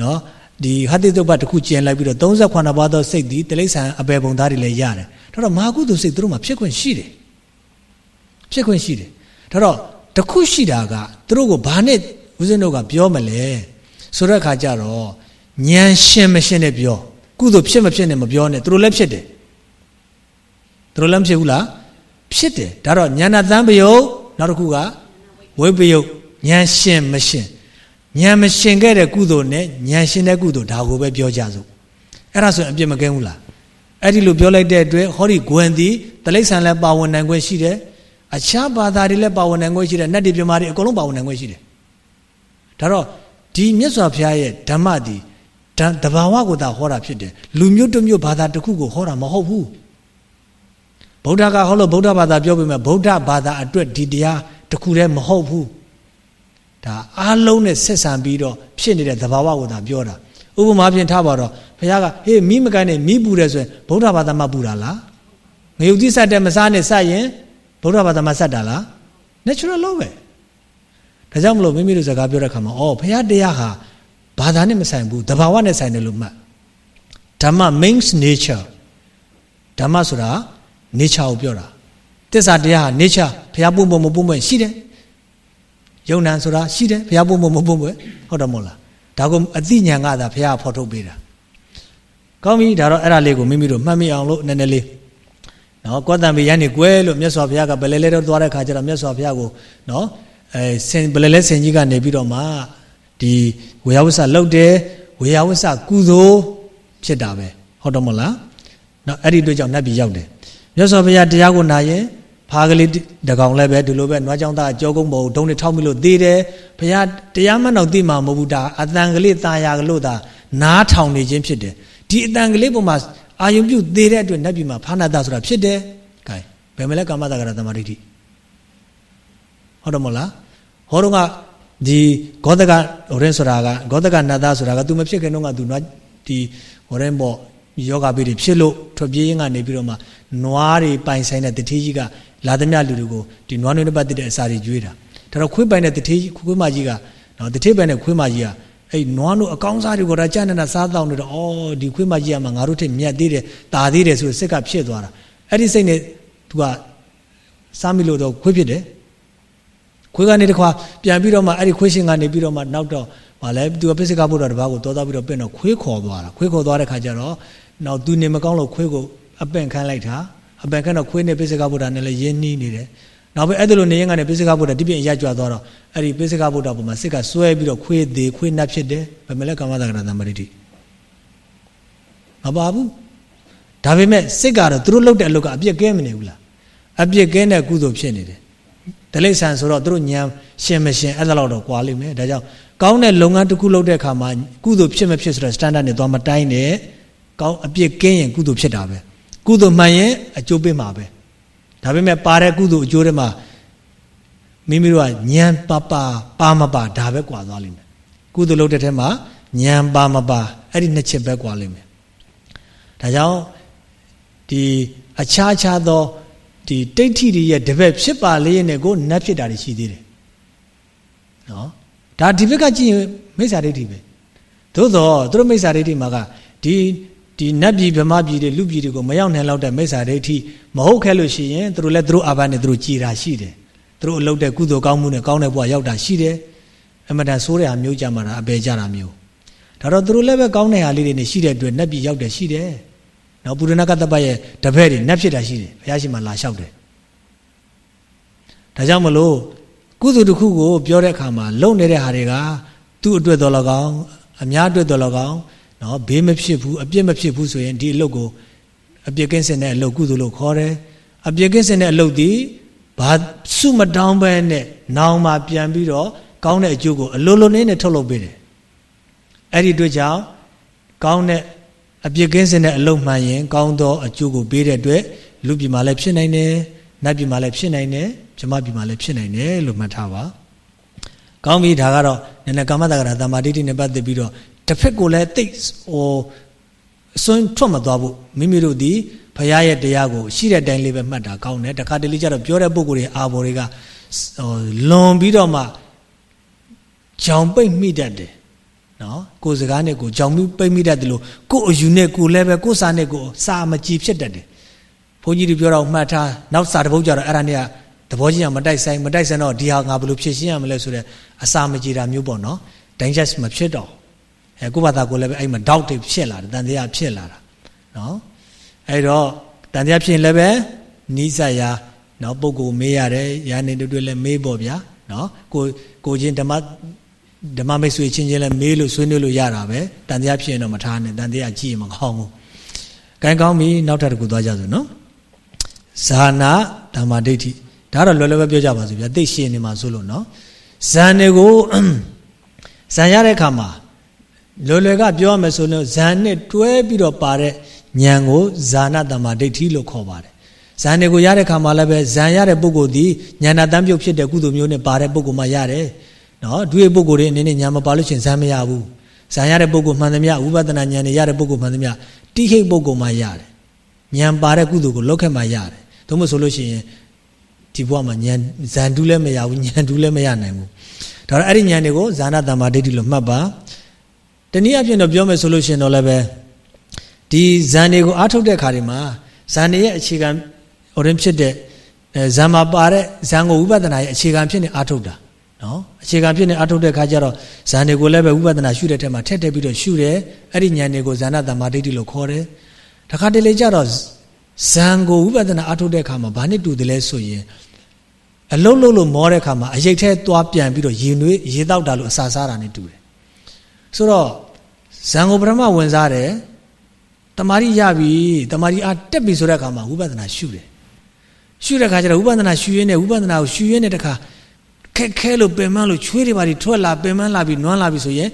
နော်ဒီဟတိတုပ္ပတစ်ခုကျင်လိုက်ပြီးတော့38ပါးသောစိတ်ဒီတိလိ္ဆာအပေပုံသားတွေလည်းရတယ်ဒါတော့မဟာကုသိုလ်စိတ်တို့မှာဖြစ်ခွင့်ရှိတယ် ဖြစ်ခွင့်ရှိတယ်ဒါတော့တခုရှိတာကသူတို့ကိုဘာနဲ့ဦးဇင်းတို့ကပြောမလဲဆိုတဲ့အခါကျတော့ဉာဏ်ရှင်မရှင်နဲ့ပြောကုသိုလ်ဖြစ်မဖြစ်နဲ့မပြောနဲ့သူတို့လည်းဖြစ်တယ်သူတို့လည်းမဖြစ်ဘူးလားဖြစ်တယ်ဒါတော့ဉာဏသံပယုတ်နောက်တစ်ခုကဝိပယုတ်ဉာဏ်ရှင်မရှင်ဉာဏ်မရှင်ခဲ့တဲ့ကုသိုလ်နဲ့ဉာဏ်ရှင်တဲ့ကုသိုလ်ဒါကိုပဲပြောကြစို့အဲ့ဒါဆိုရင်အပြစ်မကင်းဘူးလားအဲ့ဒီလိုပြောလိုက်တဲ့အတွက်ဟောဒီဂွင်သည်တလိษံလည်းပါဝင်နိုင်ခွင့်ရှိတယ် အခြားဘာသာတွေလည်းပါဝင်နိုင်ခွင့်ရှိတယ်နတ်တွေပြမာတွေအကုန်လုံးပါဝင်နိုင်ခွင့်ရှိတယ်ဒါတော့ဒီမြတ်စွာဘုရားရဲ့ဓမ္မဒီတဘာဝကိုသာဟောတာဖြစ်တယ်လူမျိုးတစ်မျိုးဘာသာတစ်ခုကိုဟောတာမဟုတ်ဘူးဗုဒ္ဓကဟောလို့ဗုဒ္ဓဘာသာပြောပေမဲ့ဗုဒ္ဓဘာသာအတွက်ဒီတရားတစ်ခုတည်းမဟုတ်ဘူးဒါအားလုံးနဲ့ဆက်ဆံပြီးတော့ဖြစ်နေတဲ့သဘာဝကိုသာပြောတာဥပမာဖြင့်ထားပါတော့ဘုရားကဟေးမိမကန်နဲ့မိပူတယ်ဆိုရင်ဗုဒ္ဓဘာသာမှပူတာလားငရုတ်တိဆက်တဲ့မစားနဲ့စရင် ဗုဒ္ဓဘာသာမှဆက်တာလား natural လို့ပဲဒါကြောင့်မလို့မိမိတို့စကားပြောတဲ့ခါမှာအော်ဘုရားတရားဟာဘာသာနဲ့မဆိုင်ဘူးသဘာဝနဲ့ဆိုင်တယ်လို့မှတ်ဓမ္မ means nature ဓမ္မဆိုတာ nature ကိုပြောတာတစ္ဆာတရားဟာ nature ဘုရားပုံပုံမပုံပုံရှိတယ်ယုံ nant ဆိုတာရှိတယ်ဘုရားပုံပုံမပုံပုံဟုတ်တယ်မို့လားဒါကိုအသိဉာဏ်ကသာဘုရားဖော်ထုတ်ပေးတာကောင်းပြီဒါတော့အဲ့ဒါလေးကိုမိမိတို့မှတ်မိအောင်လို့နည်းနည်းလေး နော်ကောတံပေရန်နေကွဲလို့မြတ်စွာဘုရားကဘယ်လဲလဲတော့သွားတဲ့ခါကျတော့မြတ်စွာဘုရားကိုနော်အဲဆင်ဘယ်လဲလဲဆင်ကြီးကနေပြီးတော့မှဒီဝေယဝဆလှုပ်တယ်ဝေယဝဆကုသိုလ်ဖြစ်တာပဲဟုတ်တော့မလားနော်အဲ့ဒီတို့ကြောင့်နတ်ပြည်ရောက်တယ်မြတ်စွာဘုရားတရားကိုနာရင်ဖားကလေးတကောင်လည်းပဲဒီလိုပဲနွားကြောင်သားကြောကုန်းပေါ်ဒုံနဲ့ထောက်မိလို့သေးတယ်ဘုရားတရားမှန်တော့သိမှာမဟုတ်ဘူးဒါအတန်ကလေးตาရကလို့သာနားထောင်နေခြင်းဖြစ်တယ်ဒီအတန်ကလေးပုံမှာ အာယုံပြုတ်သေးတဲ့အတွက်နတ်ပြည်မှာဖာနာတာဆိုတာဖြစ်တယ်။ gain ဘယ်မလဲကာမတက္ကရာတမာဒိဋ္ဌိဟုတ်တယ်မဟုတ်လားဟောတော့ကဒီဂောတကဟိုရင်ဆိုတာကဂောတကနတ်သားဆိုတာက तू မဖြစ်ခင်တော့က तू နွားဒီဟိုရင်ပေါ့ယောဂပိတွေဖြစ်လို့ထွက်ပြေးရင်းကနေပြီးတော့မှနွားတွေပိုင်ဆိုင်တဲ့တတိကြီးကလာသမျှလူတွေကိုဒီနွားနွေးနဲ့ပတ်သက်တဲ့အစာတွေကျွေးတာဒါတော့ခွေးပိုင်တဲ့တတိခွေးမကြီးကနော်တတိပိုင်တဲ့ခွေးမကြီးက အဲ့နွားတို့အကောင်းစားတွေကိုဒါကြာနေတာစားတောင်းနေတော့အော်ဒီခွေးမကြီးကမှငါတို့ထက်မြတ်သေးတယ်တာသေးတယ်ဆိုစိတ်ကဖြစ်သွားတာအဲ့ဒီစိတ်နဲ့ तू ကစားမိလို့တော့ခွေးဖြစ်တယ်ခွေးကနေတခွာပြန်ပြီးတော့မှအဲ့ဒီခွေးရှင်ကနေပြီးတော့မှနောက်တော့ဗာလဲသူကပိစိကဘုရားတပါးကိုတောသားပြီးတော့ပင့်တော့ခွေးခေါ်သွားတာခွေးခေါ်သွားတဲ့ခါကျတော့နောက်သူနေမကောင်းလို့ခွေးကိုအပင့်ခန်းလိုက်တာအပင့်ခန်းတော့ခွေးနဲ့ပိစိကဘုရားနဲ့လည်းရင်းနှီးနေတယ် နောက်ပဲအဲ့ဒါလိုနေရင်ကနေပိစိကဘုရားဒီပြင်ရကြွသွားတော့အဲ့ဒီပိစိကဘုရားပုံမှာစစ်ကဆွဲပြီးတော့ခွေးသေးခွေးနတ်ဖြစ်တယ်ဗမလဲကာမသက္ကရာသမရိတိမပါဘူးဒါပေမဲ့စစ်ကတော့သူတို့လုပ်တဲ့အလုပ်ကအပြစ်ကဲမနေဘူးလားအပြစ်ကဲတဲ့ကုသိုလ်ဖြစ်နေတယ်ဒလိဆန်ဆိုတော့သူတို့ညံရှင်မရှင်အဲ့ဒါတော့ကွာလိမ့်မယ်ဒါကြောင့်ကောင်းတဲ့လုပ်ငန်းတစ်ခုလုပ်တဲ့အခါမှာကုသိုလ်ဖြစ်မဖြစ်ဆိုတော့ standard နဲ့သွားမတိုင်းနဲ့ကောင်းအပြစ်ကင်းရင်ကုသိုလ်ဖြစ်တာပဲကုသိုလ်မှန်ရင်အကျိုးပေးမှာပဲ ဒါပေမဲ့ပါတဲ့ကုသိုလ်အကျိုးတွေမှာမိမိတို့ကညံပါပါပါမပါဒါပဲကွာသွားလိမ့်မယ်ကုသိုလ်လုပ်တဲ့ထဲမှာညံပါမပါအဲ့ဒီနှစ်ချက်ပဲကွာလိမ့်မယ်ဒါကြောင့်ဒီအခြားခြားသောဒီတိဋ္ဌိတွေရဲ့တပည့်ဖြစ်ပါလေနဲ့ကိုနတ်ဖြစ်တာတွေရှိသေးတယ်နော်ဒါဒီဘက်ကကြည့်ရင်မိစ္ဆာဒိဋ္ဌိပဲသို့တော့သူတို့မိစ္ဆာဒိဋ္ဌိမှာကဒီ ဒီနတ်ပြည်ဗမာပြည်တွေလူပြည်တွေကိုမရောက်နိုင်လောက်တဲ့မိစ္ဆာဒိဋ္ဌိမဟုတ်ခဲ့လို့ရှိရင်သူတို့လည်းသူတို့အာဘနဲ့သူတို့ကြည်တာရှိတယ်သူတို့အလုပ်တဲ့ကုသိုလ်ကောင်းမှုနဲ့ကောင်းတဲ့ဘဝရောက်တာရှိတယ်အမှန်တန်ဆိုးတဲ့ဟာမျိုးကြမှာတာအပေကြတာမျိုးဒါတော့သူတို့လည်းပဲကောင်းတဲ့ဟာလေးတွေနဲ့ရှိတဲ့အတွက်နတ်ပြည်ရောက်တယ်ရှိတယ်နော်ပုရဏကတ္တပရဲ့တပည့်တွေနတ်ဖြစ်တာရှိတယ်ဘုရားရှိခိုးလာလျှောက်တယ်ဒါကြောင့်မလို့ကုသိုလ်တစ်ခုကိုပြောတဲ့အခါမှာလုံနေတဲ့ဟာတွေကသူ့အတွက်တော်၎င်းအများအတွက်တော်၎င်း နော်ဘေးမဖြစ်ဘူးအပြစ်မဖြစ်ဘူးဆိုရင်ဒီအလုပ်ကိုအပြစ်ကင်းစင်တဲ့အလုပ်ကုသိုလ်လို့ခေါ်တယ်အပြစ်ကင်းစင်တဲ့အလုပ်ဒီဘာစုမတောင်းပဲနဲ့နောင်မှာပြန်ပြီးတော့ကောင်းတဲ့အကျိုးကိုအလိုလိုနေနဲ့ထုတ်လုပ်ပေးတယ်အဲ့ဒီအတွက်ကြောင့်ကောင်းတဲ့အပြစ်ကင်းစင်တဲ့အလုပ်မှန်ရင်ကောင်းသောအကျိုးကိုပေးတဲ့အတွက်လူပြည်မှာလည်းဖြစ်နိုင်တယ်နတ်ပြည်မှာလည်းဖြစ်နိုင်တယ်ဇမပြည်မှာလည်းဖြစ်နိုင်တယ်လို့မှတ်ထားပါကောင်းပြီဒါကတော့နည်းနည်းကာမတက္ကရာတမ္မာဒိဋ္ဌိနဲ့ပတ်သက်ပြီးတော့ တစ်ဖက်ကိုလည်းတိတ်ဟိုအစွန်းထွက်မသွားဘူးမိမိတို့ဒီဘုရားရဲ့တရားကိုရှိတဲ့အတိုင်းလေးပဲမှတ်တာကောင်းတယ်တခါတလေကျတော့ပြောတဲ့ပုံကိုယ်တွေအာဘော်တွေကဟိုလွန်ပြီးတော့မှကြောင်ပိတ်မိတတ်တယ်နော်ကိုယ်စကားနဲ့ကိုကြောင်မှုပိတ်မိတတ်တယ်လို့ကိုယ်အယူနဲ့ကိုယ်လည်းပဲကိုယ်စာနဲ့ကိုယ်စာမကြည့်ဖြစ်တတ်တယ်ဘုန်းကြီးတို့ပြောတော့မှတ်ထားနောက်စာတစ်ပုဒ်ကြတော့အဲ့ဒါနဲ့ကသဘောချင်းကမတိုက်ဆိုင်မတိုက်ဆိုင်တော့ဒီဟာငါဘယ်လိုဖြည့်ရှင်းရမလဲဆိုတဲ့အစာမကြည့်တာမျိုးပေါ့နော် digest မဖြစ်တော့ အဲကိုယ့်ဘာသာကိုယ်လည်းပဲအဲ့မှာ doubt တွေဖြစ်လာတယ်တန်တရားဖြစ်လာတာနော်အဲ့တော့တန်တရားဖြစ်ရင်လည်းပဲနီးစပ်ရာနော်ပုဂ္ဂိုလ်မေးရတယ်ရာနေတို့တွေလည်းမေးပေါ့ဗျာနော်ကိုကိုချင်းဓမ္မဓမ္မမိတ်ဆွေချင်းချင်းလည်းမေးလို့ဆွေးနွေးလို့ရတာပဲတန်တရားဖြစ်ရင်တော့မထားနဲ့တန်တရားကြည့်ရင်မကောင်းဘူး။ကဲကောင်းပြီနောက်ထပ်တစ်ခုသွားကြစို့နော်။ဇာနာဓမ္မဒိဋ္ဌိဒါတော့လွယ်လွယ်ပဲပြောကြပါစို့ဗျာသိရှင်းနေမှာဆိုလို့နော်။ဇန်တွေကိုဇန်ရတဲ့အခါမှာ လွယ်လွယ်ကပြောရမယ်ဆိုလို့ဇန်နဲ့တွဲပြီးတော့ပါတဲ့ဉာဏ်ကိုဇာနာတမ္မာဒိဋ္ဌိလို့ခေါ်ပါတယ်ဇန်တွေကိုရတဲ့ခါမှာလည်းပဲဇန်ရတဲ့ပုဂ္ဂိုလ်ဒီဉာဏတမ်းပြုတ်ဖြစ်တဲ့ကုသိုလ်မျိုးနဲ့ပါတဲ့ပုဂ္ဂိုလ်မှရတယ်နော်ဒုတိယပုဂ္ဂိုလ်တွေအနေနဲ့ဉာဏ်မပါလို့ရှင်ဇန်မရဘူးဇန်ရတဲ့ပုဂ္ဂိုလ်မှန်သမျှဝိပဿနာဉာဏ်နဲ့ရတဲ့ပုဂ္ဂိုလ်မှန်သမျှတိခိတ်ပုဂ္ဂိုလ်မှရတယ်ဉာဏ်ပါတဲ့ကုသိုလ်ကိုလောက်ခဲ့မှရတယ်သို့မဟုတ်ဆိုလို့ရှိရင်ဒီဘဝမှာဉာဏ်ဇန်တူးလည်းမရဘူးဉာဏ်တူးလည်းမရနိုင်ဘူးဒါတော့အဲ့ဒီဉာဏ်တွေကိုဇာနာတမ္မာဒိဋ္ဌိလို့မှတ်ပါ တနည်းအားဖြင့်တော့ပြောမယ်ဆိုလို့ရှိရင်တော့လည်းပဲဒီဇန်တွေကိုအားထုတ်တဲ့ခါတွေမှာဇန်တွေရဲ့အခြေခံဟိုရင်ဖြစ်တဲ့ဇန်မှာပါတဲ့ဇန်ကိုဝိပဿနာရဲ့အခြေခံဖြစ်နေအားထုတ်တာနော်အခြေခံဖြစ်နေအားထုတ်တဲ့ခါကျတော့ဇန်တွေကိုလည်းပဲဝိပဿနာရှုတဲ့ထက်မှာထက်တက်ပြီးတော့ရှုတယ်အဲ့ဒီဉာဏ်တွေကိုဇာနာတမ္မာဒိဋ္ဌိလို့ခေါ်တယ်တခါတလေကျတော့ဇန်ကိုဝိပဿနာအားထုတ်တဲ့ခါမှာဘာနဲ့တူတယ်လဲဆိုရင်အလုံးလုံးလို့မောတဲ့ခါမှာအရိတ်ထဲသွားပြန်ပြီးတော့ရေနွေးရေတောက်တာလို့အစာစားတာနဲ့တူတယ် ဆိုတော့ဇန်ကိုပထမဝင်စားတယ်တမာရီရပြီတမာရီအားတက်ပြီဆိုတဲ့အခါမှာဝိပဿနာရှုတယ်ရှုတဲ့အခါကျတော့ဝိပဿနာရှုရင်းနဲ့ဝိပဿနာကိုရှုရင်းနဲ့တခါခက်ခဲလို့ပင်မလို့ချွေးတွေပါတွေထွက်လာပင်မလာပြီးနွမ်းလာပြီးဆိုရင်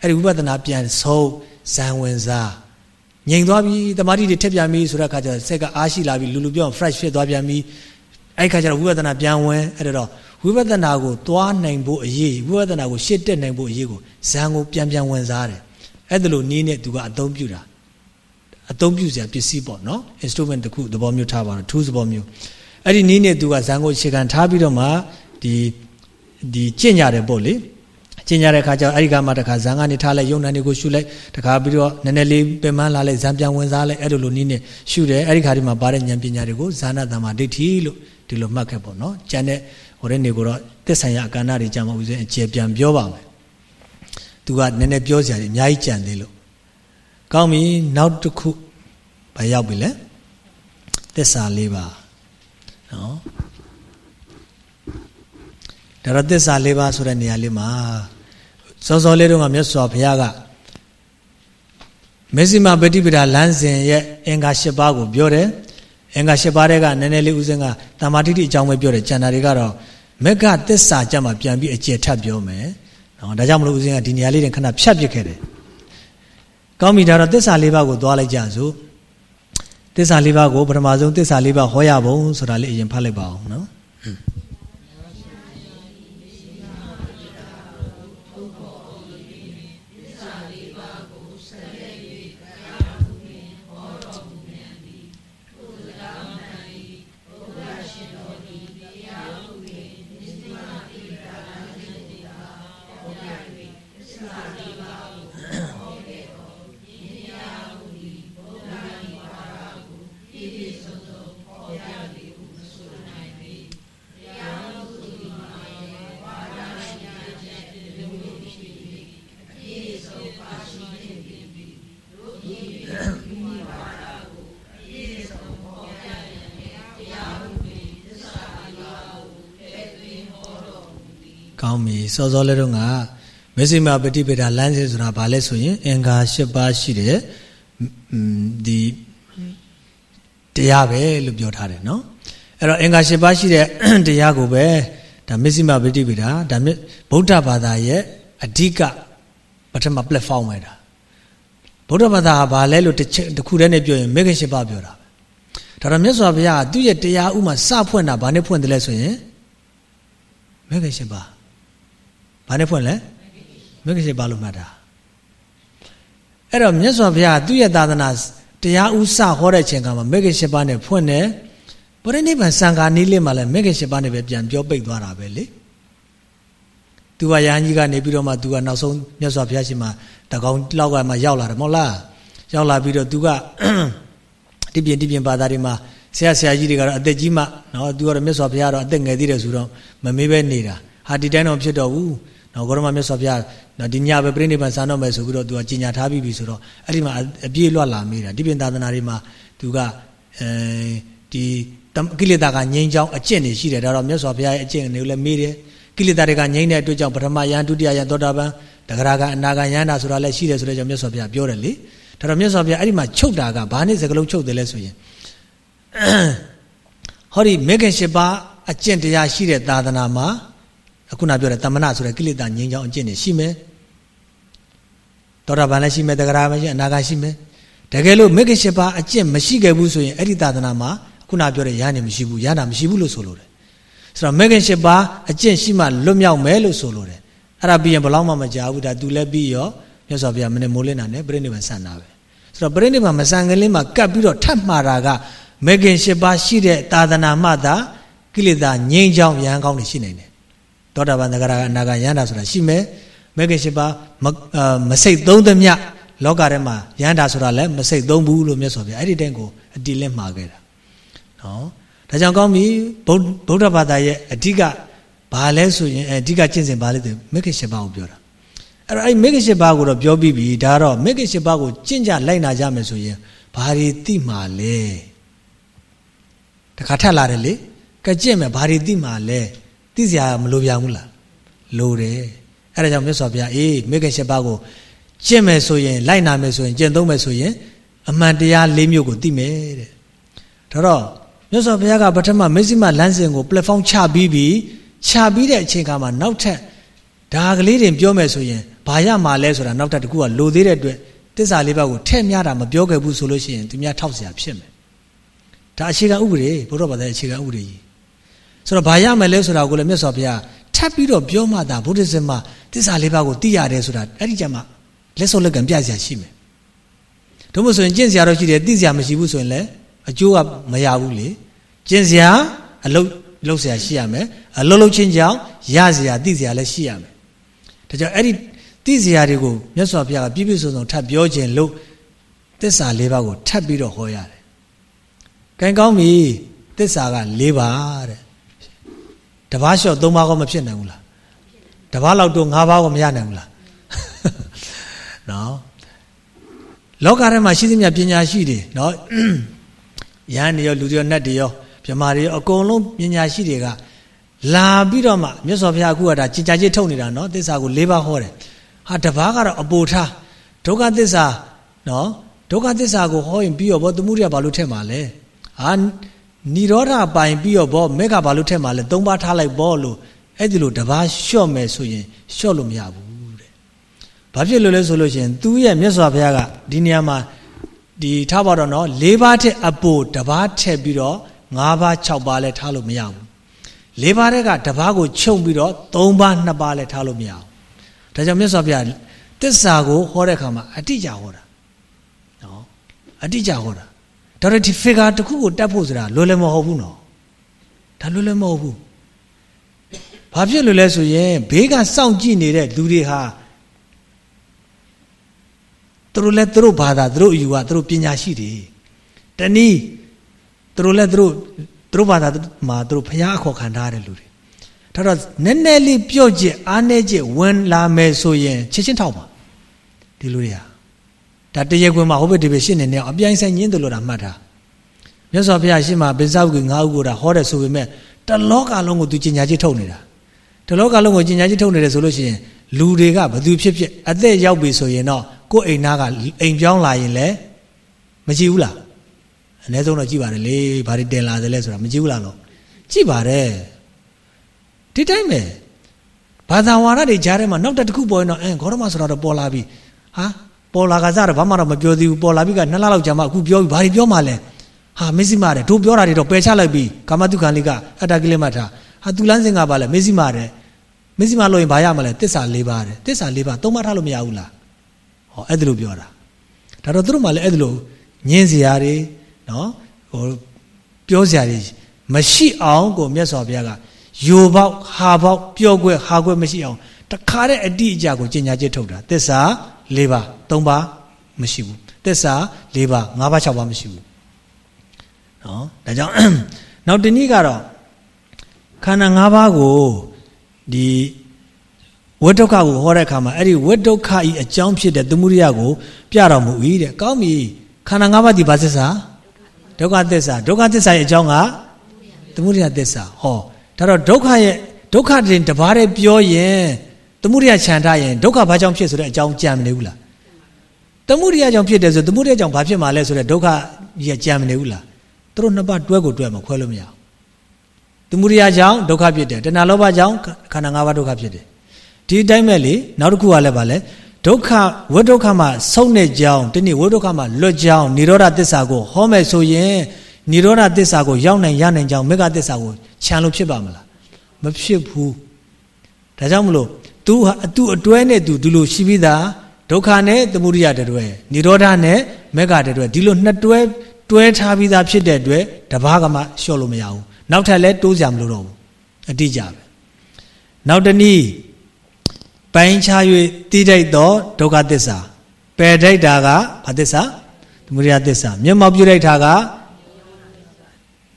အဲ့ဒီဝိပဿနာပြန်ဆုံးဇန်ဝင်စားငြိမ်သွားပြီတမာရီတွေထက်ပြန်ပြီဆိုတဲ့အခါကျတော့စက်ကအားရှိလာပြီလူလူပြောင်း fresh ဖြစ်သွားပြန်ပြီအဲ့ခါကျတော့ဝိပဿနာပြန်ဝင်အဲ့တော့ ဝိပဿနာကိုသွားနိုင်ဖို့အရေးဝိပဿနာကိုရှစ်တက်နိုင်ဖို့အရေးကိုဇန်ကိုပြန်ပြန်ဝင်စားတယ်အဲ့ဒါလို့နီးနဲ့သူကအသုံးပြုတာအသုံးပြုစရာပစ္စည်းပေါ့နော် instrument တခုသဘောမျိုးထားပါတော့ tools သဘောမျိုးအဲ့ဒီနီးနဲ့သူကဇန်ကိုအခြေခံထားပြီးတော့မှဒီဒီကျင့်ကြတယ်ပေါ့လေကျင့်ကြတဲ့အခါကျတော့အဲ့ဒီကမှတခါဇန်ကနေထားလိုက်ယုံနာနေကိုရှုလိုက်တခါပြီးတော့နည်းနည်းလေးပင်မလာလိုက်ဇန်ပြန်ဝင်စားလိုက်အဲ့လိုလိုနီးနဲ့ရှုတယ်အဲ့ဒီခါဒီမှာပါတဲ့ဉာဏ်ပညာတွေကိုဇာနာတမ္မာဒိဋ္ဌိလို့ဒီလိုမှတ်ခဲ့ပေါ့နော်ကျန်တဲ့ ဟိုတဲ့နေကိုတော့သစ္ဆိုင်ရအကန္နာတွေကြာမှဦးစင်းအကျေပြန်ပြောပါမယ်သူကနည်းနည်းပြောစရာကြီးအများကြီးကြံသေးလို့ကောင်းပြီနောက်တစ်ခုဘာရောက်ပြီလဲသစ္စာလေးပါနော်ဒါတော့သစ္စာလေးပါဆိုတဲ့နေရာလေးမှာစောစောလေးတုန်းကမြတ်စွာဘုရားကမေဇိမပฏิပဒါလမ်းစဉ်ရဲ့အင်္ဂါ၈ပါးကိုပြောတယ်အင်္ဂါ၈ပါးတွေကနည်းနည်းလေးဥစဉ်ကတမာတိတိအကြောင်းပဲပြောတယ်ကျန်တာတွေကတော့ မက္ခသစ္စာကြမှာပြန်ပြီးအကျယ်ထပ်ပြောမယ်နော်ဒါကြောင့်မလို့ဥစဉ်ကဒီနေရာလေးတွေခဏဖြတ်ပစ်ခဲ့တယ်ကောင်းပြီဒါတော့သစ္စာလေးပါးကိုသွားလိုက်ကြစို့သစ္စာလေးပါးကိုပထမဆုံးသစ္စာလေးပါးဟောရပုံဆိုတာလေးအရင်ဖတ်လိုက်ပါအောင်နော် စောစောလေးတော့ကမေစိမပฏิပေဒလမ်းစဉ်ဆိုတာဘာလဲဆိုရင်အင်္ဂါ၈ပါးရှိတယ်ဒီတရားပဲလို့ပြောထားတယ်နော်အဲ့တော့အင်္ဂါ၈ပါးရှိတဲ့တရားကိုပဲဒါမေစိမပฏิပေဒဒါဗုဒ္ဓဘာသာရဲ့အဓိကပထမ platform ပဲဒါဗုဒ္ဓဘာသာကဘာလဲလို့တစ်ခုတည်းနဲ့ပြောရင်မေခင်၈ပါးပြောတာပဲဒါတော့မြတ်စွာဘုရားကသူ့ရဲ့တရားဥမှာစဖွင့်တာဘာနဲ့ဖွင့်တယ်လဲဆိုရင်မေခင်၈ပါး ဘာနဲ့ဖွင့်လဲမဂ္ဂင်၈ပါးလို့မှတ်တာအဲ့တော့မြတ်စွာဘုရားသူ့ရဲ့သာသနာတရားဥစဟောတဲ့ချိန်ကမှာမဂ္ဂင်၈ပါးနဲ့ဖွင့်တယ်ပရိနိဗ္ဗာန်စံဃာနီးလေးမှာလည်းမဂ္ဂင်၈ပါးနဲ့ပဲပြန်ပြောပိတ်သွားတာပဲလေသူကရဟန်းကြီးကနေပြီးတော့မှသူကနောက်ဆုံးမြတ်စွာဘုရားရှင်မှာတကောင်လောက်ကမှရောက်လာတယ်မဟုတ်လားရောက်လာပြီးတော့သူကတိပြင်းတိပြင်းဘာသာတွေမှာဆရာဆရာကြီးတွေကတော့အသက်ကြီးမှနော်သူကတော့မြတ်စွာဘုရားတော့အသက်ငယ်သေးတယ်ဆိုတော့မမေးပဲနေတာဟာဒီတိုင်းတော့ဖြစ်တော့ဘူး နော်ကောရမမြတ်စွာဘုရားနော်ဒီညပဲပြိဋိဘံစံတော့မယ်ဆိုပြီးတော့သူကကြီးညာထားပြီးပြီဆိုတော့အဲ့ဒီမှာအပြည့်လွတ်လာမိတာဒီပြင်သာသနာတွေမှာသူကအဲဒီကိလေသာကငြိမ်းချောင်းအကျင့်တွေရှိတယ်ဒါတော့မြတ်စွာဘုရားရဲ့အကျင့်တွေကိုလည်းမေးတယ်ကိလေသာတွေကငြိမ်းတဲ့အတွက်ကြောင့်ပထမယံဒုတိယယံသောတာပန်တဂရကအနာဂယန္တာဆိုတာလည်းရှိတယ်ဆိုတဲ့ကြောင့်မြတ်စွာဘုရားပြောတယ်လေဒါတော့မြတ်စွာဘုရားအဲ့ဒီမှာချုပ်တာကဘာနဲ့စကလုံးချုပ်တယ်လဲဆိုရင်ဟောဒီမေခင်၈ပါးအကျင့်တရားရှိတဲ့သာသနာမှာ အခုနပြောတဲ့တမနာဆိုတဲ့ကိလေသာငြိမ်းချောင်းအကျင့်တွေရှိမယ်သောတာပန်လည်းရှိမယ်တဂရမရှိအနာဂရှိမယ်တကယ်လို့မေခင်၈ပါးအကျင့်မရှိခဲ့ဘူးဆိုရင်အဲ့ဒီသာသနာမှာခုနပြောတဲ့ရဟန်းနေမရှိဘူးရဟန္တာမရှိဘူးလို့ဆိုလိုတယ်ဆိုတော့မေခင်၈ပါးအကျင့်ရှိမှလွတ်မြောက်မယ်လို့ဆိုလိုတယ်အဲ့ဒါပြီးရင်ဘလောက်မှမကြောက်ဘူးဒါသူလည်းပြီးရောမြတ်စွာဘုရားမနေ့မိုးလင်းတာနဲ့ပြိဋိဘံဆန်တာပဲဆိုတော့ပြိဋိဘံမဆန်ကလေးမှာကပ်ပြီးတော့ထပ်မှားတာကမေခင်၈ပါးရှိတဲ့သာသနာမှသာကိလေသာငြိမ်းချောင်းရဟန်းကောင်းတွေရှိနိုင်တယ် သောတာပန်သဂရကအနာဂယန္တာဆိုတာရှိမယ်မေခင်၈ပါးမစိတ်သုံးသမျှလောကထဲမှာယန္တာဆိုတာလည်းမစိတ်သုံးဘူးလို့မြတ်စွာဘုရားအဲ့ဒီတန်းကိုအတိလင်းမှာခဲ့တာနော်ဒါကြောင့်ကောင်းပြီဗုဒ္ဓဘာသာရဲ့အဓိကဘာလဲဆိုရင်အဓိကကျင့်စဉ်ဘာလဲဆိုမေခင်၈ပါးကိုပြောတာအဲ့တော့အဲ့မေခင်၈ပါးကိုတော့ပြောပြီးပြီဒါတော့မေခင်၈ပါးကိုကျင့်ကြလိုက်နာကြမယ်ဆိုရင်ဘာတွေသိမှာလဲတခါထပ်လာတယ်လေကကြင့်မယ်ဘာတွေသိမှာလဲ သိစရာမလိုပြဘူးလားလိုတယ်အဲ့ဒါကြောင့်မြတ်စွာဘုရားအေးမေခင်၈ပါးကိုကျင့်မယ်ဆိုရင်လိုက်နာမယ်ဆိုရင်ကျင့်သုံးမယ်ဆိုရင်အမှန်တရား၄မျိုးကိုသိမယ်တဲ့ဒါတော့မြတ်စွာဘုရားကပထမမေဇိမလမ်းစဉ်ကို platform ချပြီးပြီးချပြီးတဲ့အချိန်ခါမှာနောက်ထပ်ဒါကလေးတွေပြောမယ်ဆိုရင်ဘာရမှာလဲဆိုတာနောက်ထပ်တကူကလိုသေးတဲ့အတွက်တစ္ဆာလေးပါးကိုထဲ့မြတာမပြောခဲ့ဘူးဆိုလို့ရှိရင်သူများထောက်เสียဖြစ်မယ်ဒါအခြေခံဥပဒေဘုရားဘာသာအခြေခံဥပဒေကြီး ဆိုတော့ဘာရမယ်လဲဆိုတာကိုလည်းမြတ်စွာဘုရားထပ်ပြီးတော့ပြောမှသာဗုဒ္ဓဇင်မှာတစ္ဆာလေးပါးကိုသိရတယ်ဆိုတာအဲ့ဒီကြမှာလက်စောလက်ကံပြစရာရှိမယ်တို့မို့ဆိုရင်ကျင့်စရာတော့ရှိတယ်သိစရာမရှိဘူးဆိုရင်လည်းအကျိုးကမရဘူးလေကျင့်စရာအလုပ်လုပ်စရာရှိရမယ်အလုပ်လုပ်ချင်းကြောင့်ရစရာသိစရာလည်းရှိရမယ်ဒါကြောင့်အဲ့ဒီသိစရာတွေကိုမြတ်စွာဘုရားကပြည့်ပြည့်စုံစုံထပ်ပြောခြင်းလို့သစ္စာ၄ပါးကိုထပ်ပြီးတော့ဟောရတယ်။ကံကောင်းပြီသစ္စာက၄ပါးတဲ့။ တပားလျှော့၃ပါးကောမဖြစ်နိုင်ဘူးလား။တပားလောက်တော့၅ပါးကောမရနိုင်ဘူးလား။နော်။လောကထဲမှာရှိသမျှပညာရှိတွေနော်။ယဟန်တွေရောလူတွေရောနတ်တွေရောမြမာတွေရောအကုန်လုံးပညာရှိတွေကလာပြီးတော့မှမြတ်စွာဘုရားအခုကဒါကြင်ကြာကြီးထုတ်နေတာနော်သစ္စာကို၄ပါးဟောတယ်ဟာတပားကတော့အပိုထားဒုက္ခသစ္စာနော်ဒုက္ခသစ္စာကိုဟောရင်ပြီးတော့ဘောသမှုရိယဘာလို့ထက်မှာလဲဟာ និရောဓပိုင်ပြီးတော့ဘောမေဃဘာလို့ထက်မှာလဲသုံးပါးထားလိုက်ဘောလို့အဲ့ဒီလိုတပားလျှော့မယ်ဆိုရင်လျှော့လို့မရဘူးတဲ့ဘာဖြစ်လို့လဲဆိုလို့ရှိရင်သူရဲ့မြတ်စွာဘုရားကဒီနေရာမှာဒီထားပါတော့နော်၄ပါးထက်အပိုတပားထက်ပြီးတော့၅ပါး၆ပါးလဲထားလို့မရဘူး၄ပါးတဲ့ကတပားကိုခြုံပြီးတော့၃ပါး၂ပါးလဲထားလို့မရဘူးဒါကြောင့်မြတ်စွာဘုရားတစ္ဆာကိုဟောတဲ့အခါမှာအတိအကျဟောတာနော်အတိအကျဟောတာ ဒါတော့ဒီ figure တစ်ခုကိုတတ်ဖို့ဆိုတာလွယ်လည်းမဟုတ်ဘူးနော်ဒါလွယ်လည်းမဟုတ်ဘူးဘာဖြစ်လို့လဲဆိုရင်ဘေးကစောင့်ကြည့်နေတဲ့လူတွေဟာသူတို့လည်းသူတို့ဘာသာသူတို့အယူကသူတို့ပညာရှိတွေတနည်းသူတို့လည်းသူတို့သူတို့ဘာသာမှာသူတို့ဖျားအခေါ်ခံထားတဲ့လူတွေဒါတော့နည်းနည်းလေးပြော့ကျစ်အားနည်းကျစ်ဝင်လာမယ်ဆိုရင်ချက်ချင်းထောက်ပါဒီလူတွေဟာ ဒါတရေခွင်မှာဟိုဘက်ဒီဘက်ရှင်းနေနေအောင်အပြိုင်ဆိုင်ညင်းတယ်လို့တာမှတ်တာမြတ်စွာဘုရားရှင်းမှာပိဿဝုကငါးဥကိုတာဟောတယ်ဆိုပေမဲ့တလောကလုံးကိုသူကျင်ညာကြီးထုတ်နေတာတလောကလုံးကိုကျင်ညာကြီးထုတ်နေတယ်ဆိုလို့ရှိရင်လူတွေကဘသူဖြစ်ဖြစ်အသက်ရောက်ပြီဆိုရင်တော့ကိုယ်အိမ်သားကအိမ်ပြောင်းလာရင်လည်းမကြည့်ဘူးလားအ ਨੇ ဆုံးတော့ကြည့်ပါတယ်လေဘာတွေတင်လာတယ်လဲဆိုတာမကြည့်ဘူးလားလို့ကြည့်ပါတယ်ဒီတိုင်းပဲဘာသာဝါဒတွေကြားထဲမှာနောက်တစ်ခုပေါ်ရင်တော့အဲဂေါရမဆိုတာတော့ပေါ်လာပြီဟာ ပေါ်လာကစားတော့ဘာမှတော့မပြောသေးဘူးပေါ်လာပြီကနှစ်လလောက်ကြာမှအခုပြောပြီဘာတွေပြောမှလဲဟာမစ္စည်းမတဲ့တို့ပြောတာတွေတော့ပယ်ချလိုက်ပြီကာမတုခံလေးကအတ္တကိလေမထာဟာသူလန်းစင်ကပါလဲမစ္စည်းမတဲ့မစ္စည်းမလို့ရင်ဘာရမလဲတစ္ဆာ၄ပါးတဲ့တစ္ဆာ၄ပါးသုံးပါးထားလို့မရဘူးလားဟောအဲ့ဒါလိုပြောတာဒါတော့သူတို့မှလည်းအဲ့ဒါလိုညင်းစရာတွေနော်ဟိုပြောစရာတွေမရှိအောင်ကိုမြတ်စွာဘုရားကယိုပေါက်ဟာပေါက်ပြော့ခွဲ့ဟာခွဲ့မရှိအောင်တခါတဲ့အတိအကျကိုကျင့်ညာချက်ထုတ်တာသစ္စာ ၄ပါး၃ပါးမရှိဘူးသစ္စာ၄ပါး၅ပါး၆ပါးမရှိဘူးနော်ဒါကြောင့်နောက်တနည်းကတော့ခန္ဓာ၅ပါးကိုဒီဝိဒုက္ခကိုဟောတဲ့အခါမှာအဲ့ဒီဝိဒုက္ခဤအကြောင်းဖြစ်တဲ့သမုဒိယကို ပြတော်မူ၏တဲ့ကောင်းပြီခန္ဓာ၅ပါးဒီဘာသစ္စာဒုက္ခသစ္စာဒုက္ခသစ္စာရဲ့အကြောင်းကသမုဒိယသစ္စာဟောဒါတော့ဒုက္ခရဲ့ဒုက္ခတင်တဘာတဲ့ပြောရင် သမုဒိယခြံထားရင်ဒုက္ခဘာကြောင့်ဖြစ်ဆိုတဲ့အကြောင်းကြံမနေဘူးလားသမုဒိယကြောင့်ဖြစ်တယ်ဆိုသမုဒိယကြောင့်ဘာဖြစ်မှာလဲဆိုတဲ့ဒုက္ခကြီးကြံမနေဘူးလားသူတို့နှစ်ပါးတွဲကိုတွဲမှာခွဲလို့မရဘူးသမုဒိယကြောင့်ဒုက္ခဖြစ်တယ်တဏှာလောဘကြောင့်ခန္ဓာ၅ပါးဒုက္ခဖြစ်တယ်ဒီအတိုင်းပဲလေနောက်တစ်ခုကလည်းဗာလဲဒုက္ခဝိဒုက္ခမှာဆုံးတဲ့ကြောင်းဒီနေ့ဝိဒုက္ခမှာလွတ်ကြောင်းនិရောဓသစ္စာကိုဟောမယ်ဆိုရင်និရောဓသစ္စာကိုရောက်နိုင်ရနိုင်ကြောင်းမေဃသစ္စာကိုခြံလို့ဖြစ်ပါမလားမဖြစ်ဘူးဒါကြောင့်မလို့ तू ဟာအတူအတွဲနဲ့ तू ဒီလိုရှိပြီးသားဒုက္ခနဲ့သမုဒိယတတွဲនិရောဓနဲ့မေဃတတွဲဒီလိုနှစ်တွဲတွဲထားပြီးသားဖြစ်တဲ့အတွက်တပားကမှလျှော့လို့မရဘူးနောက်ထပ်လည်းတိုးကြမလို့တော့ဘူးအတိကြပဲနောက်တနည်းပိုင်းခြား၍တိတိတ်သောဒုက္ခသစ္စာပယ်ထိုက်တာကဘာသစ္စာသမုဒယသစ္စာမျက်မှောက်ပြုလိုက်တာက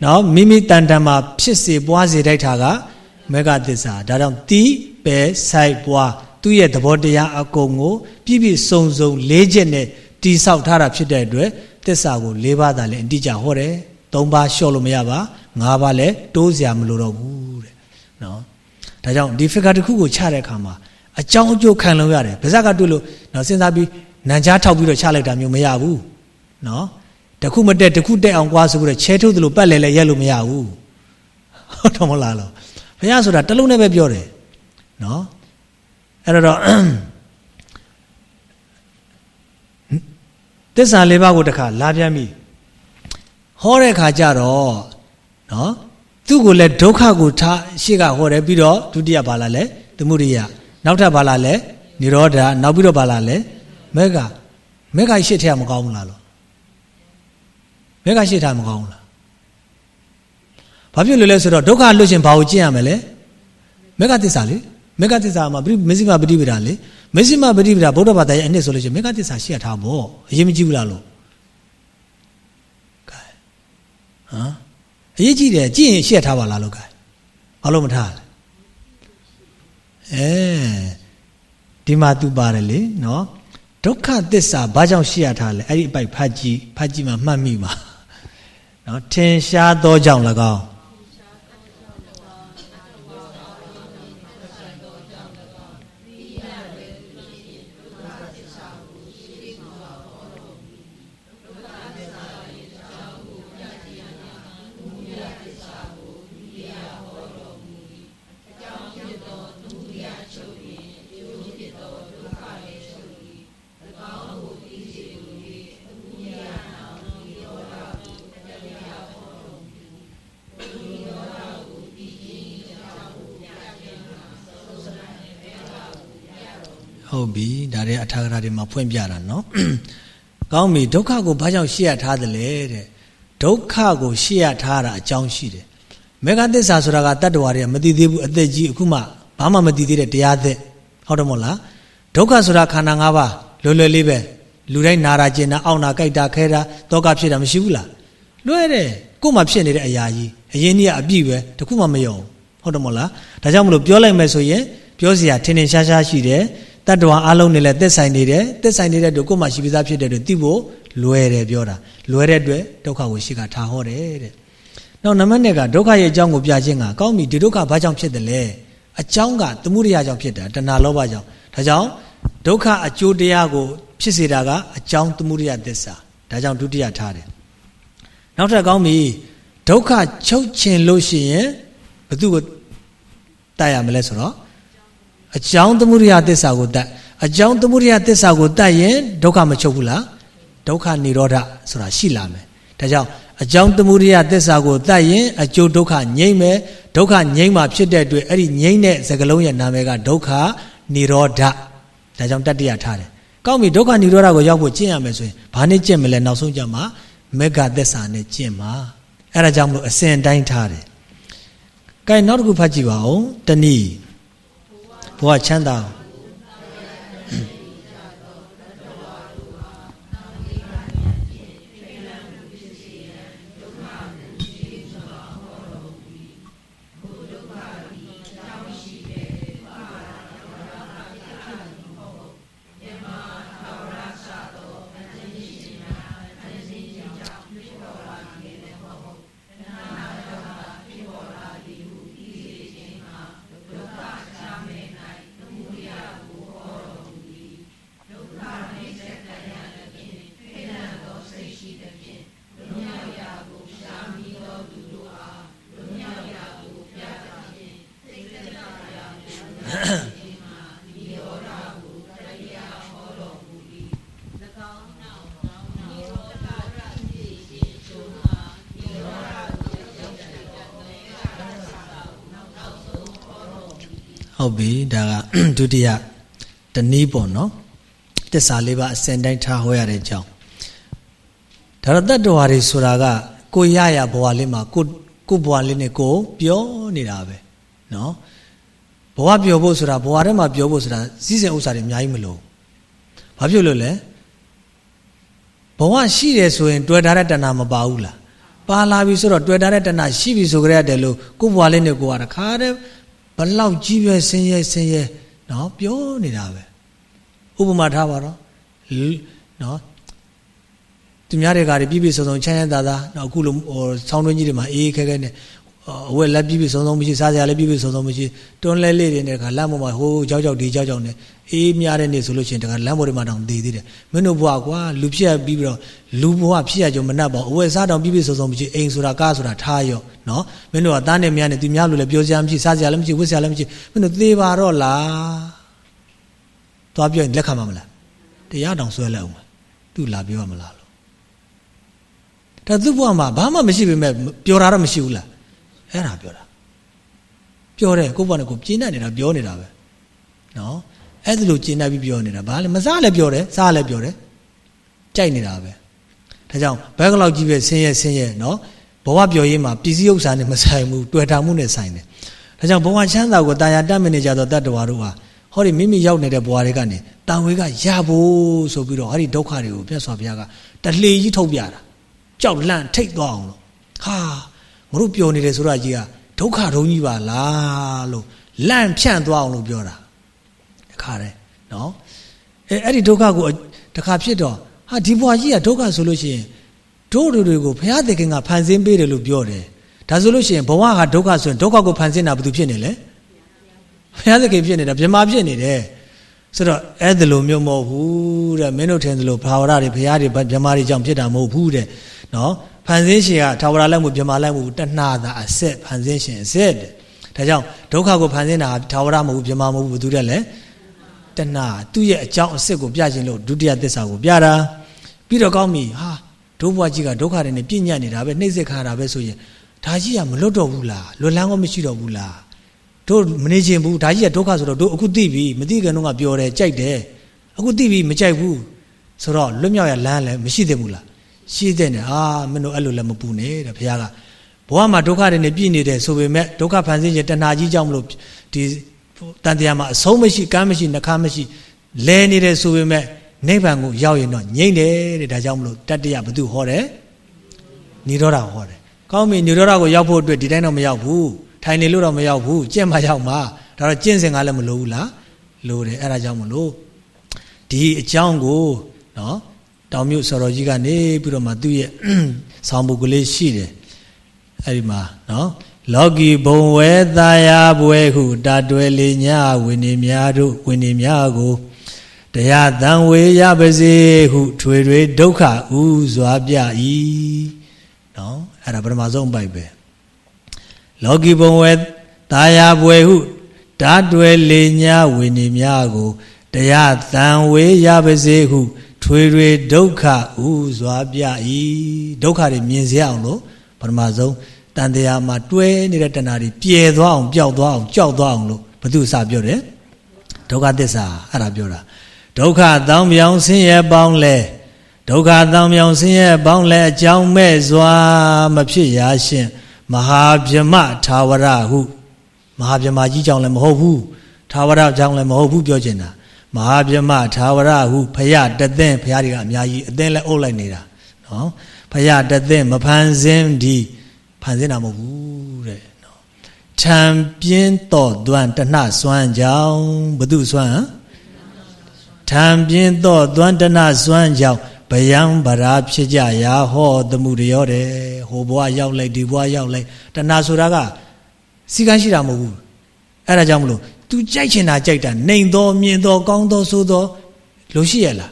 နော်မိမိတန်တန်မှာဖြစ်စေပွားစေတိုက်တာကမေဃသစ္စာဒါကြောင့်တိ ပယ်ဆိုင်ပွားသူ့ရဲ့သဘောတရားအကုန်ကိုပြည့်ပြည့်စုံစုံလေးချက်နဲ့တိဆောက်ထားတာဖြစ်တဲ့အတွက်သစ္စာကို၄ပါးသာလည်းအတိအကျဟောတယ်၃ပါးလျှော့လို့မရပါ၅ပါးလည်းတိုးစရာမလိုတော့ဘူးတဲ့နော်ဒါကြောင့်ဒီ figure တစ်ခုကိုချတဲ့အခါမှာအကြောင်းအကျိုးခံလို့ရတယ်ပါဇက်ကတွေ့လို့နော်စဉ်းစားပြီးနန်ကြားထောက်ပြီးတော့ချလိုက်တာမျိုးမရဘူးနော်တခုမတက်တခုတက်အောင်ကွာဆိုပြီးတော့ချဲထုတ်သလိုပတ်လဲလဲရက်လို့မရဘူးဟုတ်တော့မလားလို့ဘုရားဆိုတာတလုံးနဲ့ပဲပြောတယ် နော်အဲ့တော့သစ္စာလေးပါးကိုတခါလာပြန်ပြီဟောတဲ့အခါကျတော့နော်သူ့ကိုလည်းဒုက္ခကိုထားရှေ့ကဟောတယ်ပြီးတော့ဒုတိယဘာလာလဲသမုဒိယနောက်ထပ်ဘာလာလဲនិရောဓနောက်ပြီးတော့ဘာလာလဲမေဃမေဃရှစ်ထက်မကောင်းဘူးလားလို့မေဃရှစ်ထမကောင်းဘူးလားဘာဖြစ်လို့လဲဆိုတော့ဒုက္ခလွတ်ရှင်ဘာကိုကျင့်ရမလဲမေဃသစ္စာလေ မေဃသစ္စာမှာမဇ္ဈိမပฏิပဒါလေမဇ္ဈိမပฏิပဒါဗုဒ္ဓဘာသာရဲ့အနှစ်ဆိုလို့ရှိရင်မေဃသစ္စာရှေ့ထားဖို့အရေးမကြီးဘူးလားလို့ကဲဟမ်အရေးကြီးတယ်ကြည့်ရင်ရှေ့ထားပါလားလို့ကဲဘာလို့မထားလဲအဲဒီမှာသူပါတယ်လေနော်ဒုက္ခသစ္စာဘာကြောင့်ရှိရထားလဲအဲ့ဒီအပိုက်ဖတ်ကြည့်ဖတ်ကြည့်မှမှတ်မိပါနော်ထင်ရှားသောကြောင့်၎င်း ဟုတ်ပြီဒါတွေအထာဂရတွေမှာဖွင့်ပြတာနော်ကောင်းပြီဒုက္ခကိုဘာကြောင့်ရှေ့ရထားသလဲတဲ့ဒုက္ခကိုရှေ့ရထားတာအကြောင်းရှိတယ်မေဃသစ္စာဆိုတာကတတ္တဝါတွေကမသိသေးဘူးအသက်ကြီးအခုမှဘာမှမသိသေးတဲ့တရားသက်ဟုတ်တယ်မို့လားဒုက္ခဆိုတာခန္ဓာ၅ပါးလွယ်လွယ်လေးပဲလူတိုင်းနာတာကျင်တာအောင့်တာကြိုက်တာခဲတာတောကဖြစ်တာမရှိဘူးလားလွယ်တယ်ကို့မှာဖြစ်နေတဲ့အရာကြီးအရင်ကြီးကအပြည့်ပဲတခုမှမယုံဟုတ်တယ်မို့လားဒါကြောင့်မလို့ပြောလိုက်မယ်ဆိုရင်ပြောစရာထင်ထင်ရှားရှားရှိတယ် တတ္တဝါအလုံးနဲ့လည်းသက်ဆိုင်နေတယ်သက်ဆိုင်နေတဲ့တို့ကိုယ်မှရှိပြီးသားဖြစ်တဲ့တို့သိဖို့လွယ်တယ်ပြောတာလွယ်တဲ့အတွက်ဒုက္ခကိုရှိကထားဟောတယ်တဲ့နောက်နံပါတ်1ကဒုက္ခရဲ့အကြောင်းကိုပြခြင်းကကောင်းပြီဒီဒုက္ခဘာကြောင့်ဖြစ်တယ်လဲအကြောင်းကသမှုရိယကြောင့်ဖြစ်တယ်တဏှာလောဘကြောင့်ဒါကြောင့်ဒုက္ခအကျိုးတရားကိုဖြစ်စေတာကအကြောင်းသမှုရိယသစ္စာဒါကြောင့်ဒုတိယထားတယ်နောက်ထပ်ကောင်းပြီဒုက္ခချုပ်ချင်လို့ရှိရင်ဘသူကိုတတ်ရမလဲဆိုတော့ အကြောင်းသမုဒိယသစ္စာကိုတတ်အကြောင်းသမုဒိယသစ္စာကိုတတ်ရင်ဒုက္ခမချုပ်ဘူးလားဒုက္ခនិရောဓဆိုတာရှိလာမယ်ဒါကြောင့်အကြောင်းသမုဒိယသစ္စာကိုတတ်ရင်အကျိုးဒုက္ခငြိမ့်မယ်ဒုက္ခငြိမ့်မှာဖြစ်တဲ့အတွက်အဲ့ဒီငြိမ့်တဲ့စကလုံးရဲ့နာမည်ကဒုက္ခនិရောဓဒါကြောင့်တတ္တရထားတယ်ကောင်းပြီဒုက္ခនិရောဓကိုရောက်ဖို့ကျင့်ရမယ်ဆိုရင်ဘာနဲ့ကျင့်မလဲနောက်ဆုံးကြမှာမေဃသစ္စာနဲ့ကျင့်မှာအဲ့ဒါကြောင့်မလို့အစဉ်တိုင်းထားတယ်။ကဲနောက်တစ်ခုဖတ်ကြည့်ပါဦး။တနည်း ဘဝချမ်း ဟုတ်ပြီဒါကဒုတိယတနည်းပေါ့နော်တစ္ဆာလေးပါအစဉ်တိုင်းထားဟောရတဲ့အကြောင်းဒါတော့တတ္တဝါတွေဆိုတာကကိုရရဘဝလေးမှာကိုကိုဘဝလေးနဲ့ကိုပြောနေတာပဲနော်ဘဝပြောဖို့ဆိုတာဘဝထဲမှာပြောဖို့ဆိုတာစည်းစိမ်ဥစ္စာတွေအများကြီးမလို့ဘာဖြစ်လို့လဲဘဝရှိတယ်ဆိုရင် တွေ့ထားတဲ့တဏှာမပါဘူးလားပါလာပြီဆိုတော့တွေ့ထားတဲ့တဏှာရှိပြီဆိုကြရတယ်လို့ကိုဘဝလေးနဲ့ကိုကတခါတည်း ဘလောက်ကြီးပဲဆင်းရဲဆင်းရဲနော်ပြောနေတာပဲဥပမာထားပါတော့နော်သူများတွေကပြည့်ပြည့်စုံစုံချမ်းချမ်းသာသာနော်အခုလိုဟိုဆောင်းတွင်းကြီးတွေမှာအေးအေးခဲခဲနဲ့ အဝက်လက်ပြည့်ပြည့်စုံစုံမရှိစားစရာလည်းပြည့်ပြည့်စုံစုံမရှိတွန်းလဲလေးတွေနဲ့ခါလမ်းပေါ်မှာဟိုးကြောက်ကြောက်ဒီကြောက်ကြောက်နဲ့အေးများတဲ့နေ့ဆိုလို့ရှိရင်တခါလမ်းပေါ်တွေမှာတောင်တည်သေးတယ်မင်းတို့ဘွားကွာလူဖြစ်ပြီးပြီးတော့လူဘွားဖြစ်ရကြုံမနှက်ပါအဝက်စားတောင်ပြည့်ပြည့်စုံစုံမရှိအိမ်ဆိုတာကားဆိုတာထားရော့နော်မင်းတို့ကသားနဲ့မယားနဲ့သူများလို့လည်းပြောစရာမရှိစားစရာလည်းမရှိဝတ်စရာလည်းမရှိမင်းတို့သေပါတော့လားသွားပြောရင်လက်ခံမှာမလားတရားတောင်ဆွဲလိုက်အောင်သူလာပြောရမလားလို့ဒါသူ့ဘဝမှာဘာမှမရှိပေမဲ့ပြောတာတော့မရှိဘူးလား အဲ့ဒါပြောတာပြောတယ်ကိုယ့်ဘဝနဲ့ကိုပြင်းတတ်နေတာပြောနေတာပဲနော်အဲ့ဒါလိုကျင်းတတ်ပြီးပြောနေတာဘာလဲမစားလည်းပြောတယ်စားလည်းပြောတယ်ကြိုက်နေတာပဲဒါကြောင့်ဘက်ကလောက်ကြီးပဲဆင်းရဲဆင်းရဲနော်ဘဝပြောရေးမှာပစ္စည်းဥစ္စာနဲ့မဆိုင်ဘူးတွေ့တာမှုနဲ့ဆိုင်တယ်ဒါကြောင့်ဘဝချမ်းသာကိုတာယာတတ်မနေကြတော့တတ္တဝါတို့ဟာဟောဒီမိမိရောက်နေတဲ့ဘဝတွေကနေတန်ဝေကရဖို့ဆိုပြီးတော့ဟောဒီဒုက္ခတွေကိုမြတ်စွာဘုရားကတလှေကြီးထုတ်ပြတာကြောက်လန့်ထိတ်သွားအောင်လို့ဟာ မတို့ပြောနေတယ်ဆိုတာကြီးကဒုက္ခတုံးကြီးပါလားလို့လန့်ဖြန့်သွားအောင်လို့ပြောတာတခါတည်းနော်အဲအဲ့ဒီဒုက္ခကိုတခါဖြစ်တော့ဟာဒီဘဝကြီးကဒုက္ခဆိုလို့ရှိရင်တို့တို့တွေကိုဘုရားသခင်ကဖန်ဆင်းပေးတယ်လို့ပြောတယ်ဒါဆိုလို့ရှိရင်ဘဝကဒုက္ခဆိုရင်ဒုက္ခကိုဖန်ဆင်းတာဘာလို့ဖြစ်နေလဲဘုရားသခင်ဖြစ်နေတာမြမဖြစ်နေတယ်ဆိုတော့အဲ့ဒါလိုမျိုးမဟုတ်ဘူးတဲ့မင်းတို့ထင်သလိုဘာဝရတွေဘုရားတွေမြမတွေကြောင့်ဖြစ်တာမဟုတ်ဘူးတဲ့နော် ဖန်ဆင်းရှင်ကထာဝရလိုက်မှုမြမလိုက်မှုတဏှာသာအဆက်ဖန်ဆင်းရှင်အဆက်တဲ့ဒါကြောင့်ဒုက္ခကိုဖန်ဆင်းတာထာဝရမဟုတ်ဘူးမြမမဟုတ်ဘူးဘာတူတဲ့လဲတဏှာသူ့ရဲ့အကြောင်းအစစ်ကိုပြခြင်းလို့ဒုတိယသစ္စာကိုပြတာပြီးတော့ကောင်းပြီဟာဒုဘဝကြီးကဒုက္ခတွေနဲ့ပြည့်ညတ်နေတာပဲနှိမ့်ဆက်ခါတာပဲဆိုရင်ဒါကြီးကမလွတ်တော့ဘူးလားလွတ်လန်းကောမရှိတော့ဘူးလားတို့မနေခြင်းဘူးဒါကြီးကဒုက္ခဆိုတော့တို့အခုသိပြီမသိခင်တော့ကပြောတယ်ကြိုက်တယ်အခုသိပြီမကြိုက်ဘူးဆိုတော့လွတ်မြောက်ရလမ်းလည်းမရှိသင့်ဘူးလား ရှိတဲ့နဲ့အာမင်းတို့အဲ့လိုလည်းမပူနဲ့တဲ့ဘုရားကဘဝမှာဒုက္ခတွေနဲ့ပြည့်နေတယ်ဆိုပေမဲ့ဒုက္ခဖန်ဆင်းခြင်းတဏှာကြီးကြောင့်မလို့ဒီတန်တရားမှာအဆုံးမရှိကမ်းမရှိနှခါမရှိလဲနေတယ်ဆိုပေမဲ့နိဗ္ဗာန်ကိုရောက်ရင်တော့ငြိမ့်တယ်တဲ့ဒါကြောင့်မလို့တတ္တရဘသူဟောတယ်និရောဓဟောတယ်ကောင်းပြီនិရောဓကိုရောက်ဖို့အတွက်ဒီတိုင်းတော့မရောက်ဘူးထိုင်နေလို့တော့မရောက်ဘူးကျင့်မှရောက်မှာဒါတော့ကျင့်စဉ်ကလည်းမလိုဘူးလားလိုတယ်အဲ့ဒါကြောင့်မလို့ဒီအကြောင်းကိုနော် တောင်မြုပ်စော်တော်ကြီးကနေပြီးတော့မှသူ့ရဲ့ဆောင်းပုဂ္ဂလေးရှိတယ်အဲ့ဒီမှာနော်လောကီဘုံဝဲသားယာဘွဲဟုတာတွယ်လေညဝိနေများတို့ဝိနေများကိုတရားတန်ဝေရပါစေဟုထွေထွေဒုက္ခဥစွာပြ၏နော်အဲ့ဒါပထမဆုံးပိုက်ပဲလောကီဘုံဝဲသားယာဘွယ်ဟုတာတွယ်လေညဝိနေများကိုတရားတန်ဝေရပါစေဟု ထွေထွေဒုက္ခဥစွာပြ၏ဒုက္ခတွေမြင်စေအောင်လို့ပထမဆုံးတန်တရားမှာတွဲနေတဲ့တဏှာတွေပြယ်သွားအောင်ပျောက်သွားအောင်ကြောက်သွားအောင်လို့ဘုသူစပြောတယ်ဒုက္ခသစ္စာအဲ့ဒါပြောတာဒုက္ခတောင်းပြောင်ဆင်းရဲပေါင်းလဲဒုက္ခတောင်းပြောင်ဆင်းရဲပေါင်းလဲအကြောင်းမဲ့စွာမဖြစ်ရရှင်မဟာဗြမထာဝရဟုမဟာဗြမကြီးကြောင့်လည်းမဟုတ်ဘူးထာဝရကြောင့်လည်းမဟုတ်ဘူးပြောချင်တာ မဟာပြမထာဝရဟုဖရတသင်ဖရတွေကအများကြီးအသင်လည်းအုပ်လိုက်နေတာနော်ဖရတသင်မဖန်ဆင်းဒီဖန်ဆင်းတာမဟုတ်ဘူးတဲ့နော်ထံပြင်းတော်သွမ်းတဏစွမ်းကြောင့်ဘသူစွမ်းထံပြင်းတော်သွမ်းတဏစွမ်းကြောင့်ဗယံဗရာဖြစ်ကြရာဟောသမှုရရောတယ်ဟိုဘဝရောက်လိုက်ဒီဘဝရောက်လိုက်တဏဆိုတာကစီကန်းရှိတာမဟုတ်ဘူး အဲ့ဒါကြောင့်မလို့ तू ကြိုက်ချင်တာကြိုက်တာနှိမ်တော်မြင်တော်ကောင်းတော်ဆိုတော်လို့ရှိရလား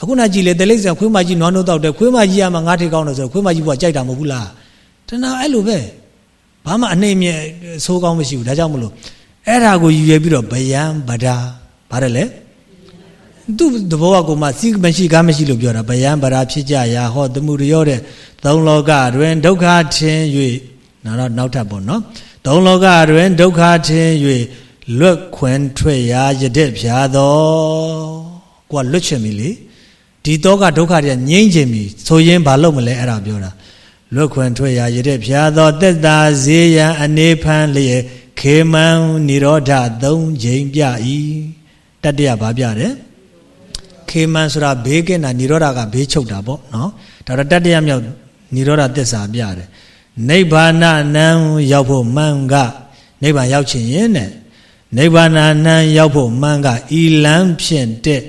အခုနကြည့်လေတလိမ့်ဆန်ခွေးမကြီးနွားနှုတ်တောက်တယ်ခွေးမကြီးကမှငါးထိကောင်းတယ်ဆိုခွေးမကြီးဘုရားကြိုက်တာမဟုတ်ဘူးလားတဏအဲ့လိုပဲဘာမှအနှိမ်မြဲဆိုးကောင်းမရှိဘူးဒါကြောင့်မလို့အဲ့ဒါကိုယူရပြီးတော့ဗယံဗဒာဗါတယ်လေသူ့တဘောကကိုမှစီမရှိကားမရှိလို့ပြောတာဗယံဗရာဖြစ်ကြရာဟောသမှုရရောတဲ့သုံးလောကတွင်ဒုက္ခထင်၍နောက်တော့နောက်ထပ်ပေါ့နော် သုံးလောကတွင်ဒုက္ခထင်၍လွတ်ခွင်ထွက်ရာယတဲ့ဖြာတော်ကိုကလွတ်ချင်ပြီလေဒီတော့ကဒုက္ခတွေငြိမ့်ချင်ပြီဆိုရင်ဘာလုပ်မလဲအဲ့ဒါပြောတာလွတ်ခွင်ထွက်ရာယတဲ့ဖြာတော်တက်တာဈေးရန်အနေဖန်းလျက်ခေမံនិရောဓသုံးချိန်ပြ၏တတ္တရဘာပြတယ်ခေမံဆိုတာဘေးကင်းတာនិရောဓကဘေးချုပ်တာပေါ့နော်ဒါတော့တတ္တရမြောက်និရောဓသစ္စာပြတယ် နိဗ္ဗာန်နံရောက်ဖို့မှန်ကနိဗ္ဗာန်ရောက်ချင်ရင်တဲ့နိဗ္ဗာန်နံရောက်ဖို့မှန်ကဤလန်းဖြင့်တဲ့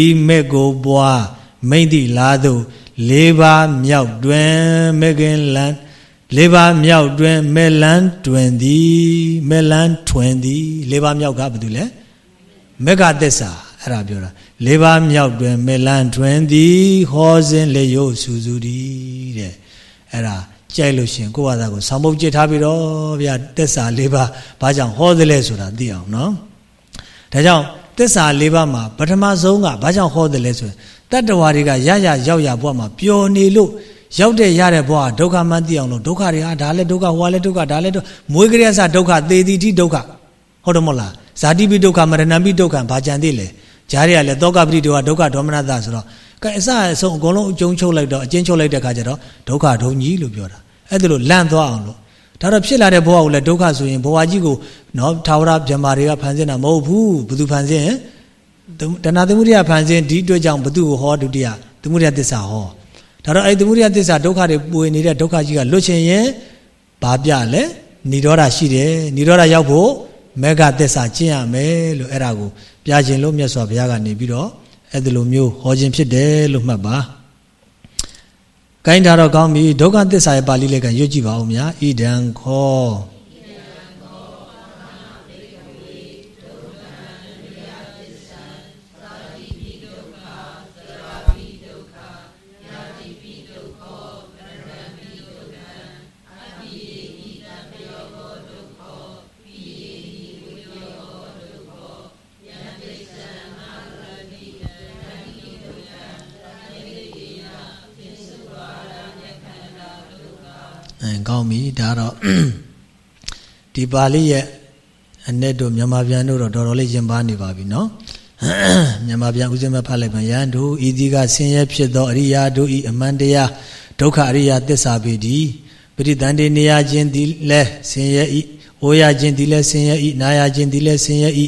ဤမဲ့ကိုပွားမိမ့်တိလားသို့လေးပါးမြောက်တွင်မေခင်လန်းလေးပါးမြောက်တွင်မေလန်းတွင်သည်မေလန်းထွင်သည်လေးပါးမြောက်ကဘာတူလဲမေဃသစ္စာအဲ့ဒါပြောတာလေးပါးမြောက်တွင်မေလန်းထွင်သည်ဟောစဉ်လေယုတ်စူစူသည်တဲ့အဲ့ဒါ ကြိုက်လို့ရှင်ကိုယ့်ဘာသာကိုဆောင်းပုတ်ကြစ်ထားပြီးတော့ဗျာသစ္စာလေးပါးဘာကြောင့်ဟောသလဲဆိုတာသိအောင်နော်ဒါကြောင့်သစ္စာလေးပါးမှာပထမဆုံးကဘာကြောင့်ဟောသလဲဆိုရင်တတ္တဝါတွေကရရရောက်ရဘဝမှာပျော်နေလို့ရောက်တဲ့ရတဲ့ဘဝဒုက္ခမှန်းသိအောင်လို့ဒုက္ခတွေဟာဒါလည်းဒုက္ခဟိုလည်းဒုက္ခဒါလည်းမွေးကလေးစဒုက္ခသေတိတိဒုက္ခဟုတ်တယ်မဟုတ်လားဇာတိပိဒုက္ခမရဏပိဒုက္ခဘာကြံသေးလဲဂျားတွေကလည်းသောကပရိဒေဝဒုက္ခဒေါမနတဆိုတော့ ကဲအစအဆုံးအကုန်လုံးအကျုံးချုပ်လိုက်တော့အကျဉ်းချုပ်လိုက်တဲ့ခါကျတော့ဒုက္ခဒုံကြီးလို့ပြောတာအဲ့ဒါလို့လန့်သွားအောင်လို့ဒါတော့ဖြစ်လာတဲ့ဘဝကိုလည်းဒုက္ခဆိုရင်ဘဝကြီးကိုနော်ထာဝရဗြဟ္မာတွေကဖန်ဆင်းတာမဟုတ်ဘူးဘသူဖန်ဆင်းတဏှာသမုဒိယဖန်ဆင်းဒီအတွက်ကြောင့်ဘသူကိုဟောဒုတိယသမုဒိယသစ္စာဟောဒါတော့အဲ့သမုဒိယသစ္စာဒုက္ခတွေပွေနေတဲ့ဒုက္ခကြီးကလွတ်ချင်ရင်ဘာပြလဲនិရောဓရှိတယ်និရောဓရောက်ဖို့မေဃသစ္စာကျင့်ရမယ်လို့အဲ့ဒါကိုပြခြင်းလို့မြတ်စွာဘုရားကနေပြီးတော့ အဲ့ဒီလိုမျိုးဟောခြင်းဖြစ်တယ်လို့မှတ်ပါ။ကိုင်းတာတော့ကောင်းပြီဒုက္ခသစ္စာရဲ့ပါဠိလေးကရွတ်ကြည့်ပါဦးဗျာဣဒံခော အဲကောင်းပြီဒါတော့ဒီပါဠိရဲ့အ내တို့မြန်မာပြန်တို့တော့တော်တော်လေးရင်ပါနေပါပြီเนาะမြန်မာပြန်ဥစဉ်မဖတ်လိုက်ပါယံတို့ဤဒီကဆင်းရဲဖြစ်သောအရိယာတို့ဤအမှန်တရားဒုက္ခအရိယာသစ္စာပေသည်ပရိသန္တေနေရခြင်းသည်လဲဆင်းရဲဤအိုရခြင်းသည်လဲဆင်းရဲဤနာရခြင်းသည်လဲဆင်းရဲဤ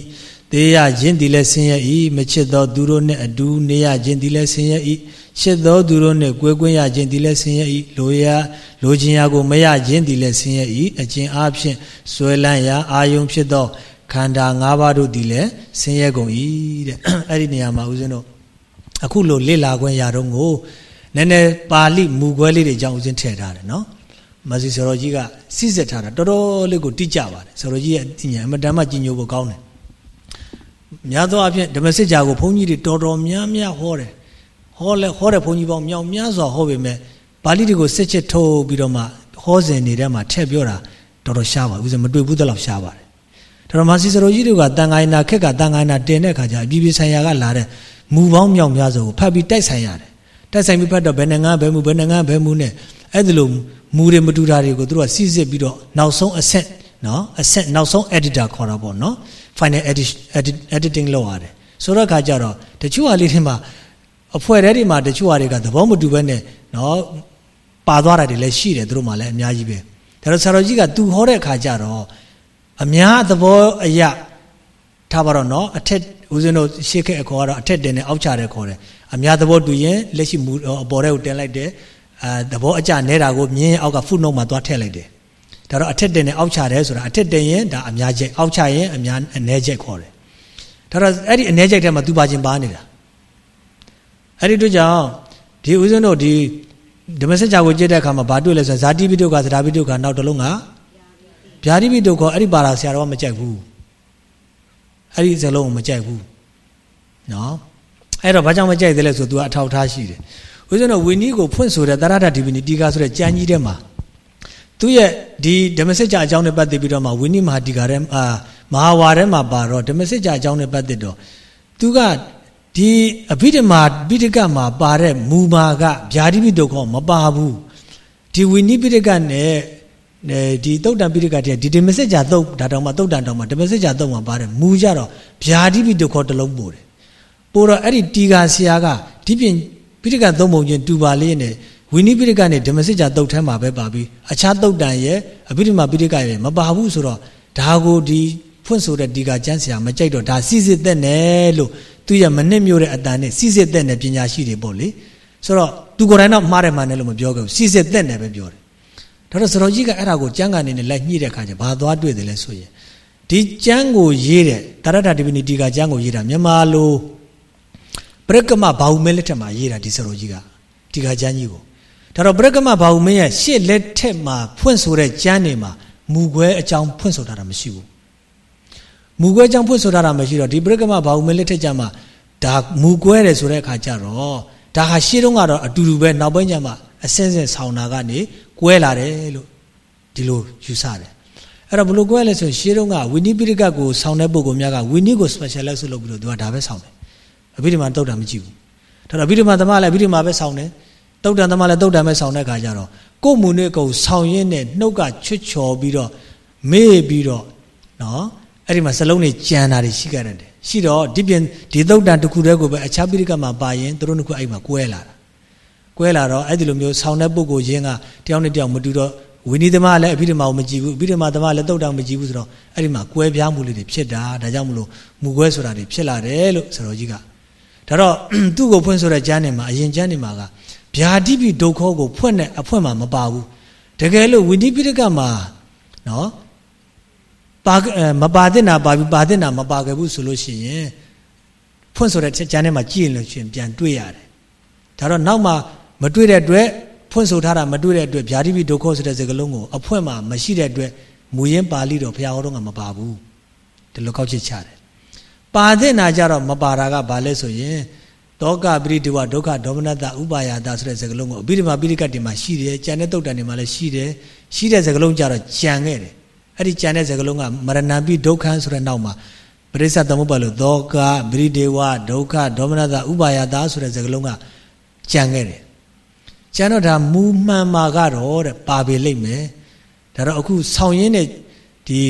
သေရခြင်းသည်လဲဆင်းရဲဤမချစ်သောသူတို့နှင့်အတူနေရခြင်းသည်လဲဆင်းရဲဤ ရှစ်သောသူတို့နှင့်ကွဲကွင်းရခြင်းသည်လည်းဆင်းရဲ၏လိုရလိုချင်ရာကိုမရခြင်းသည်လည်းဆင်းရဲ၏အကျဉ်အားဖြင့်ဆွဲလန်းရာအာယုံဖြစ်သောခန္ဓာ၅ပါးတို့သည်လည်းဆင်းရဲကုန်၏တဲ့အဲ့ဒီနေရာမှာဦးဇင်းတို့အခုလိုလစ်လာခွင့်ရတော့ကိုနည်းနည်းပါဠိမူခွဲလေးတွေအကြောင်းဦးဇင်းထည့်ထားတယ်နော်မဆီဆရာကြီးကစိစစ်ထားတာတော်တော်လေးကိုတိကျပါတယ်ဆရာကြီးရဲ့အဉာဏ်အမတန်မှကြီးညိုဖို့ကောင်းတယ်များသောအားဖြင့်ဓမ္မစစ်ကြာကိုဘုန်းကြီးတွေတော်တော်များများဟောတယ် ဟောလဲဟောတဲ့ဘုန်းကြီးပေါင်းမြောက်များစွာဟောပေမဲ့ပါဠိတွေကိုစစ်ချစ်ထုတ်ပြီးတော့မှဟောစဉ်နေတဲ့မှာထည့်ပြောတာတော်တော်ရှားပါဦးဇမတွေ့ဘူးတလောက်ရှားပါတယ်ဒါတော့မာစီစရိုကြီးတွေကတန်ခိုင်းနာခက်ကတန်ခိုင်းနာတင်တဲ့ခါကျအပြည်ပြည်ဆိုင်ရာကလာတဲ့မူပေါင်းမြောက်များစွာကိုဖတ်ပြီးတိုက်ဆိုင်ရတယ်တိုက်ဆိုင်ပြီးဖတ်တော့ဘယ်နှငန်းဘယ်မူဘယ်နှငန်းဘယ်မူနဲ့အဲ့ဒီလိုမူတွေမတူတာတွေကိုသူတို့ကစီစစ်ပြီးတော့နောက်ဆုံးအဆင့်နော်အဆင့်နောက်ဆုံး editor ခေါ်တာပေါ့နော် final editing လုပ်ရတယ်ဆိုတော့ခါကျတော့တချို့အလေးတွေမှာ အဖွဲ့ထဲတွေမှာတချို့ဟာတွေကသဘောမတူဘဲနဲ့နော်ပါသွားတာတွေလည်းရှိတယ်သူတို့မှလည်းအများကြီးပဲဒါတော့ဆရာတော်ကြီးကသူဟောတဲ့အခါကျတော့အများသဘောအရထားပါတော့နော်အထက်ဦးဇင်းတို့ရှေ့ခက်အခေါ်ကတော့အထက်တင်နဲ့အောက်ချတယ်ခေါ်တယ်အများသဘောတူရင်လက်ရှိမူအပေါ်ထဲကိုတင်လိုက်တယ်အဲသဘောအကျနေတာကိုမြင်းအောက်ကဖုနှုတ်မှာသွားထည့်လိုက်တယ်ဒါတော့အထက်တင်နဲ့အောက်ချတယ်ဆိုတာအထက်တင်ရင်ဒါအများချက်အောက်ချရင်အများအ ਨੇ ချက်ခေါ်တယ်ဒါတော့အဲ့ဒီအ ਨੇ ချက်ထဲမှာသူပါခြင်းပါနေတာ အဲ့ဒီတို့ကြောင့်ဒီဦးဇင်းတို့ဒီဓမ္မစကြာကိုကြည့်တဲ့အခါမှာဘာတွေ့လဲဆိုဇာတိပိတုကသဒ္ဓပိတုကနောက်တစ်လုံးကဗျာတိပိတုကအဲ့ဒီပါတာဆရာတော်ကမကြိုက်ဘူးအဲ့ဒီစလုံးကိုမကြိုက်ဘူးနော်အဲ့တော့ဘာကြောင့်မကြိုက်သေးလဲဆို तू အထောက်ထားရှိတယ်ဦးဇင်းတို့ဝီနီးကိုဖွင့်ဆိုတဲ့တရထဒီပီနီတီကာဆိုတဲ့ကြမ်းကြီးထဲမှာသူ့ရဲ့ဒီဓမ္မစစ်ကြအကြောင်းနဲ့ပတ်သက်ပြီးတော့မှဝီနီးမဟာတီကာထဲအာမဟာဝါထဲမှာပါတော့ဓမ္မစစ်ကြအကြောင်းနဲ့ပတ်သက်တော့သူက ဒီအဘိဓမ္မာပိဋကမှာပါတဲ့မူမာကဗျာတိပိတုခောမပါဘူးဒီဝိနိပိဋကနဲ့ဒီတုတ်တံပိဋကတည်းကဒီဓမ္မစစ်ကြသုတ်ဒါတောင်မှတုတ်တံတောင်မှဓမ္မစစ်ကြသုတ်မှာပါတယ်မူကြတော့ဗျာတိပိတုခောတစ်လုံးပို့တယ်ပို့တော့အဲ့ဒီတီကာဆရာကဒီပြင်ပိဋကသုံးပုံချင်းတူပါလေးနဲ့ဝိနိပိဋကနဲ့ဓမ္မစစ်ကြသုတ်ထဲမှာပဲပါပြီးအခြားတုတ်တံရဲ့အဘိဓမ္မာပိဋကရဲ့မပါဘူးဆိုတော့ဒါကိုဒီဖွင့်ဆိုတဲ့တီကာကျမ်းဆရာမကြိုက်တော့ဒါစီစစ်တဲ့နဲ့လို့ သူရမနစ်မြို့တဲ့အတန်နဲ့စီစစ်တဲ့နဲ့ပညာရှိတွေပေါ့လေဆိုတော့သူကိုယ်တိုင်တော့မှားတယ်မှန်တယ်လို့မပြောခဲ့ဘူးစီစစ်တဲ့နဲ့ပဲပြောတယ်ဒါတော့စတော်ကြီးကအဲ့ဒါကိုကျမ်းကနေနဲ့လိုက်ညှိတဲ့ခါကျဘာသွားတွေ့တယ်လဲဆိုရင်ဒီကျမ်းကိုရေးတဲ့တရတဒီဗီနီတီကကျမ်းကိုရေးတာမြန်မာလိုပရကမဘာဝမင်းလက်ထက်မှာရေးတာဒီစတော်ကြီးကတီကကျမ်းကြီးကိုဒါတော့ပရကမဘာဝမင်းရဲ့ရှေ့လက်ထက်မှာဖွင့်ဆိုတဲ့ကျမ်းတွေမှာမူခွဲအကြောင်းဖွင့်ဆိုထားတာမရှိဘူး မူကွဲကြောင့်ဖွင့်ဆိုထားတာမရှိတော့ဒီပရိကမဘာဝမလက်ထက်ကြမှာဒါမူကွဲတယ်ဆိုတဲ့အခါကျတော့ဒါဟာရှေ့တုန်းကတော့အတူတူပဲနောက်ပိုင်းကျမှအစင်းစင်ဆောင်းတာကနေကွဲလာတယ်လို့ဒီလိုယူဆတယ်အဲ့တော့ဘလို့ကွဲလဲဆိုရှေ့တုန်းကဝိနိပိရိကကိုဆောင်းတဲ့ပုဂ္ဂိုလ်များကဝိနိကို specialize လုပ်ပြီးတော့သူကဒါပဲဆောင်းတယ်အဘိဓမ္မာတုတ်တာမကြည့်ဘူးဒါတော့အဘိဓမ္မာသမားလည်းအဘိဓမ္မာပဲဆောင်းတယ်တုတ်တန်သမားလည်းတုတ်တန်ပဲဆောင်းတဲ့အခါကျတော့ကိုယ်မူနဲ့ကိုယ်ဆောင်းရင်းနဲ့နှုတ်ကချွတ်ချော်ပြီးတော့မေ့ပြီးတော့နော် အဲ့ဒီမှာစလုံးတွေကြံတာတွေရှိကြတယ်ရှိတော့ဒီပြင်ဒီသုတ်တန်တစ်ခုတည်းကိုပဲအခြားပိရိကမှာပါရင်သူတို့နှစ်ခုအဲ့မှာကွဲလာတာကွဲလာတော့အဲ့ဒီလိုမျိုးဆောင်းတဲ့ပုဂ္ဂိုလ်ချင်းကတယောက်နဲ့တယောက်မတူတော့ဝိနည်းသမားလည်းအဘိဓမ္မာကိုမကြည့်ဘူးအဘိဓမ္မာသမားလည်းသုတ်တန်မကြည့်ဘူးဆိုတော့အဲ့ဒီမှာကွဲပြားမှုလေးတွေဖြစ်တာဒါကြောင့်မလို့မူကွဲဆိုတာတွေဖြစ်လာတယ်လို့ဆရာတော်ကြီးကဒါတော့သူ့ကိုဖွင့်ဆိုတဲ့ကျမ်းတွေမှာအရင်ကျမ်းတွေမှာကဗျာတိပိဒုက္ခကိုဖွင့်တဲ့အဖွင့်မှာမပါဘူးတကယ်လို့ဝိနည်းပိဋကမှာနော် ပါမပါတဲ့နာပါပြီးပါတဲ့နာမပါခဲ့ဘူးဆိုလို့ရှိရင်ဖွင့်ဆိုတဲ့ကျမ်းထဲမှာကြည့်ရင်လို့ရှိရင်ပြန်တွေ့ရတယ်ဒါတော့နောက်မှမတွေ့တဲ့အတွက်ဖွင့်ဆိုထားတာမတွေ့တဲ့အတွက်ဗျာတိပိဒုက္ခဆိုတဲ့စကားလုံးကိုအဖွင့်မှာမရှိတဲ့အတွက်မူရင်းပါဠိတော်ဘုရားဟောတော့ကမပါဘူးဒီလိုကောက်ချက်ချတယ်ပါတဲ့နာကြတော့မပါတာကဘာလဲဆိုရင်တောကပရိဒဝဒုက္ခဒေါမနတဥပါယတာဆိုတဲ့စကားလုံးကိုအဘိဓမ္မာပိဋကတ်တွေမှာရှိတယ်ကျန်တဲ့တုတ်တန်တွေမှာလည်းရှိတယ်ရှိတဲ့စကားလုံးကြတော့ကြံခဲ့တယ် အဲ့ဒီကြံတဲ့စကားလုံးကမရဏပိဒုက္ခဆိုတဲ့နောက်မှာပရိစ္ဆသမုပ္ပါလို့သောကပရိဒေဝဒုက္ခဒေါမနတဥပါယတာဆိုတဲ့စကားလုံးကကြံခဲ့တယ်ကျန်တော့ဒါမူမှန်မှာကတော့တဲ့ပါပေလိမ့်မယ်ဒါတော့အခုဆောင်းရင်းနဲ့ဒီ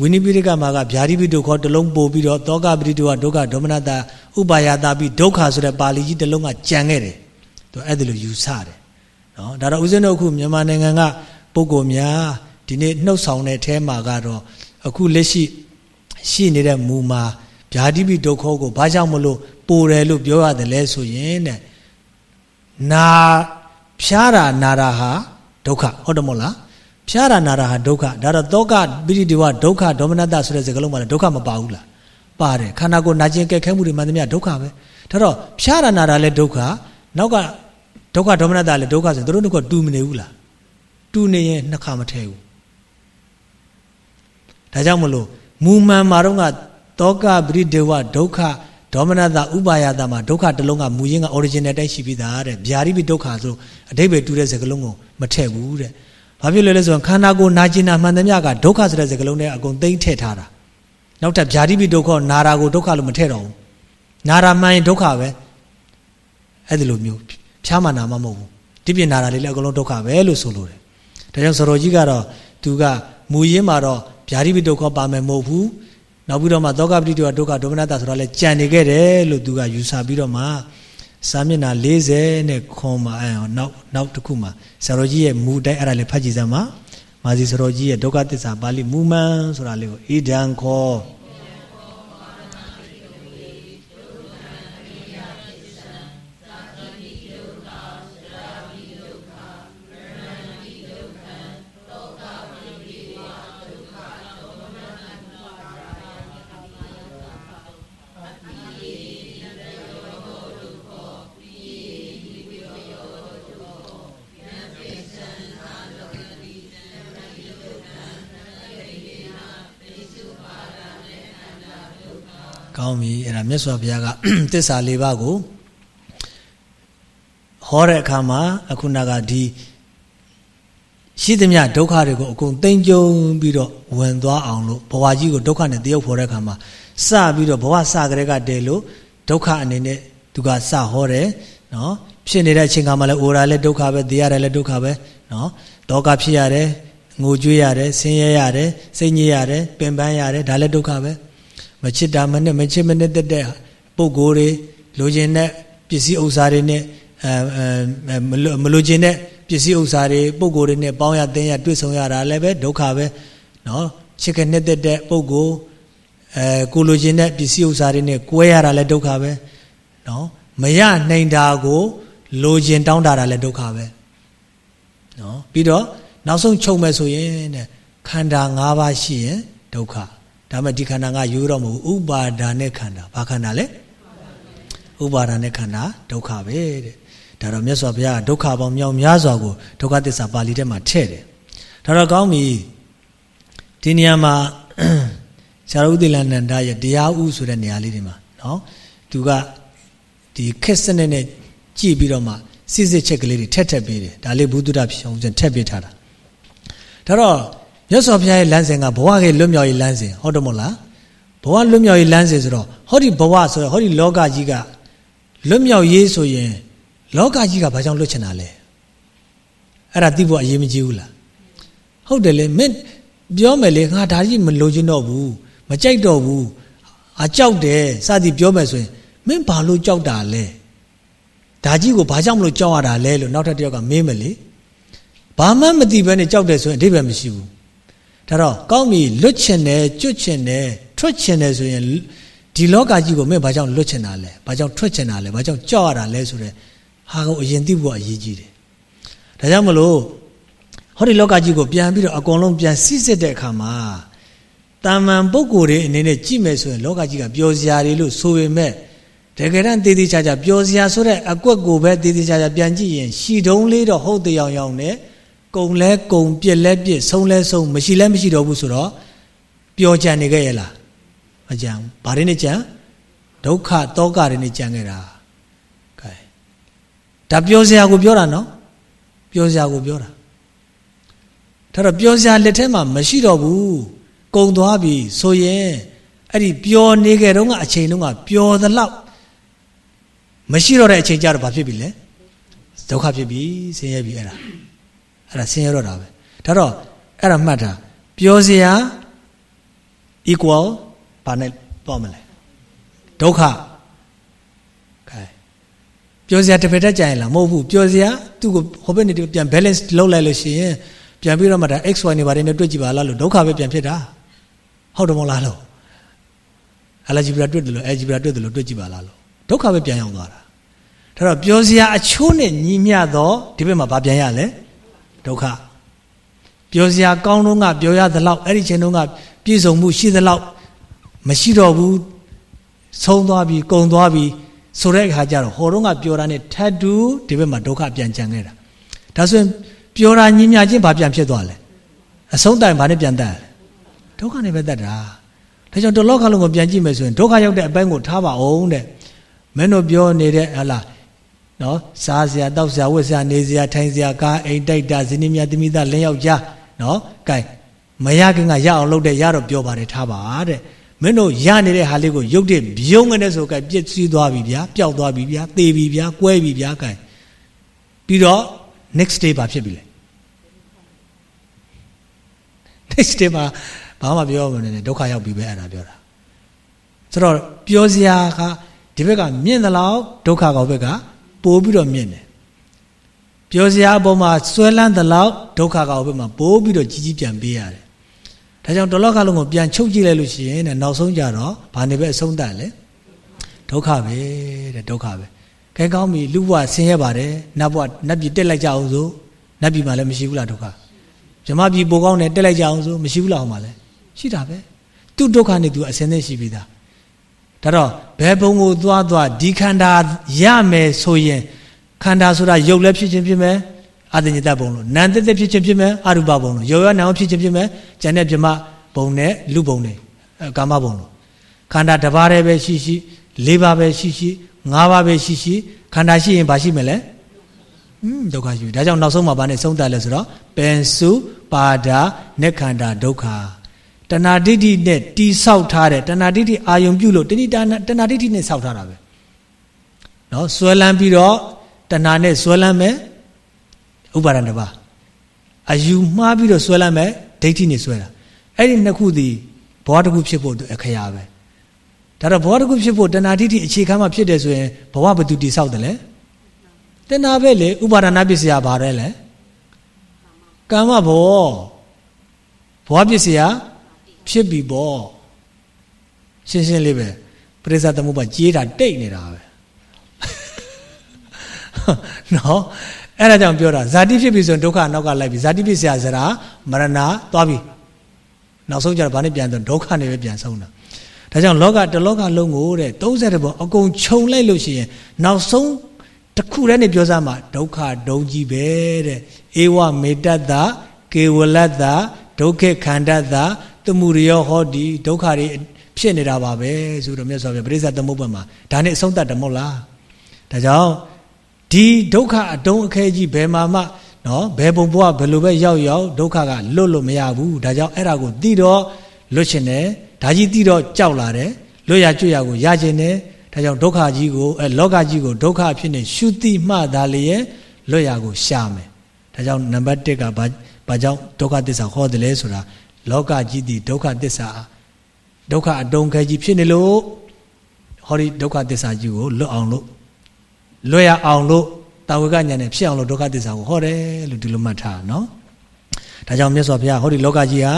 ဝိနိပိရိကမှာကဗျာတိပိဒုက္ခတလုံးပို့ပြီးတော့သောကပရိဒေဝဒုက္ခဒေါမနတဥပါယတာပြီးဒုက္ခဆိုတဲ့ပါဠိကြီးတလုံးကကြံခဲ့တယ်သူအဲ့ဒါလိုယူဆတယ်နော်ဒါတော့ဦးဇင်းတို့အခုမြန်မာနိုင်ငံကပုဂ္ဂိုလ်များ ဒီနေ့နှုတ်ဆောင်တဲ့အထဲမှာကတော့အခုလက်ရှိရှိနေတဲ့မူမှာဗျာတိပိဒုက္ခကိုဘာကြောင့်မလို့ပိုတယ်လို့ပြောရတယ်လဲဆိုရင်တဲ့နာဖြားတာနာတာဟာဒုက္ခဟုတ်တယ်မို့လားဖြားတာနာတာဟာဒုက္ခဒါတော့တောကပိရိဒီဝဒုက္ခဒေါမနတဆိုတဲ့စကားလုံးမှာလည်းဒုက္ခမပါဘူးလားပါတယ်ခန္ဓာကိုယ်နာကျင်ကြက်ခဲမှုတွေမှန်သမျှဒုက္ခပဲဒါတော့ဖြားတာနာတာလည်းဒုက္ခနောက်ကဒုက္ခဒေါမနတလည်းဒုက္ခဆိုတို့တို့ကတူမနေဘူးလားတူနေရင်နှစ်ခါမထဲဘူး ဒါကြောင့်မလို့မူမှန်မှာတော့ကတောကပရိဒေဝဒုက္ခဒေါမနတဥပါယတမှာဒုက္ခတစ်လုံးကမူရင်းက original တိုင်းရှိပြီးသားတဲ့ဗျာတိပိဒုက္ခဆိုအတိပ္ပယ်တူတဲ့စကားလုံးကိုမထည့်ဘူးတဲ့ဘာဖြစ်လဲလဲဆိုရင်ခန္ဓာကိုယ်နာကျင်တာမှန်သမျှကဒုက္ခဆိုတဲ့စကားလုံးနဲ့အကုန်သိမ့်ထည့်ထားတာနောက်ထပ်ဗျာတိပိဒုက္ခနာရာကိုဒုက္ခလို့မထည့်တော့ဘူးနာရာမှန်ရင်ဒုက္ခပဲအဲ့ဒီလိုမျိုးဖြားမှနာမှမဟုတ်ဘူးဒီပြင်နာရာလေးလည်းအကုန်လုံးဒုက္ခပဲလို့ဆိုလိုတယ်ဒါကြောင့်စရောကြီးကတော့သူကမူရင်းမှာတော့ ဗျာတိပိဒုက္ခပါမယ်မဟုတ်ဘူးနောက်ပြီးတော့မှသောကပတိတောဒုက္ခဒေါမနတဆိုတော့လဲကြံနေခဲ့တယ်လို့သူကယူဆပြီးတော့မှစာမျက်နှာ40နဲ့ခွန်မှာအဲနောက်နောက်တစ်ခုမှာဆရာတော်ကြီးရဲ့မူတိုင်းအဲ့ဒါလေးဖတ်ကြည့်စမ်းပါမာစီဆရာတော်ကြီးရဲ့ဒုက္ခသစ္စာပါဠိမူမှန်ဆိုတာလေးကိုဣဒံခော ကောင်းပြီအဲ့ဒါမြတ်စွာဘုရားကတစ္ဆာ၄ပါးကိုဟောတဲ့အခါမှာအခုနကဒီရှိသမျှဒုက္ခတွေကိုအကုန်သိမ့်ကြုံပြီးတော့ဝင်သွားအောင်လို့ဘဝကြီးကိုဒုက္ခနဲ့တရုပ်ဖော်တဲ့အခါမှာစပြီးတော့ဘဝစကြတဲ့ကတည်းလို့ဒုက္ခအနေနဲ့သူကစဟောတယ်နော်ဖြစ်နေတဲ့အချိန်ကမှလည်းအိုရာလည်းဒုက္ခပဲသိရတယ်လည်းဒုက္ခပဲနော်ဒေါကဖြစ်ရတယ်ငိုကြွေးရတယ်ဆင်းရဲရတယ်စိတ်ညစ်ရတယ်ပင်ပန်းရတယ်ဒါလည်းဒုက္ခပဲ မချစ်တာမနဲ့မချစ်မနဲ့တက်တဲ့ပုံကိုယ်တွေလိုချင်တဲ့ပစ္စည်းဥစ္စာတွေနဲ့အဲမလိုချင်တဲ့ပစ္စည်းဥစ္စာတွေပုံကိုယ်တွေနဲ့ပေါင်းရသင်းရတွေ့ဆုံရတာလည်းပဲဒုက္ခပဲနော်ချစ်ကနဲ့တက်တဲ့ပုံကိုယ်အဲကိုလိုချင်တဲ့ပစ္စည်းဥစ္စာတွေနဲ့ကွဲရတာလည်းဒုက္ခပဲနော်မရနိုင်တာကိုလိုချင်တောင်းတတာလည်းဒုက္ခပဲနော်ပြီးတော့နောက်ဆုံးချုပ်မယ်ဆိုရင်တဲ့ခန္ဓာ၅ပါးရှိရင်ဒုက္ခ ဒါမှဒီခန္ဓာကယူတော့မဟုတ်ဥပါဒါနဲ့ခန္ဓာဘာခန္ဓာလဲဥပါဒါနဲ့ခန္ဓာဒုက္ခပဲတဲ့ဒါတော့မြတ်စွာဘုရားဒုက္ခပေါင်းမြောက်များစွာကိုဒုက္ခသစ္စာပါဠိထဲမှာထည့်တယ်ဒါတော့ကောင်းပြီဒီနေရာမှာဆရာဥဒိလနန္ဒရဲ့တရားဥဆိုတဲ့နေရာလေးတွေမှာနော်သူကဒီခက်စနစ်နဲ့ကြည့်ပြီးတော့မှစစ်စစ်ချက်ကလေးတွေထက်ထက်ပေးတယ်ဒါလေးဘုဒ္ဓဖြစ်အောင်ထက်ပေးထားတာဒါတော့ မြတ်စွာဘုရားရဲ့လမ်းစဉ်ကဘဝရဲ့လွတ်မြောက်ရေးလမ်းစဉ်ဟုတ်တယ်မို့လားဘဝလွတ်မြောက်ရေးလမ်းစဉ်ဆိုတော့ဟောဒီဘဝဆိုတော့ဟောဒီလောကကြီးကလွတ်မြောက်ရေးဆိုရင် လောကကြီးကဘာကြောင့်လွတ်ချင်တာလဲအဲ့ဒါသိဖို့အရေးမကြီးဘူးလားဟုတ်တယ်လေမင်းပြောမယ်လေငါဒါကြီးမလိုချင်တော့ဘူးမကြိုက်တော့ဘူးအကြောက်တယ်စသည်ပြောမယ်ဆိုရင်မင်းဘာလို့ကြောက်တာလဲဒါကြီးကိုဘာကြောင့်မလို့ကြောက်ရတာလဲလို့နောက်ထပ်တစ်ယောက်ကမေးမယ်လေဘာမှမသိဘဲနဲ့ကြောက်တယ်ဆိုရင်အဓိပ္ပာယ်မရှိဘူး ဒါတော့ကောင်းပြီလွတ်ချင်တယ်ကျွတ်ချင်တယ်ထွက်ချင်တယ်ဆိုရင်ဒီလောကကြီးကိုမင်းဘာကြောင့်လွတ်ချင်တာလဲဘာကြောင့်ထွက်ချင်တာလဲဘာကြောင့်ကြောက်ရတာလဲဆိုတော့ဟာကိုအရင်သိဖို့အရေးကြီးတယ်ဒါကြောင့်မလို့ဟောဒီလောကကြီးကိုပြန်ပြီးတော့အကုန်လုံးပြန်စစ်စစ်တဲ့အခါမှာတာမန်ပုဂ္ဂိုလ်တွေအနေနဲ့ကြည့်မယ်ဆိုရင်လောကကြီးကပျော်စရာတွေလို့ဆိုပေမဲ့တကယ်တမ်းတည်တည်ချာချာပျော်စရာဆိုတဲ့အကွက်ကိုပဲတည်တည်ချာချာပြန်ကြည့်ရင်ရှီတုံးလေးတော့ဟုတ်တရားရောင်နဲ့ ကုံလဲကုံပြက်လဲပြက်ဆုံးလဲဆုံးမရှိလဲမရှိတော့ဘူးဆိုတော့ပျော်ကြံနေခဲ့ရလားမကြံဘာတွေနဲ့ကြံဒုက္ခတောကတွေနဲ့ကြံခဲ့တာကဲဒါပျော်စရာကိုပြောတာနော်ပျော်စရာကိုပြောတာဒါတော့ပျော်စရာလက်ထဲမှာမရှိတော့ဘူးကုံသွားပြီဆိုရင်အဲ့ဒီပျော်နေကြတော့ကအချိန်တုန်းကပျော်သလောက်မရှိတော့တဲ့အချိန်ကျတော့ဘာဖြစ်ပြီလဲဒုက္ခဖြစ်ပြီဆင်းရဲပြီအဲ့ဒါ အဲ့ဒါဆင်းရဲတော့တာပဲဒါတော့အဲ့ဒါမှတ်တာပျော်စရာ equal ဘာနဲ့ပေါ့မလဲဒုက္ခခိုင်ပျော်စရာတစ်ဖက်တက်ကြရင်လားမဟုတ်ဘူးပျော်စရာသူ့ကိုဟိုဘက်နေပြန် balance လုပ်လိုက်လို့ရှိရင်ပြန်ပြီးတော့မှဒါ x y နေပါတယ်နဲ့တွေ့ကြည့်ပါလားလို့ဒုက္ခပဲပြန်ဖြစ်တာဟုတ်တယ်မဟုတ်လားလို့အလဂျီဘရာတွေ့တယ်လို့အဂျီဘရာတွေ့တယ်လို့တွေ့ကြည့်ပါလားလို့ဒုက္ခပဲပြန်ရောက်သွားတာဒါတော့ပျော်စရာအချိုးနဲ့ညီမျှတော့ဒီဘက်မှာဗာပြန်ရလဲ ဒုက္ခပျော်စရာကောင်းတော့ကပျော်ရသလောက်အဲ့ဒီချိန်တုန်းကပြည့်စုံမှုရှိသလောက်မရှိတော့ဘူးဆုံးသွားပြီကုံသွားပြီဆိုတဲ့အခါကျတော့ဟောတော့ကပျော်တာနဲ့ထပ်တူဒီဘက်မှာဒုက္ခပြန်ကြံခဲ့တာဒါဆိုရင်ပျော်တာညီမျှချင်းဘာပြန်ဖြစ်သွားလဲအဆုံးတိုင်ဘာနဲ့ပြန်တတ်လဲဒုက္ခနဲ့ပဲတတ်တာဒါကြောင့်တလောကလုံးကိုပြန်ကြည့်မယ်ဆိုရင်ဒုက္ခရောက်တဲ့အပိုင်းကိုထားပါအောင်တဲ့မင်းတို့ပြောနေတဲ့ဟလာ နော်စားစရာတောက်စရာဝတ်စရာနေစရာထိုင်စရာကားအိမ်တိုက်တာဇနီးမြတ်သမီးသားလင်းယောက်ျားနော်ကဲမရခင်ကရအောင်လုပ်တဲ့ရတော့ပြောပါတယ်ထားပါတဲ့မင်းတို့ရနေတဲ့ဟာလေးကိုရုပ်တဲ့ပြုံးကနေဆိုကဲပြည့်စည်သွားပြီဗျာပျောက်သွားပြီဗျာသေပြီဗျာကွဲပြီဗျာကဲပြီးတော့ next day ဘာဖြစ်ပြီလဲ next day မှာဘာမှပြောမနေနဲ့ဒုက္ခရောက်ပြီပဲအဲ့ဒါပြောတာဆိုတော့ပြောစရာကဒီဘက်ကမြင့်သလောက်ဒုက္ခကောင်ဘက်က ပိုးပြီးတော့မြင့်တယ်ပြောစရာအပေါ်မှာဆွဲလန်းသလောက်ဒုက္ခကောင်ဘက်မှာပိုးပြီးတော့ကြီးကြီးပြန်ပေးရတယ်ဒါကြောင့်တလောကလုံးကိုပြန်ချုပ်ကြည့်လိုက်လို့ရှိရင်တဲ့နောက်ဆုံးကြတော့ဘာနေပဲအဆုံးတတ်လဲဒုက္ခပဲတဲ့ဒုက္ခပဲခဲကောင်းပြီလူဘဝဆင်းရဲပါတယ်နတ်ဘဝနတ်ပြည်တက်လိုက်ကြအောင်ဆိုနတ်ပြည်မှာလည်းမရှိဘူးလားဒုက္ခဇမပြည်ပိုကောင်းတယ်တက်လိုက်ကြအောင်ဆိုမရှိဘူးလားဟောမှာလဲရှိတာပဲသူဒုက္ခနဲ့သူအစင်းသိရှိပြီးသား ဒါတော့ဘယ်ဘုံကိုသွားသွားဒီခန္ဓာရမယ်ဆိုရင်ခန္ဓာဆိုတာရုပ်လည်းဖြစ်ခြင်းဖြစ်မယ်အာတညတဘုံလို့နာမ်တက်တက်ဖြစ်ခြင်းဖြစ်မယ်အရူပဘုံလို့ရောရောနာမ်ဖြစ်ခြင်းဖြစ်မယ်ဉာဏ်နဲ့ပြမဘုံနဲ့လူဘုံနဲ့ကာမဘုံလို့ခန္ဓာတစ်ပါးတည်းပဲရှိရှိ၄ပါးပဲရှိရှိ၅ပါးပဲရှိရှိခန္ဓာရှိရင်ဘာရှိမလဲอืมဒုက္ခရှိပြီဒါကြောင့်နောက်ဆုံးမှာဘာနဲ့ဆုံးသက်လဲဆိုတော့ပင်စုပါဒာနိခန္ဓာဒုက္ခ တဏှာဒိဋ္ဌိနဲ့တိဆောက်ထားတဲ့တဏှာဒိဋ္ဌိအာယုံပြုလို့တဏှိတဏှာဒိဋ္ဌိနဲ့ဆောက်ထားတာပဲနော်ဆွဲလန်းပြီးတော့တဏှာနဲ့ဆွဲလန်းမယ်ဥပါဒဏ်တစ်ပါးအယူမှားပြီးတော့ဆွဲလန်းမယ်ဒိဋ္ဌိနဲ့ဆွဲတာအဲ့ဒီနှစ်ခုသည်ဘောတစ်ခုဖြစ်ဖို့အခရာပဲဒါတော့ဘောတစ်ခုဖြစ်ဖို့တဏှာဒိဋ္ဌိအခြေခံမှဖြစ်တယ်ဆိုရင်ဘဝဘသူတိဆောက်တယ်လဲတဏှာပဲလေဥပါဒနာပစ္စယပါတယ်လေကမ္မဘောဘောပစ္စယ ဖြစ်ပြီဘောရှင်းရှင်းလေးပဲပရိစ္ဆသမုပ္ပါကြေးတာတိတ်နေတာပဲနော်အဲ့ဒါကြောင့်ပြောတာဇာတိဖြစ်ပြီဆိုရင်ဒုက္ခနောက်ကလိုက်ပြီဇာတိဖြစ်เสียဇရာမရဏသွားပြီနောက်ဆုံးကျတော့ဘာနဲ့ပြန်တော့ဒုက္ခနဲ့ပဲပြန်ဆုံးတာဒါကြောင့်လောကတလောကလုံးကိုတဲ့30ဘုံအကုန်ခြုံလိုက်လို့ရှိရင်နောက်ဆုံးတစ်ခုတည်းနဲ့ပြောစမ်းမှာဒုက္ခဒုံကြီးပဲတဲ့ဧဝမေတ္တတကေဝလတ္တဒုက္ခခန္ဓတ္တ သမှုရယောဟောဒီဒုက္ခတွေဖြစ်နေတာပါပဲဆိုတော့မြတ်စွာဘုရားပရိစ္ဆသမုပ္ပါမှာဒါနဲ့အဆုံးသတ်တယ်မဟုတ်လားဒါကြောင့်ဒီဒုက္ခအတုံးအခဲကြီးဘယ်မှာမှနော်ဘယ်ပုံဘဝဘယ်လိုပဲရောက်ရောက်ဒုက္ခကလွတ်လို့မရဘူးဒါကြောင့်အဲ့ဒါကိုသိတော့လွတ်ချင်တယ်ဒါကြီးသိတော့ကြောက်လာတယ်လွတ်ရကျွတ်ရကိုရချင်တယ်ဒါကြောင့်ဒုက္ခကြီးကိုအဲလောကကြီးကိုဒုက္ခအဖြစ်နဲ့ရှုသိမှသာလျက်လွတ်ရကိုရှာမယ်ဒါကြောင့်နံပါတ်1ကဘာဘာကြောင့်ဒုက္ခသစ္စာဟောတယ်လဲဆိုတာ လောကကြီးဒီဒုက္ခသစ္စာဒုက္ခအတုံးခဲကြီးဖြစ်နေလို့ဟောဒီဒုက္ခသစ္စာကြီးကိုလွတ်အောင်လို့လွတ်ရအောင်လို့တာဝကညာနဲ့ဖြစ်အောင်လို့ဒုက္ခသစ္စာကိုဟောတယ်လို့ဒီလိုမှတ်ထားနော်ဒါကြောင့်မြတ်စွာဘုရားဟောဒီလောကကြီးဟာ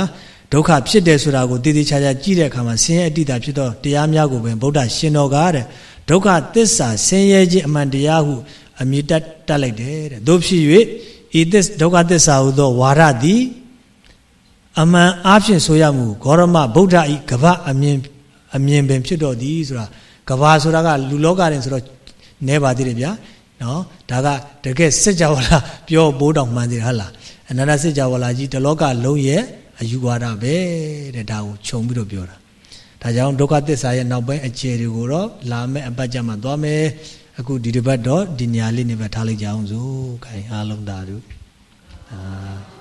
ဒုက္ခဖြစ်တယ်ဆိုတာကိုတည်တည်ချာချာကြည့်တဲ့အခါမှာဆင်းရဲအတ္တိတာဖြစ်တော့တရားများကိုပင်ဗုဒ္ဓရှင်တော်ကားတဲ့ဒုက္ခသစ္စာဆင်းရဲခြင်းအမှန်တရားဟုအမြင့်တက်တက်လိုက်တယ်တဲ့တို့ဖြစ်၍ဤသစ္ဒုက္ခသစ္စာဟုသောဝါရသည် အမှန်အားဖြင့်ဆိုရမူဂေါရမဗုဒ္ဓဤကဗအမြင်အမြင်ပင်ဖြစ်တော်သည်ဆိုတာကဘာဆိုတာကလူလောကရင်ဆိုတော့နဲပါသေးတယ်ဗျာနော်ဒါကတကယ်စစ်ကြဝဠာပြောဘိုးတော်မှန်သေးတယ်ဟုတ်လားအနန္တစစ်ကြဝဠာကြီးတလောကလုံးရဲ့အယူဝါဒပဲတဲ့ဒါကိုခြုံပြီးတော့ပြောတာဒါကြောင့်ဒုက္ခသစ္စာရဲ့နောက်ပိုင်းအခြေတွေကိုတော့လာမယ့်အပတ်ကျမှသွားမယ်အခုဒီတစ်ပတ်တော့ဒီနေရာလေးနေပဲထားလိုက်ကြအောင်စို့ခိုင်အားလုံးသာတို့အာ